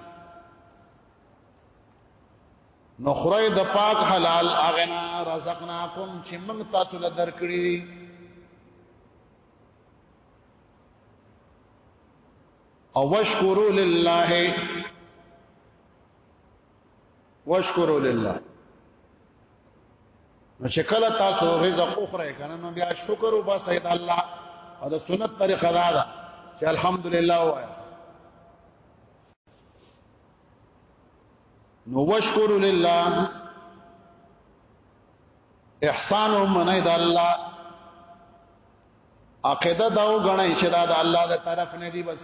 نو خره د پاک حلال اغنا رزقناکم چې موږ تاسو له درکړي او وشکرو لله واشکروا لله نو چې کله تاسو رزق اخره کنه نو بیا شکر وباسئ د الله او د سنت طریقه دا ده چې الحمدلله وایا نو واشکر لله احسان منه د الله عقیده دا وګڼئ چې دا د الله د طرف نه دی بس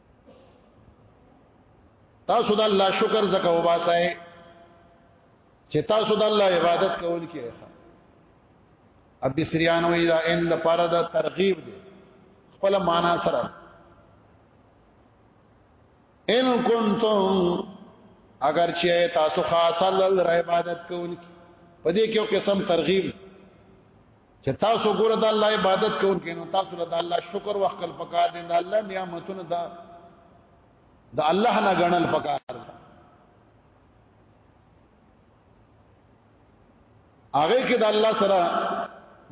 تاسو د الله شکر زکه وباسای چې تاسو د الله عبادت کول کیږي اب بسریان وی دا ان د پاره د ترغیب دی خپل معنا سره ان کنتم اگر چې تاسو خاص الله عبادت کول پدې کې یو قسم ترغیب چې تاسو ګوره د الله عبادت کوونکې نو تاسو له الله شکر وکړ پکار دي د الله نعمتونه دا د الله نه غنل پکار دي هغه کې د الله سره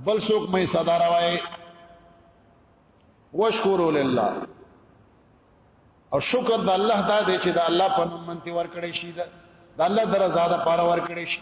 بل څوک مې صدا راوي وشکر لله او شکر د الله دا دی چې د الله په نوم منتی ور کړی شي د الله درزاده پاره ور کړی شي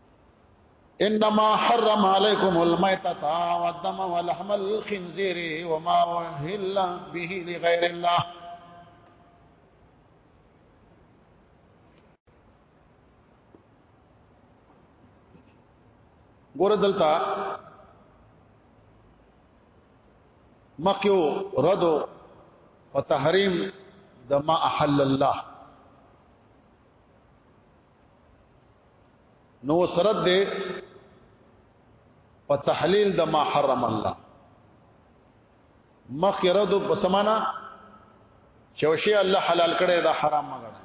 انما حرم عليكم الميتة والدم ولحم الخنزير وما وهل به لغير الله ګور دلته مکیو ردو وتحریم د ما احل الله نو سرت دې په تحلیل د ما حرم الله مخیره د پسمانه چوشي الله حلال کړي دا حرام مګړه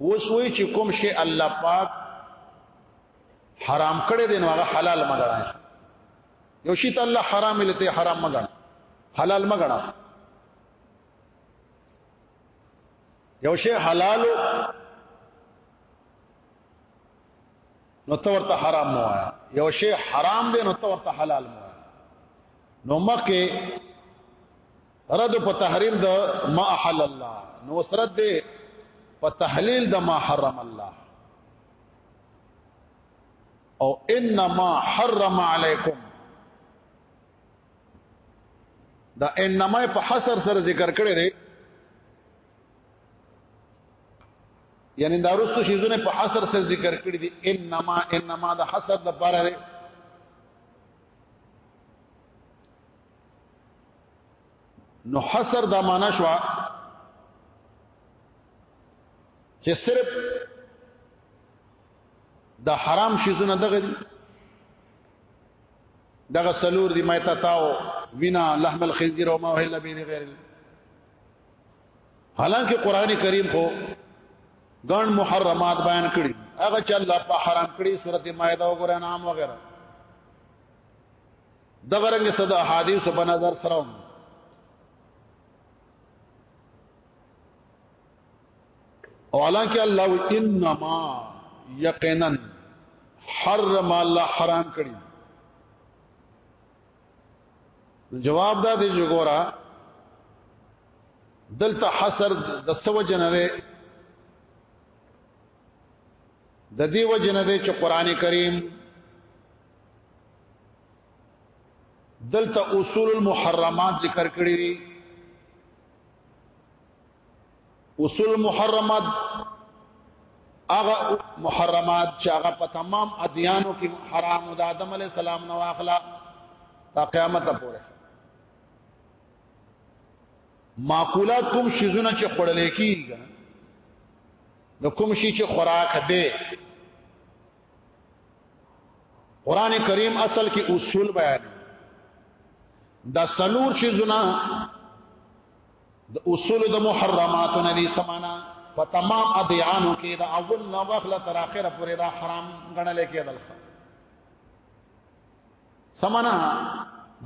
وسوي چې کوم شي الله پاک حرام کړي دین هغه حلال مګړه یو شي ته الله حرام لته حرام مګړه حلال مګړه یو شی حلال نو تو ورته حرام مو آیا یو شی حرام دی نو تو ورته حلال مو آیا نو مکه رد په تحریم د ما حلال الله نو سرت دی په تحلیل د ما حرم الله او انما حرم علیکم دا انما په حصر سره ذکر کړی دی یعنی دا رستو شیزونه په حصر سره ذکر کړی دي انما انما د حصر د پاره دی نو حصر دا معنا شو چې صرف د حرام شیزونه دغه دي دغه سلور دی مایتا تاو وینا لحم الخنزیر او ما هله بین غیر حالانکه قران کریم خو ګڼ محرمات بیان کړي هغه چې الله په حرام کړی سورته مائده او قران عام وغیرہ د غرنګ صدا حدیث په نظر سره او حالانکه الله و انما یقینا حرم الله حرام کړی جواب دا دی چې ګورا دلته حصر د سو جن دی د دې وجه نه دی چې قران کریم دلته اصول المحرمات ذکر کړی دي اصول محرمات هغه محرمات چې هغه په تمام ادیانو کې حرام د آدم علی السلام نو اخلا تا قیامت پورې معقولات کوم شیزونه چې خړلې کیږي د کوم شي چې خوراک دی قران کریم اصل کې اصول بیان دا سلور شیزونه د اصول د محرمات نه دي سمانا په تمام ادیانو کې دا اول نو غفله تر اخره پورې دا حرام غنل کېدل سمانا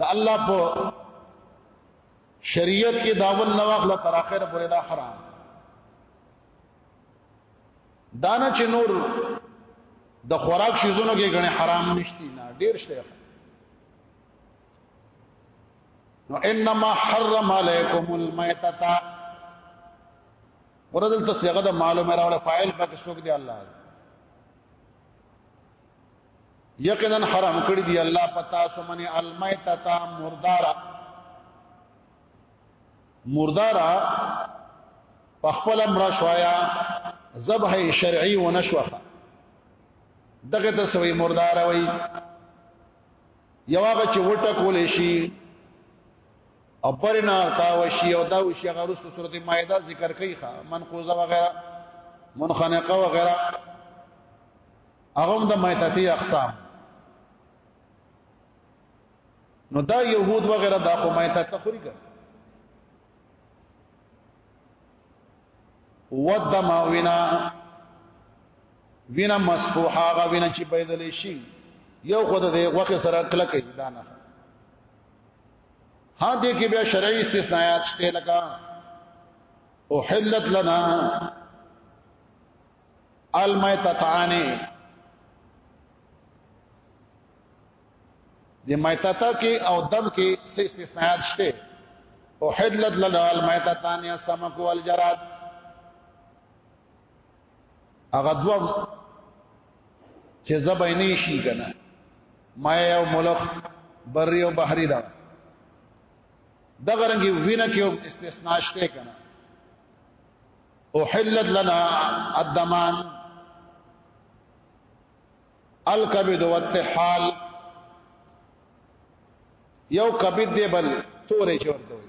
د الله په شریعت کې دا اول نو غفله تر اخره پورې دا حرام دانا چې نور د خوراک شیزونو کې غني حرام نشتی نه ډیر شته نو انما حرم علیکم المیتتا وردل ته صيغه د معلومه راوړه فاعل پکې شوک دی الله یقینا حرام کړی دی الله پتا سمنه المیتتا مردارا مردارا په خپل امر شوایا ذبح شرعي ونشوخه دغه ته سوی مردار وای یو هغه چې وټکول شي او پر نار تاو شي او دا شي هغه رسو سورته مائده ذکر کوي ښا منقوزه وغیرہ منخنقه وغیرہ هغه د مائتتی اقسام نو دا يهود وغیرہ دا خو مائته تخوري کړ ودما وینا وینا مسفوحه هغه وینا چې بيدل شي یو خود د غوخه سره کله کوي دا نه ها دې کې بیا شرعي استثناءات شته لکه او حلت لنا المیتتان د میتتا کې او دم کې څه استثناءات شته او حلت لنا المیتتان یا سمک والجراد هغه دوه چې زبې نه شي کنه ما یو ملک بری او بحری دا دغه رنګي وینه کې استثناء شته کنه احلت لنا الدمان الکبد والتحال یو کبد دی بل تورې چورته وي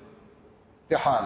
تحال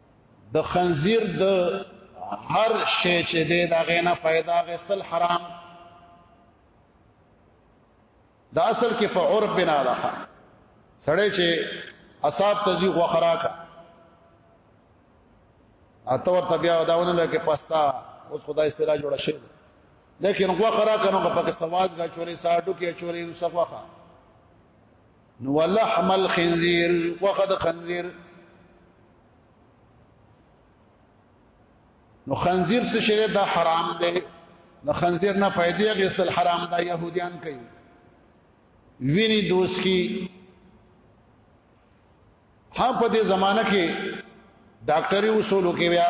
د خنزیر د هر شی چې دی دا غینا پیدا غسل حرام دا اصل کې په عرب بنا ده سړی چې اصحاب تزي غوخرا کا اته ورته بیا داونه لکه پستا اوس خدای استلا جوړ شي لیکن غوخرا کنه په کې سواز غا چوري ساډو کې چوري وسخه نو ولحم الخنزير وقد خنزير نو خنزير څه شي دا حرام دی د خنزير نه پیدا غسل حرام دا يهوديان کوي ویني دوست کی ها په دې زمانہ کې ډاکټري اصولو کې بیا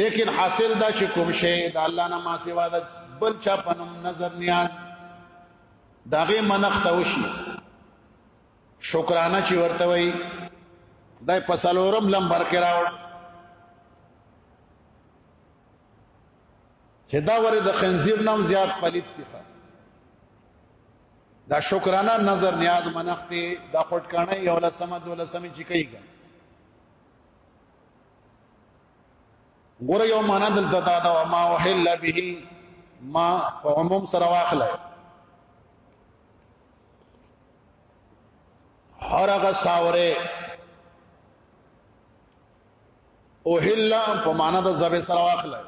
لیکن حاصل دا چې کوم شی د الله نه ما سوا د بل چا په نظر نیاز داغه منخت وشي شکرانه چې ورته وي دای په سلورم لمبر کې راوړ چې دا ور د خنزیر نام زیات پلیت دي دا شکرانه نظر نیاز منخته دا خټکانه یو لسمه دولسمه چې کوي ګور یو معنا دلته دا دا ما وحل به ما په عموم سره واخله هر هغه ساوره اوهل په معنا د زبې سره واخله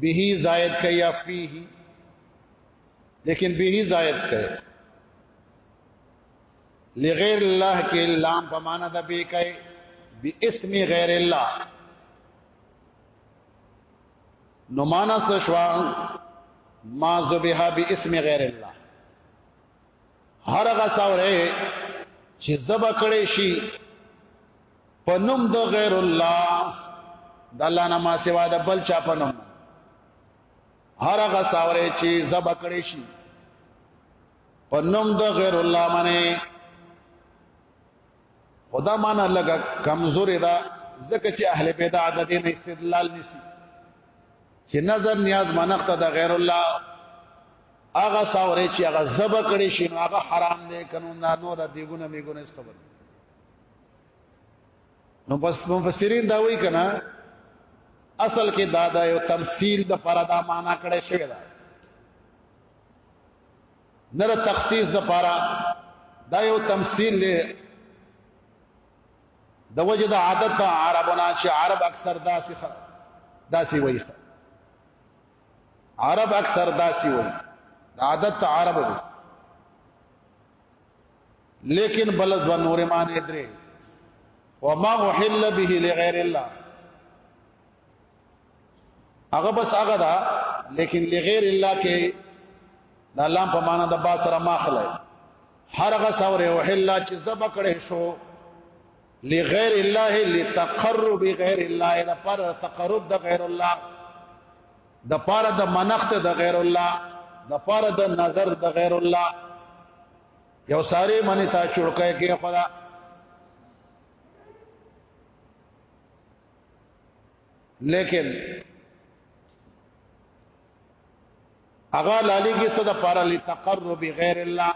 به زائد کیا فيه لیکن به زائد کړي لغیر الله کې لام په معنا د به کوي باسم غیر الله نو معنا څه شو ما ذبیحا باسم غیر الله هر هغه ساوره چې زبا کړي شي په نوم د غیر الله د الله نه ما سوا د بل چا په نوم هر هغه ساوره چې زبا کړي شي په نوم د غیر الله منی خدا معنا لګه کمزوري دا ځکه چې اهل بدع د دین استدلال نسی چې نظر نیاز منخت د غیر الله هغه ساوري چې هغه زب کړي شي نو هغه حرام دی قانون دا نو د دیګونه میګونه استبل نو بس مفسرین دا وایي کنه اصل کې دا دا یو تمثيل د پردا معنا کړي شوی دا نره تخصیص د پاره دا یو تمثيل دی د وجه د عادت عربونه چې عرب اکثر داسې داسې وایي عرب اکثر داسې وایي عادت عرب دی لیکن بل دو نور معنی درې وما احل به لغیر الله هغه بس هغه دا لیکن لغیر الله کې د الله په معنا د با سره ماخله هر هغه څور او حلا چې زب کړه شو لغیر الله لتقرب غیر الله د پر تقرب د غیر الله د پر د منخت د غیر الله د پر د نظر د غیر الله یو ساری منی تا چړکای کې خدا لیکن اغا لالی کی صد پارا لتقرب غیر الله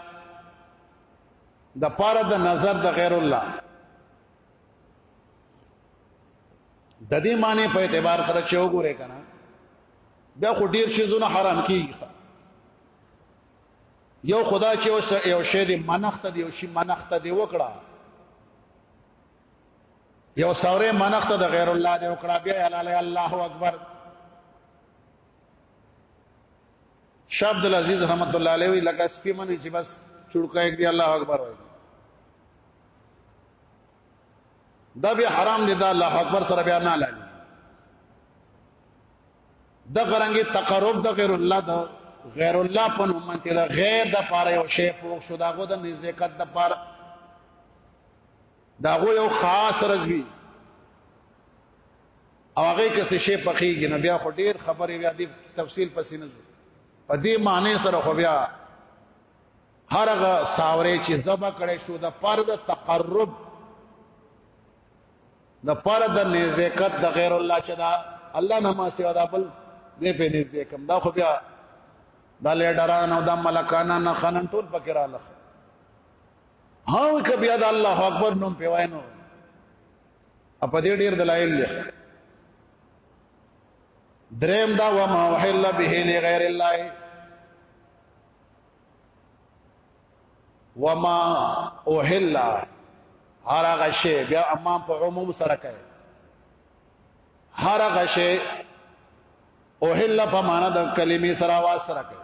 د پاره د نظر د غیر الله د دې معنی په اعتبار سره چې وګوره کنه بیا خو ډیر شي زونه حرام کیږي یو خدا چې یو شی دی منخت دی یو شی منخت دی وکړه یو سوره منخت د غیر الله دی وکړه بیا حلال الله اکبر شاه عبد العزيز رحمت الله علیه لکه سپی منی چې بس چړکا یک دی الله اکبر وایي دا به حرام دي دا الله اکبر سره بیا نه لاله د غرانګي تقرب د غیر الله د غیر الله په نوم منته دا غیر د پاره او شی پوښ شو داغه د نزدېکت د پاره دا غو یو خاص رزوی او هغه کې څه شی پخېږي نه بیا خو ډیر خبرې بیا دې تفصیل پسې نه ځو په دې معنی سره خو بیا هرغه ساورې چې زبا کړې شو د فرد تقرب د فرد نزدېکت د غیر الله چې دا الله نه ما سوا دا بل دې په نزدې کم دا خو بیا دا لیډران او دا ملکانان خنن ټول پکې رااله هاو که بیا د الله اکبر نوم په وای نو په دې ډیر دلایل دي دریم دا و ما وحل به لغیر الله وما اوهل هر هغه شی بیا امام په عموم سره کوي هر هغه شی اوهل په معنا د کلمې سره واس سره کوي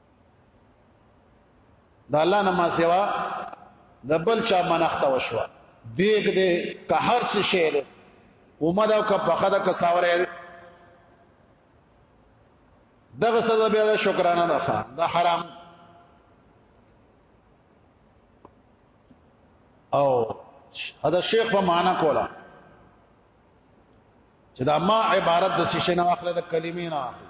د الله نه ما سوا د بل چا منښت وشو دیګ دې که هر څه شی دې اومد او که پخه د کساورې دغه سزا بیا د شکرانه ده دا حرام او دا شیخ په معنا کولا چې دا ما عبارت د شیشه نه واخله د کلمې نه واخله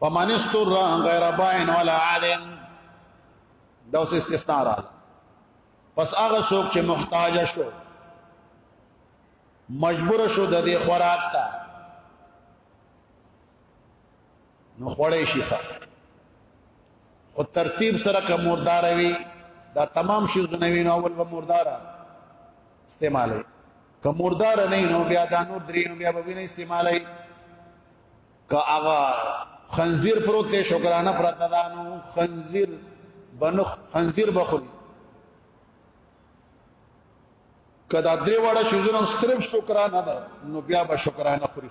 فمن استر غیر باین ولا عادن دا اوس استثناء را پس هغه څوک چې محتاج شو مجبور شو د دې خوراک ته نو خوړې شي ښه او ترتیب سره کوم مردار وي دا تمام شي زنوي نو اول به مردار استعمالي که مردار نه نو بیا دا نور درې نو بیا به نه استعمالي که هغه خنزیر پروت دی شکرانه پرته ده نو خنزیر بنو خنزیر بخوري کدا درې وړه شوزونه صرف شکرانه ده نو بیا به شکرانه خوري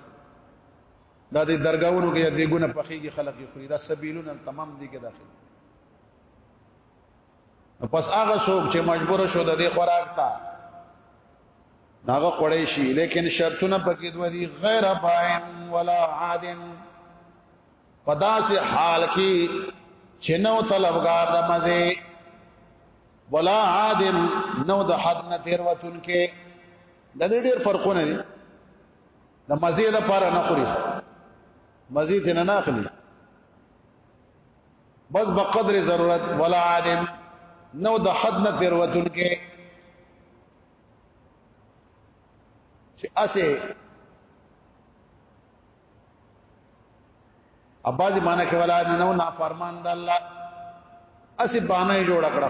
دا د درگاونو کې د ګونه پخېږي خلک یې خوري دا سبیلونه تمام دي کې داخل پس هغه څوک چې مجبور شو د دې خوراک ته هغه خړې شي لیکن شرطونه پکې دوه دي غیر باین ولا عادن پدا سے حال کی چنو طلبگار د مزه ولا عادن نو د حد نه تیر وتون کې د دې ډېر فرقونه دي د مزید لپاره نه خوري مزید نه نه اخلي بس بقدر ضرورت ولا عالم نو د حد نه تیروتون کې چې اسه اباز معنا کې ولا عالم نو نافرمان د الله اسه باندې جوړ کړه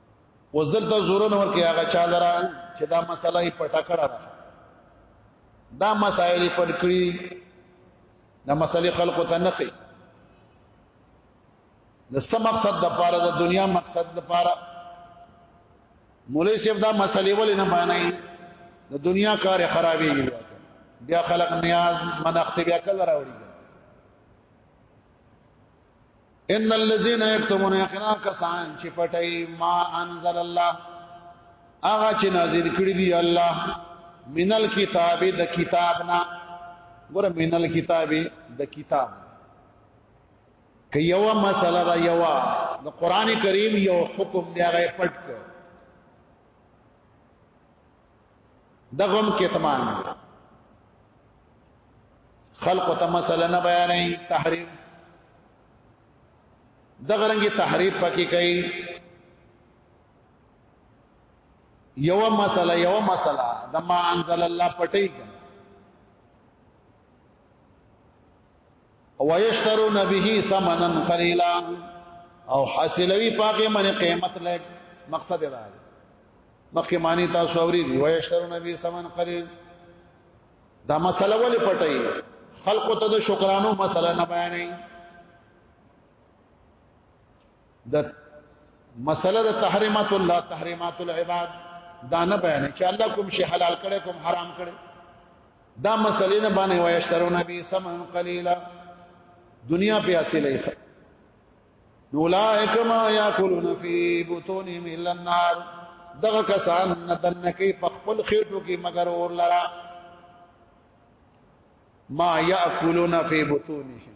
وزدلته زورن ورکه هغه چا لرا چې دا مسله یې پټه کړه دا مسائل پټ کړی دا مسلې خلق ته نه خي د څه مقصد د پاره د دنیا مقصد د پاره مولوی صاحب دا مسلې ولې نه معنی د دنیا کار خرابې بیا خلق نیاز منخت بیا کله راوړي ان الذين يكتمون يقنا کسان چې پټي ما انزل الله هغه چې نازل کړی دی الله من الكتاب د کتابنا ګوره من الكتاب د کتاب که یو مسله دا یو د قران کریم یو حکم دی هغه پټ کړ دغم کتمان خلق ته مسله نه بیانې تحریف دغه رنګي تحریف پکې کوي یو مسله یو مسله د ما انزل الله پټي او یشترون به ثمنا قلیلا او حاصلوی پاکه من قیمت لګ مقصد دا دی مخکې معنی تاسو اوري دی ويشترون به ثمن قليل دا مسله ولې پټي خلق ته د شکرانو مسله نه بیانې د مسله د تحریمات الله تحریمات العباد دا نه بیان چې الله کوم شی حلال کړي کوم حرام کړي دا مسلې نه باندې وای اشترو نبی سمن قلیلا دنیا په اصله نو لائک ما یاکلون فی بطونهم الا النار دغه کسان ندن کوي په خپل خېټو کې مگر اور لرا ما یاکلون فی بطونهم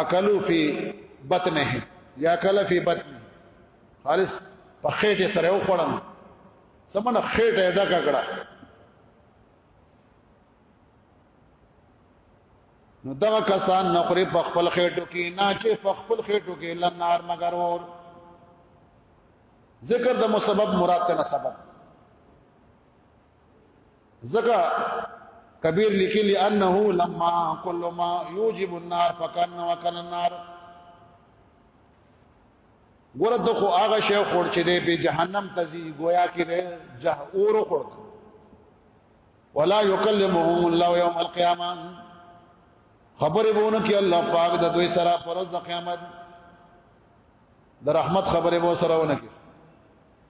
اکلو فی بطنه یا کله فی بطنه خالص په خېټه سره و خړم سمنه خېټه ډکا کړه نو دغه کسان نخري په خپل خېټو کې نه چې په خپل خېټو کې لنار مگر ور ذکر د مسبب مراد ته سبب زګه کبیر لیکلی انه لما كل ما يوجب النار فكان وكان النار ګوره د خو هغه شی خور چې دی په جهنم ته ځي گویا کې دی جه اور خور ولا يكلمهم الله يوم القيامه خبرې بونه کې الله پاک د دوی سره پرز د قیامت د رحمت خبرې بو سره ونه کې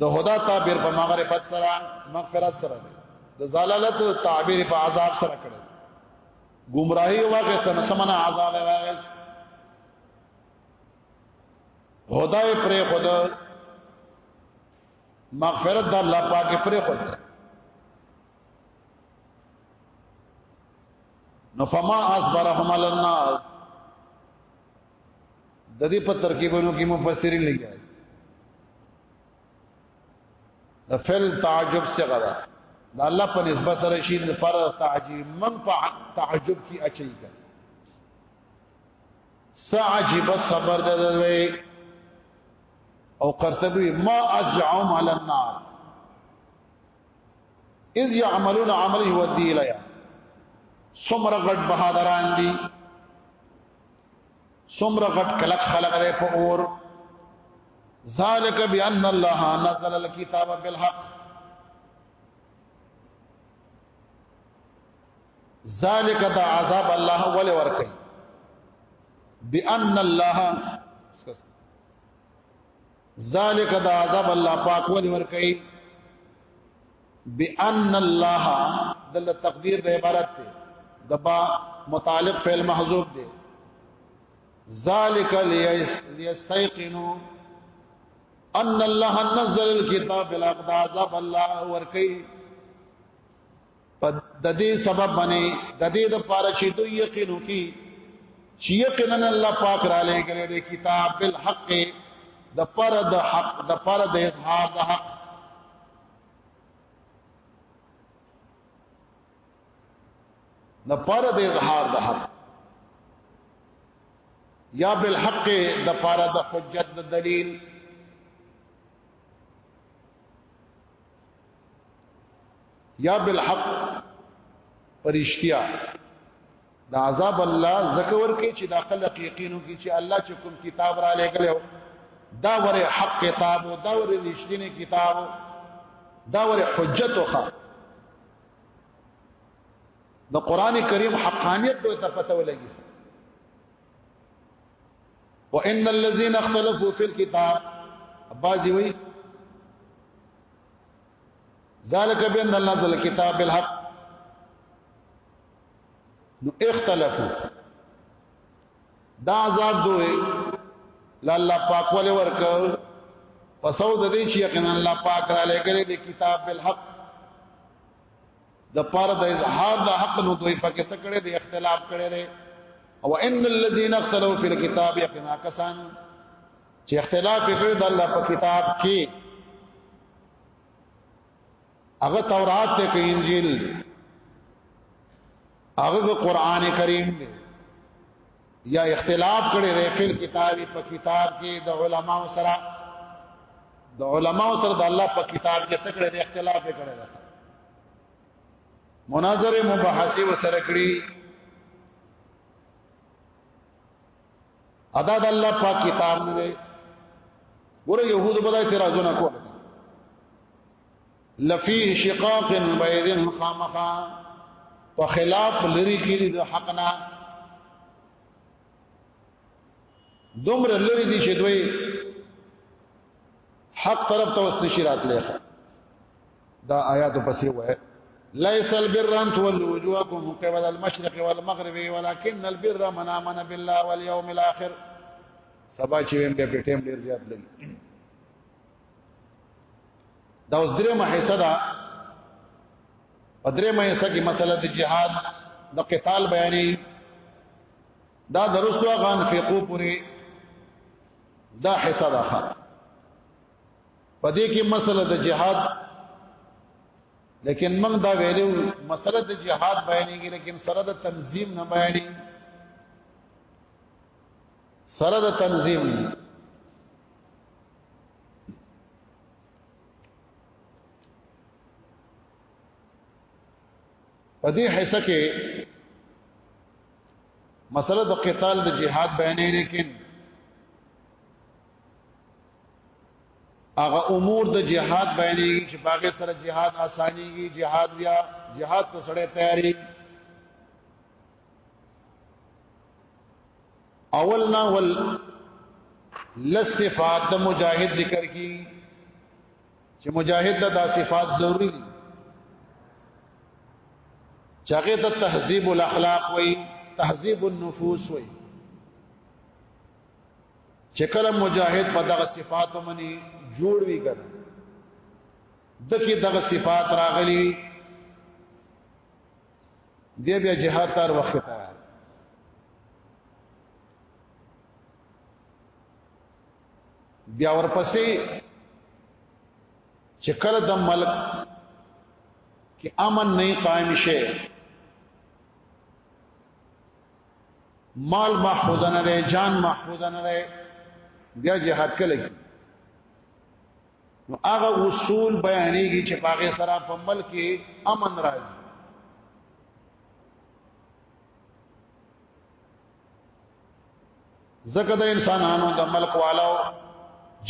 د هدا تعبیر په مغرفت سره مغفرت سره دی د زلالت تعبیر په عذاب سره کړی گمراهی واقع ته سمنا عذاب واقع هداي پر خود مغفرت د الله پاک پر خود نو فما اصبرهم على النار د دې په ترکیبونو کې مفسرین لګیا دي د فعل تعجب څخه ده د الله په نسبت سره شي د پر تعجب من په تعجب کې اچي کا سعجب صبر د دوی او قرطبي ما اجعم على النار اذ يعملون عمل يودي اليها سمر غد بهادران دي سمره غټ کلک خلق دی په اور ذالک بان الله نزل الكتاب بالحق ذالک دا عذاب الله ولې ورکي بان الله ذالک دا عذاب الله پاک ولي ور کوي بان الله دل تقدیر د عبارت ته دبا متعلق فعل محذوب دی ذالک لیستیقنوا ان الله نزل الكتاب بالاقدار عذاب الله ور کوي په د دې سبب باندې د دې د پاره چې دوی یقین وکي چې یقینا الله پاک را لېګل دی کتاب بالحق د پر د حق د پر د اظهار د حق د پر د اظهار د حق یا بالحق د پر د حجت د دلیل یا بالحق پرشتیا دا عذاب الله زکور کې چې دا خلق یقینو کې چې الله چې کوم کتاب را لګلو دا ور حق کتاب او دا ور رښتینی کتاب دا ور حجت وخه د قران کریم حقانیت دوی ته پته ولګي وان الذين اختلفوا في الكتاب بعضی وی ذالک بین الله ذل کتاب بالحق نو اختلافو دا عذاب دوی لاله پاک ولې ورکړ پسو د دې چې یقینا الله پاک را لګلې د کتاب بالحق د پاره د اظهار د حق نو دوی پکې سکړې د اختلاف کړي او ان الذين اختلوا في الكتاب يقينا کسان چې اختلاف کړی د الله په کتاب کې هغه تورات ته کې انجیل هغه قرآن کریم دی یا اختلاف کړي دی خپل کتاب په کتاب کې د علماو سره د علماو سره د الله په کتاب کې څه کړي دی اختلاف کړي دی مناظره مباحثه وسره کړي ادا د الله پاک کتاب نه دی ګوره يهود به اعتراضونه کول لفي شقاق بيد خامخا په خلاف لري کړي د حق نه دومره لري دي چې دوی حق طرف ته وسنشي راتلې دا آیات پسې وایي ليس البر ان تولوا وجوهكم قبل المشرق والمغرب ولكن البر من امن بالله واليوم الاخر سبا چې ویم به ټیم ډیر زیات لګي دا اوس درې مه حصہ دا پدرې مه حصہ کې مسله د جهاد د قتال بیانې دا درسو غان فقو پوری دا حصہ ده په دې کې مسله د جهاد لیکن موږ دا ویلو مسله د جهاد بیانېږي لیکن سره د تنظیم نه بیانې سره د تنظیم په دې حصہ کې مسله د قتال د جهاد بیانې لیکن هغه امور د جهاد بیانېږي چې باغې سره جهاد اسانيږي جهاد بیا جهاد ته سره تیاری اول نه ول لصفات د مجاهد ذکر کی چې مجاهد د دا صفات ضروری دي چاغه ته تهذیب الاخلاق وای تهذیب النفوس وای چې کله مجاهد په دغه صفات منی جوړ وی کړ دکی دغه صفات راغلی دی بیا جهاد تر وخت تیار بیا ورپسې چې کله د ملک کې امن نه قائم شي مال محفوظ نه دی جان محفوظ نه دی بیا جهاد کله کی نو هغه اصول بیانېږي چې پاګه سره په ملک کې امن راځي زکه د انسانانو د ملک والو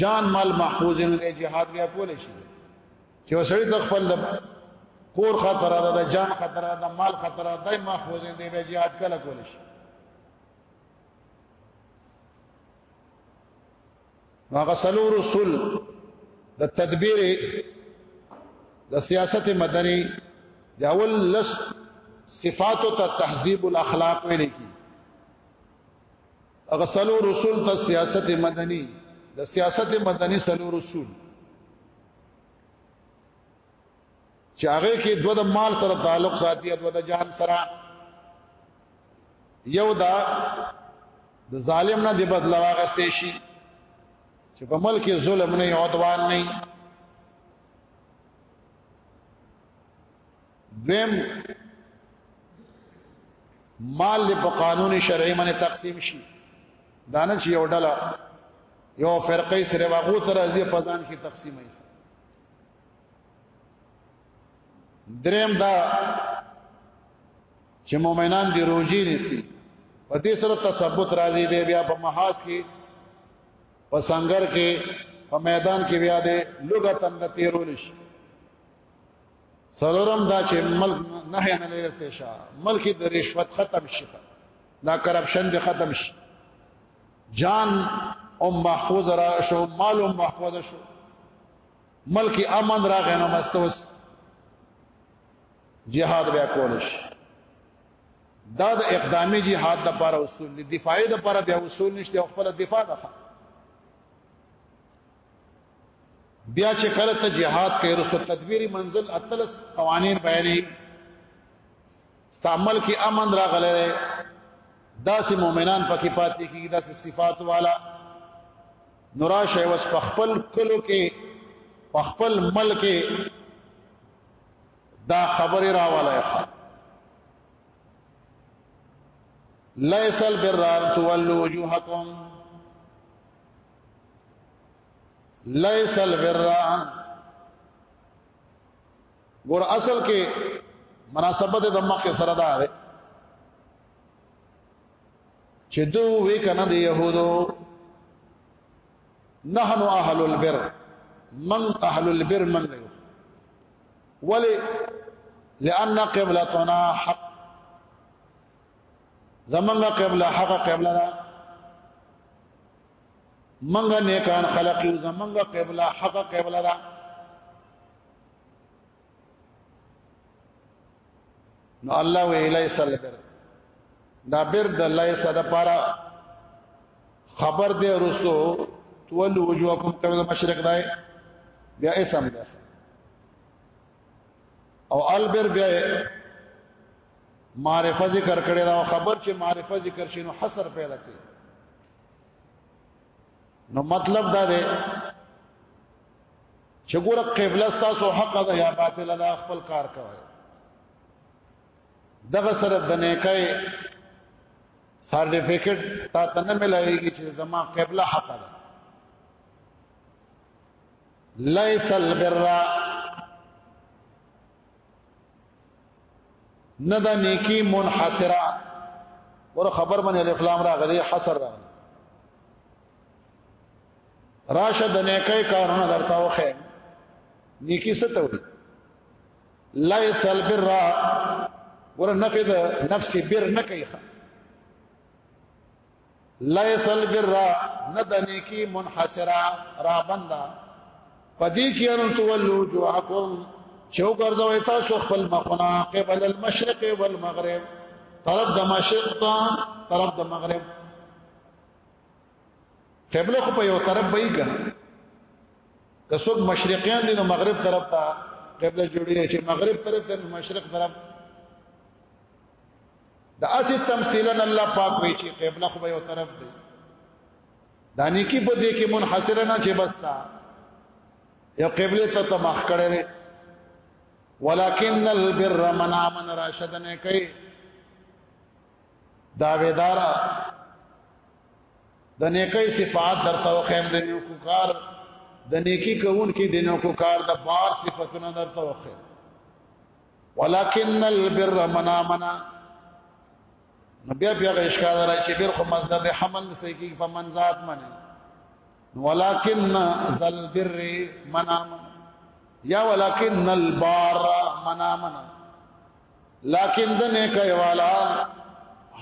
جان مال محفوظ نه دی جهاد بیا کول شي چې وسړي د خپل کور خطر ده د جان خطر ده د مال خطر ده دای محفوظ دی به jihad کله کول شي هغه سلو رسول د تدبیر د سیاست مدني د اول لس صفات او تهذیب الاخلاق ویل کی هغه سلو رسول ته سیاست مدني د سیاست مدني سلو رسول چې هغه کې دوه د مال سره تعلق ساتي او دوه د جان سره یو دا د ظالم نه دی بدلا واغستې شي چې په ملک ظلم نه عدوان نه دویم مال دې په قانون شرعي باندې تقسیم شي دانه چې یو ډله یو فرقې سره واغو تر ازي فزان کې تقسیمي دریم دا چې مؤمنان دی روزي نسی په دې سره تثبت راځي دی بیا په محاس کې په سنگر کې په میدان کې بیا دی لغتن د تیرول شي سلورم دا چې ملک نه نه لري پیشا ملک د رشوت ختم شي دا کرپشن دې ختم شي جان او محفوظ را شو مال او محفوظ شو ملک امن راغی نو مستوس جهاد بیا کول شي دا د اقدامي جهاد د لپاره اصول دي دفاعي د لپاره بیا اصول نشته خپل دفاع ده بیا چې کله ته jihad کوي رسو تدبیری منزل اتلس قوانین بیانې استعمال کې امن راغله داسې مؤمنان پکې پاتې کیږي داسې صفات والا نوراشه وس په خپل کلو کې په خپل ملک دا خبره راواله ليس البر ان تولوا وجوهكم ليس البر ګور اصل کې مناسبت د مخه سره ده چې دوی وې کنه د يهودو نحن اهل البر من اهل البر من له ولی لان قبلتنا حق زمنګ قبله حق قبله ده منګه نیکان خلق یو زمنګه قبله حق قبله دا نو الله وی الیس البر دا بر د الله صد پارا خبر دې ورسو تول وجوهکم قبل مشرق دای بیا اسم ده او البر بیا معرفه ذکر کړي دا خبر چې معرفه ذکر شینو حصر پیدا کوي نو مطلب دا دی چې ګوره قبله تاسو حق ده یا باطل ده خپل کار کوي دغه سره د نیکای سرټیفیکټ تا ته نه ملایږي چې زما قبله حق ده ليس البر نه دا نیکی منحصره ور خبر باندې الف لام راغلی حصر راغلی راشه د نیکی کارونه درته وخه نیکی څه ته وي لا یسل بر ور نفذ نفس بر نه کوي لیس البر ندنی کی منحصرا را بندا پدې کې ان تولو جوعکم چو ګرځوي تاسو خپل مخونه قبل المشرق والمغرب طرف د مشرق ته طرف د مغرب قبله خو په یو طرف به یې کنه که څوک مشرقیان دي نو مغرب طرف ته قبله جوړیږي چې مغرب طرف ته مشرق طرف د اسی تمثیلا الله پاک وی چې قبله خو به یو طرف دی دا نیکی په دې کې منحصر نه چې بس تا یو قبله ته تمخ کړي دي ولکن البر من امن راشد نه کوي دا ویدارا د نیکی صفات درته وخیم د نیکو کار د نیکی کوون کې د نیکو کار د بار صفاتونه درته وخیم ولكن البر من امن نبي بیا غیش کا درای چې بیر خو مصدر د حمل سې کی په من ذات منه ولكن ذل بر من امن یا ولكن البار من امن لكن د نه کوي والا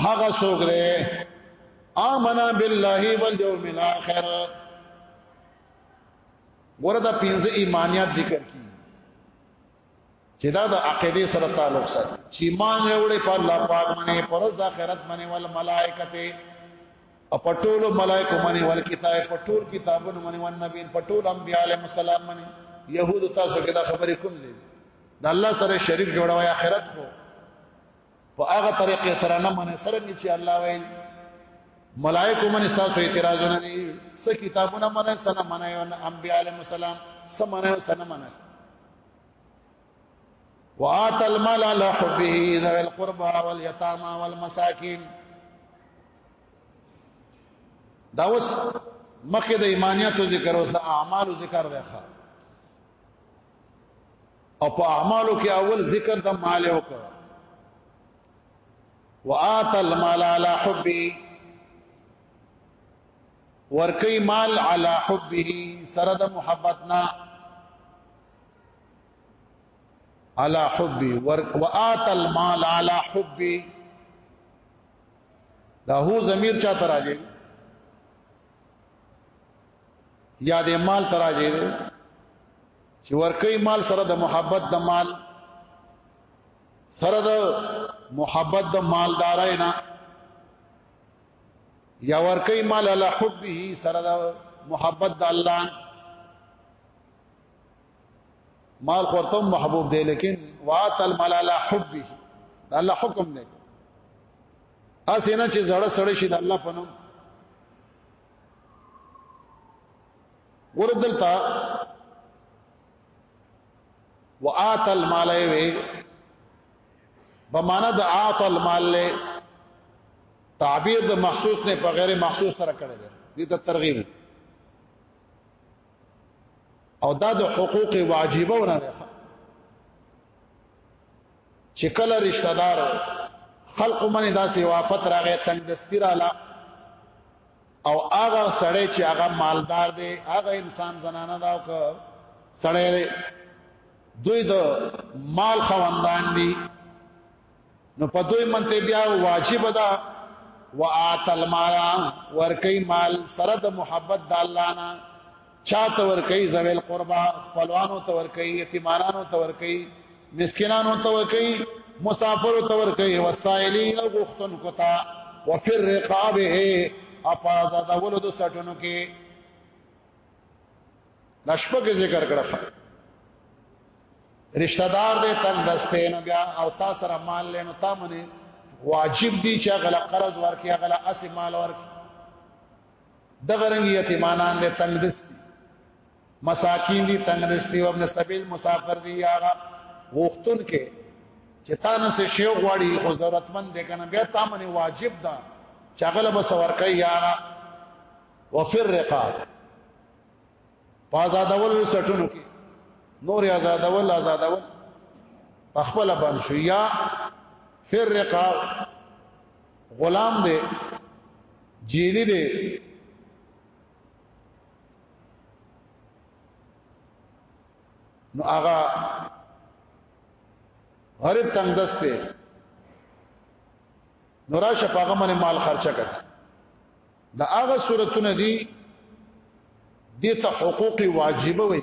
هغه څوک دی امنا بالله واليوم الاخر ورته پنځه ایمانیات ذکر کی چې دا د عقیده سره تعلق ساتي چې ایمان وروړي په الله پاک باندې پر ځ آخرت باندې ول ملائکته او پټول ملائکه باندې ول کتاب پټول کتابونه باندې ول نبی پټول انبیاء علیهم السلام باندې يهود تاسو کې دا خبرې کوم دي د الله سره شریک جوړوي آخرت کو په هغه طریقې سره نه منې سره چې الله وایي ملائکه منې تاسو اعتراضونه دي څه کتابونه منې سره منې او انبیاء علیهم السلام سره منې سره منې وآت المال على حبه ذوي القربى واليتامى والمساكين دا اوس مخکې د ایمانیاتو ذکر اوس د اعمالو ذکر دی ښا او په اعمالو کې اول ذکر د مال او کو وآت المال على حبه ورکی مال على حبه سره د محبتنا على حبه وآت المال على حبه دا هو ضمیر چا تراجه یا د مال تراجه دی چې ورکی مال سره د محبت د مال سره د محبت د مالدارای نه یا ورکی مال له حبه سره د محبت د الله مال خورتم محبوب دی لیکن وات المال له حبه د الله حکم دی اسینه چې زړه سړی شي د الله په نوم ګور دلته وآت المال وی بمانه د آت المال له تعبیر د مخصوص نه په غیر مخصوص سره کړی دی دې ته ترغیب او دا د حقوق واجبونه ده چې کله رشتہ دار خلق منه داسې وافت راغې تنگ دستی رااله او هغه سړی چې هغه مالدار دی هغه انسان زنانه دا که سړی دی دوی د مال خوندان دي نو په دوی منته بیا واجب ده وآتل مالا ورکی مال سره د محبت د الله نه چاته ور کوي زویل قربا خپلوانو ته ور کوي یتیمانو ته ور کوي مسکینانو ته ور کوي مسافرو ته ور کوي وسایلین غختن کوتا وفر رقابه اپاز د ولود سټونو کې د شپږ ذکر کړه رشتہ دار دې تنگ دسته نه بیا او تا سره مال لینو تا منه واجب دي چې غلا قرض ورکي غلا اس مال ورکي دغه رنګ یتیمانان له تنگ دستی مساکین دي تنگ دستی او ابن سبیل مسافر دي یاغه غوښتون کې چې تاسو سه شیو غواړي خو ضرورتمند دي کنه بیا تاسو واجب ده چې هغه به سور کوي یاغه وفر رقاب پازادول سټونو کې نور آزادول آزادول تخپل بن شو یا فر رقاب غلام دی جیلی دی نو هغه غریب تنگ دست دی نو راشه پاغه من مال خرچه کړ دا هغه صورتونه دي دي ته حقوق واجبه وي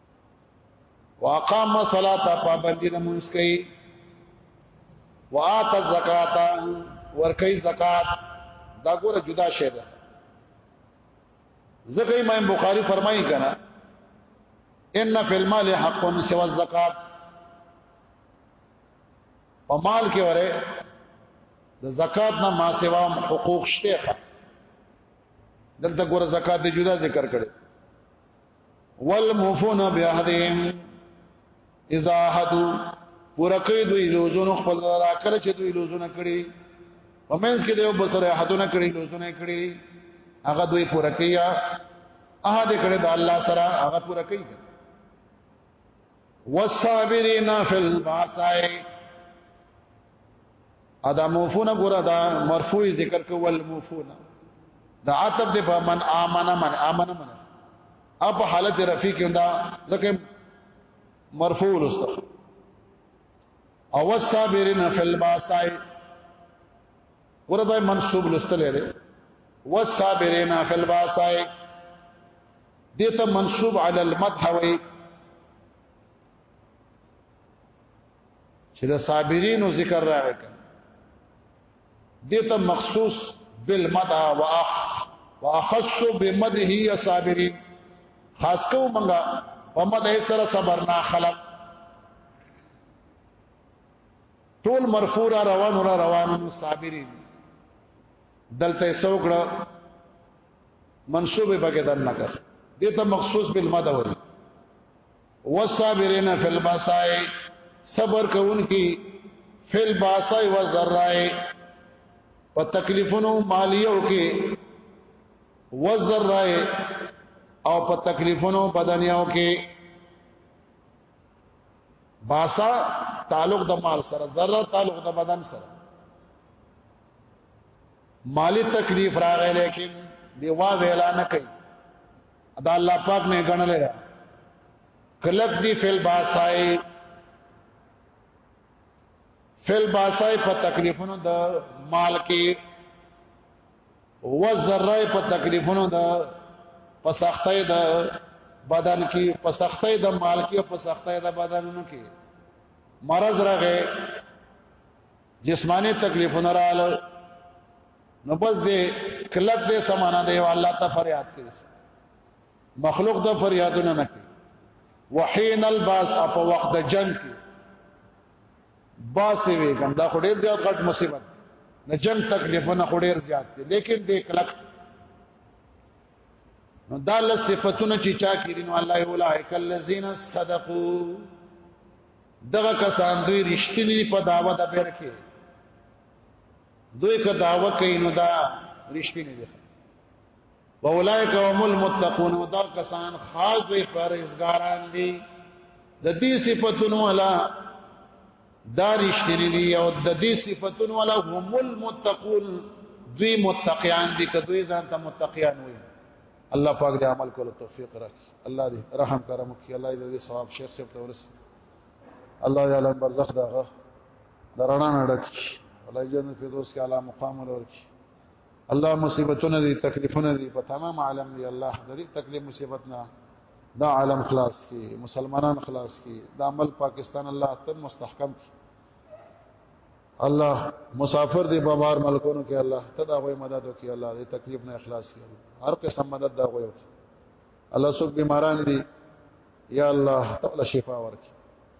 واقام الصلاه پابندی د مونږ کوي وات الزکات ور کوي زکات دا ګوره جدا شی ده ځکه امام بخاری فرمایي کنه ان فی المال حق سوى الزکات په مال کې وره د زکات نه ما سوا حقوق شته دلته ګوره زکات د جدا ذکر کړي والمفون بعهدهم اذا حدو ورکه دوی لوزونه خپل را کړ چې دوی لوزونه کړی ومنس کې دیو بسره حدونه کړی لوزونه کړی هغه دوی پوره کیا احد کړه د الله سره هغه پوره کوي والصابرین فی الباسای ادا موفونا ګره دا مرفوع ذکر کول موفونا دا عتب دې په من امنه من امنه من اپ حالت رفیع کې دا ځکه مرفوع ورسته او صابرین فی الباسای ورته منصوب لسته لري والصابرین فی الباسای دته منصوب علی المدح وی چې د صابرینو ذکر راغی دته مخصوص بالمدع واخ واخص بمدحه یا صابرین خاص کو منګه په مدح سره صبر نه خلق ټول مرفوع را روان را روان صابرین دلته سوکړه منصوبه بګدان نه کړ دته مخصوص بالمدح وایي والصابرین فی الباساء صبر کوونکی فی الباساء والضراء په تکلیفونو مالیو کې والضراء او په تکلیفونو بدنیاو کې باسا تعلق د مال سره ذره تعلق د بدن سره مالی تکلیف راغی لیکن دی وا ویلا نه کوي دا الله پاک نه غنل دا کلب دی فل باسای فل باسای په تکلیفونو د مال کې و ذره په تکلیفونو د په سختۍ د بدن کې په سختۍ د مال کې او په سختۍ د بدنونو کې مرض راغې جسمانی تکلیفونه رااله نو بس دې کلک دې سمانا دی الله ته فریاد کوي مخلوق د فریادونه نه کوي وحین الباس اپ وخت د جنگ کې باسي وي کوم دا خډیر زیات غټ مصیبت د جنگ تکلیفونه خډیر زیات دي لیکن دې کلک نو دا له صفاتونو چې چا کړي نو الله اولائک الذین صدقوا دغه کسان دوی رښتینی په داوا د برکه دوی که داوا کوي نو دا رښتینی دي واولائک هم المتقون او دا کسان خاص دی پرهیزګاران دي د دې صفاتونو والا دا رښتینی دي او د دې صفاتونو والا هم المتقون دوی متقیان دي که دوی ځان ته متقیان وي الله پاک دې عمل کولو توفیق راکړي الله دې رحم کرم وکړي الله دې ثواب شیخ صاحب ته ورسي الله دې علم برزخ دغه درنا نه ډک الله جنت فردوس کې اعلی مقام ورکړي الله مصیبتونه دي تکلیفونه دي په تمام عالم دی الله د دې تکلیف مصیبت نه دا عالم خلاص کی مسلمانان خلاص کی دا عمل پاکستان الله تم مستحکم کی الله مسافر دی په بار ملکونو کې الله تدا غوي مدد وکي الله دې تکلیف نه اخلاص کی هر قسم مدد دا غوي الله سوک بیماران دي یا الله تعالی شفا ورکړي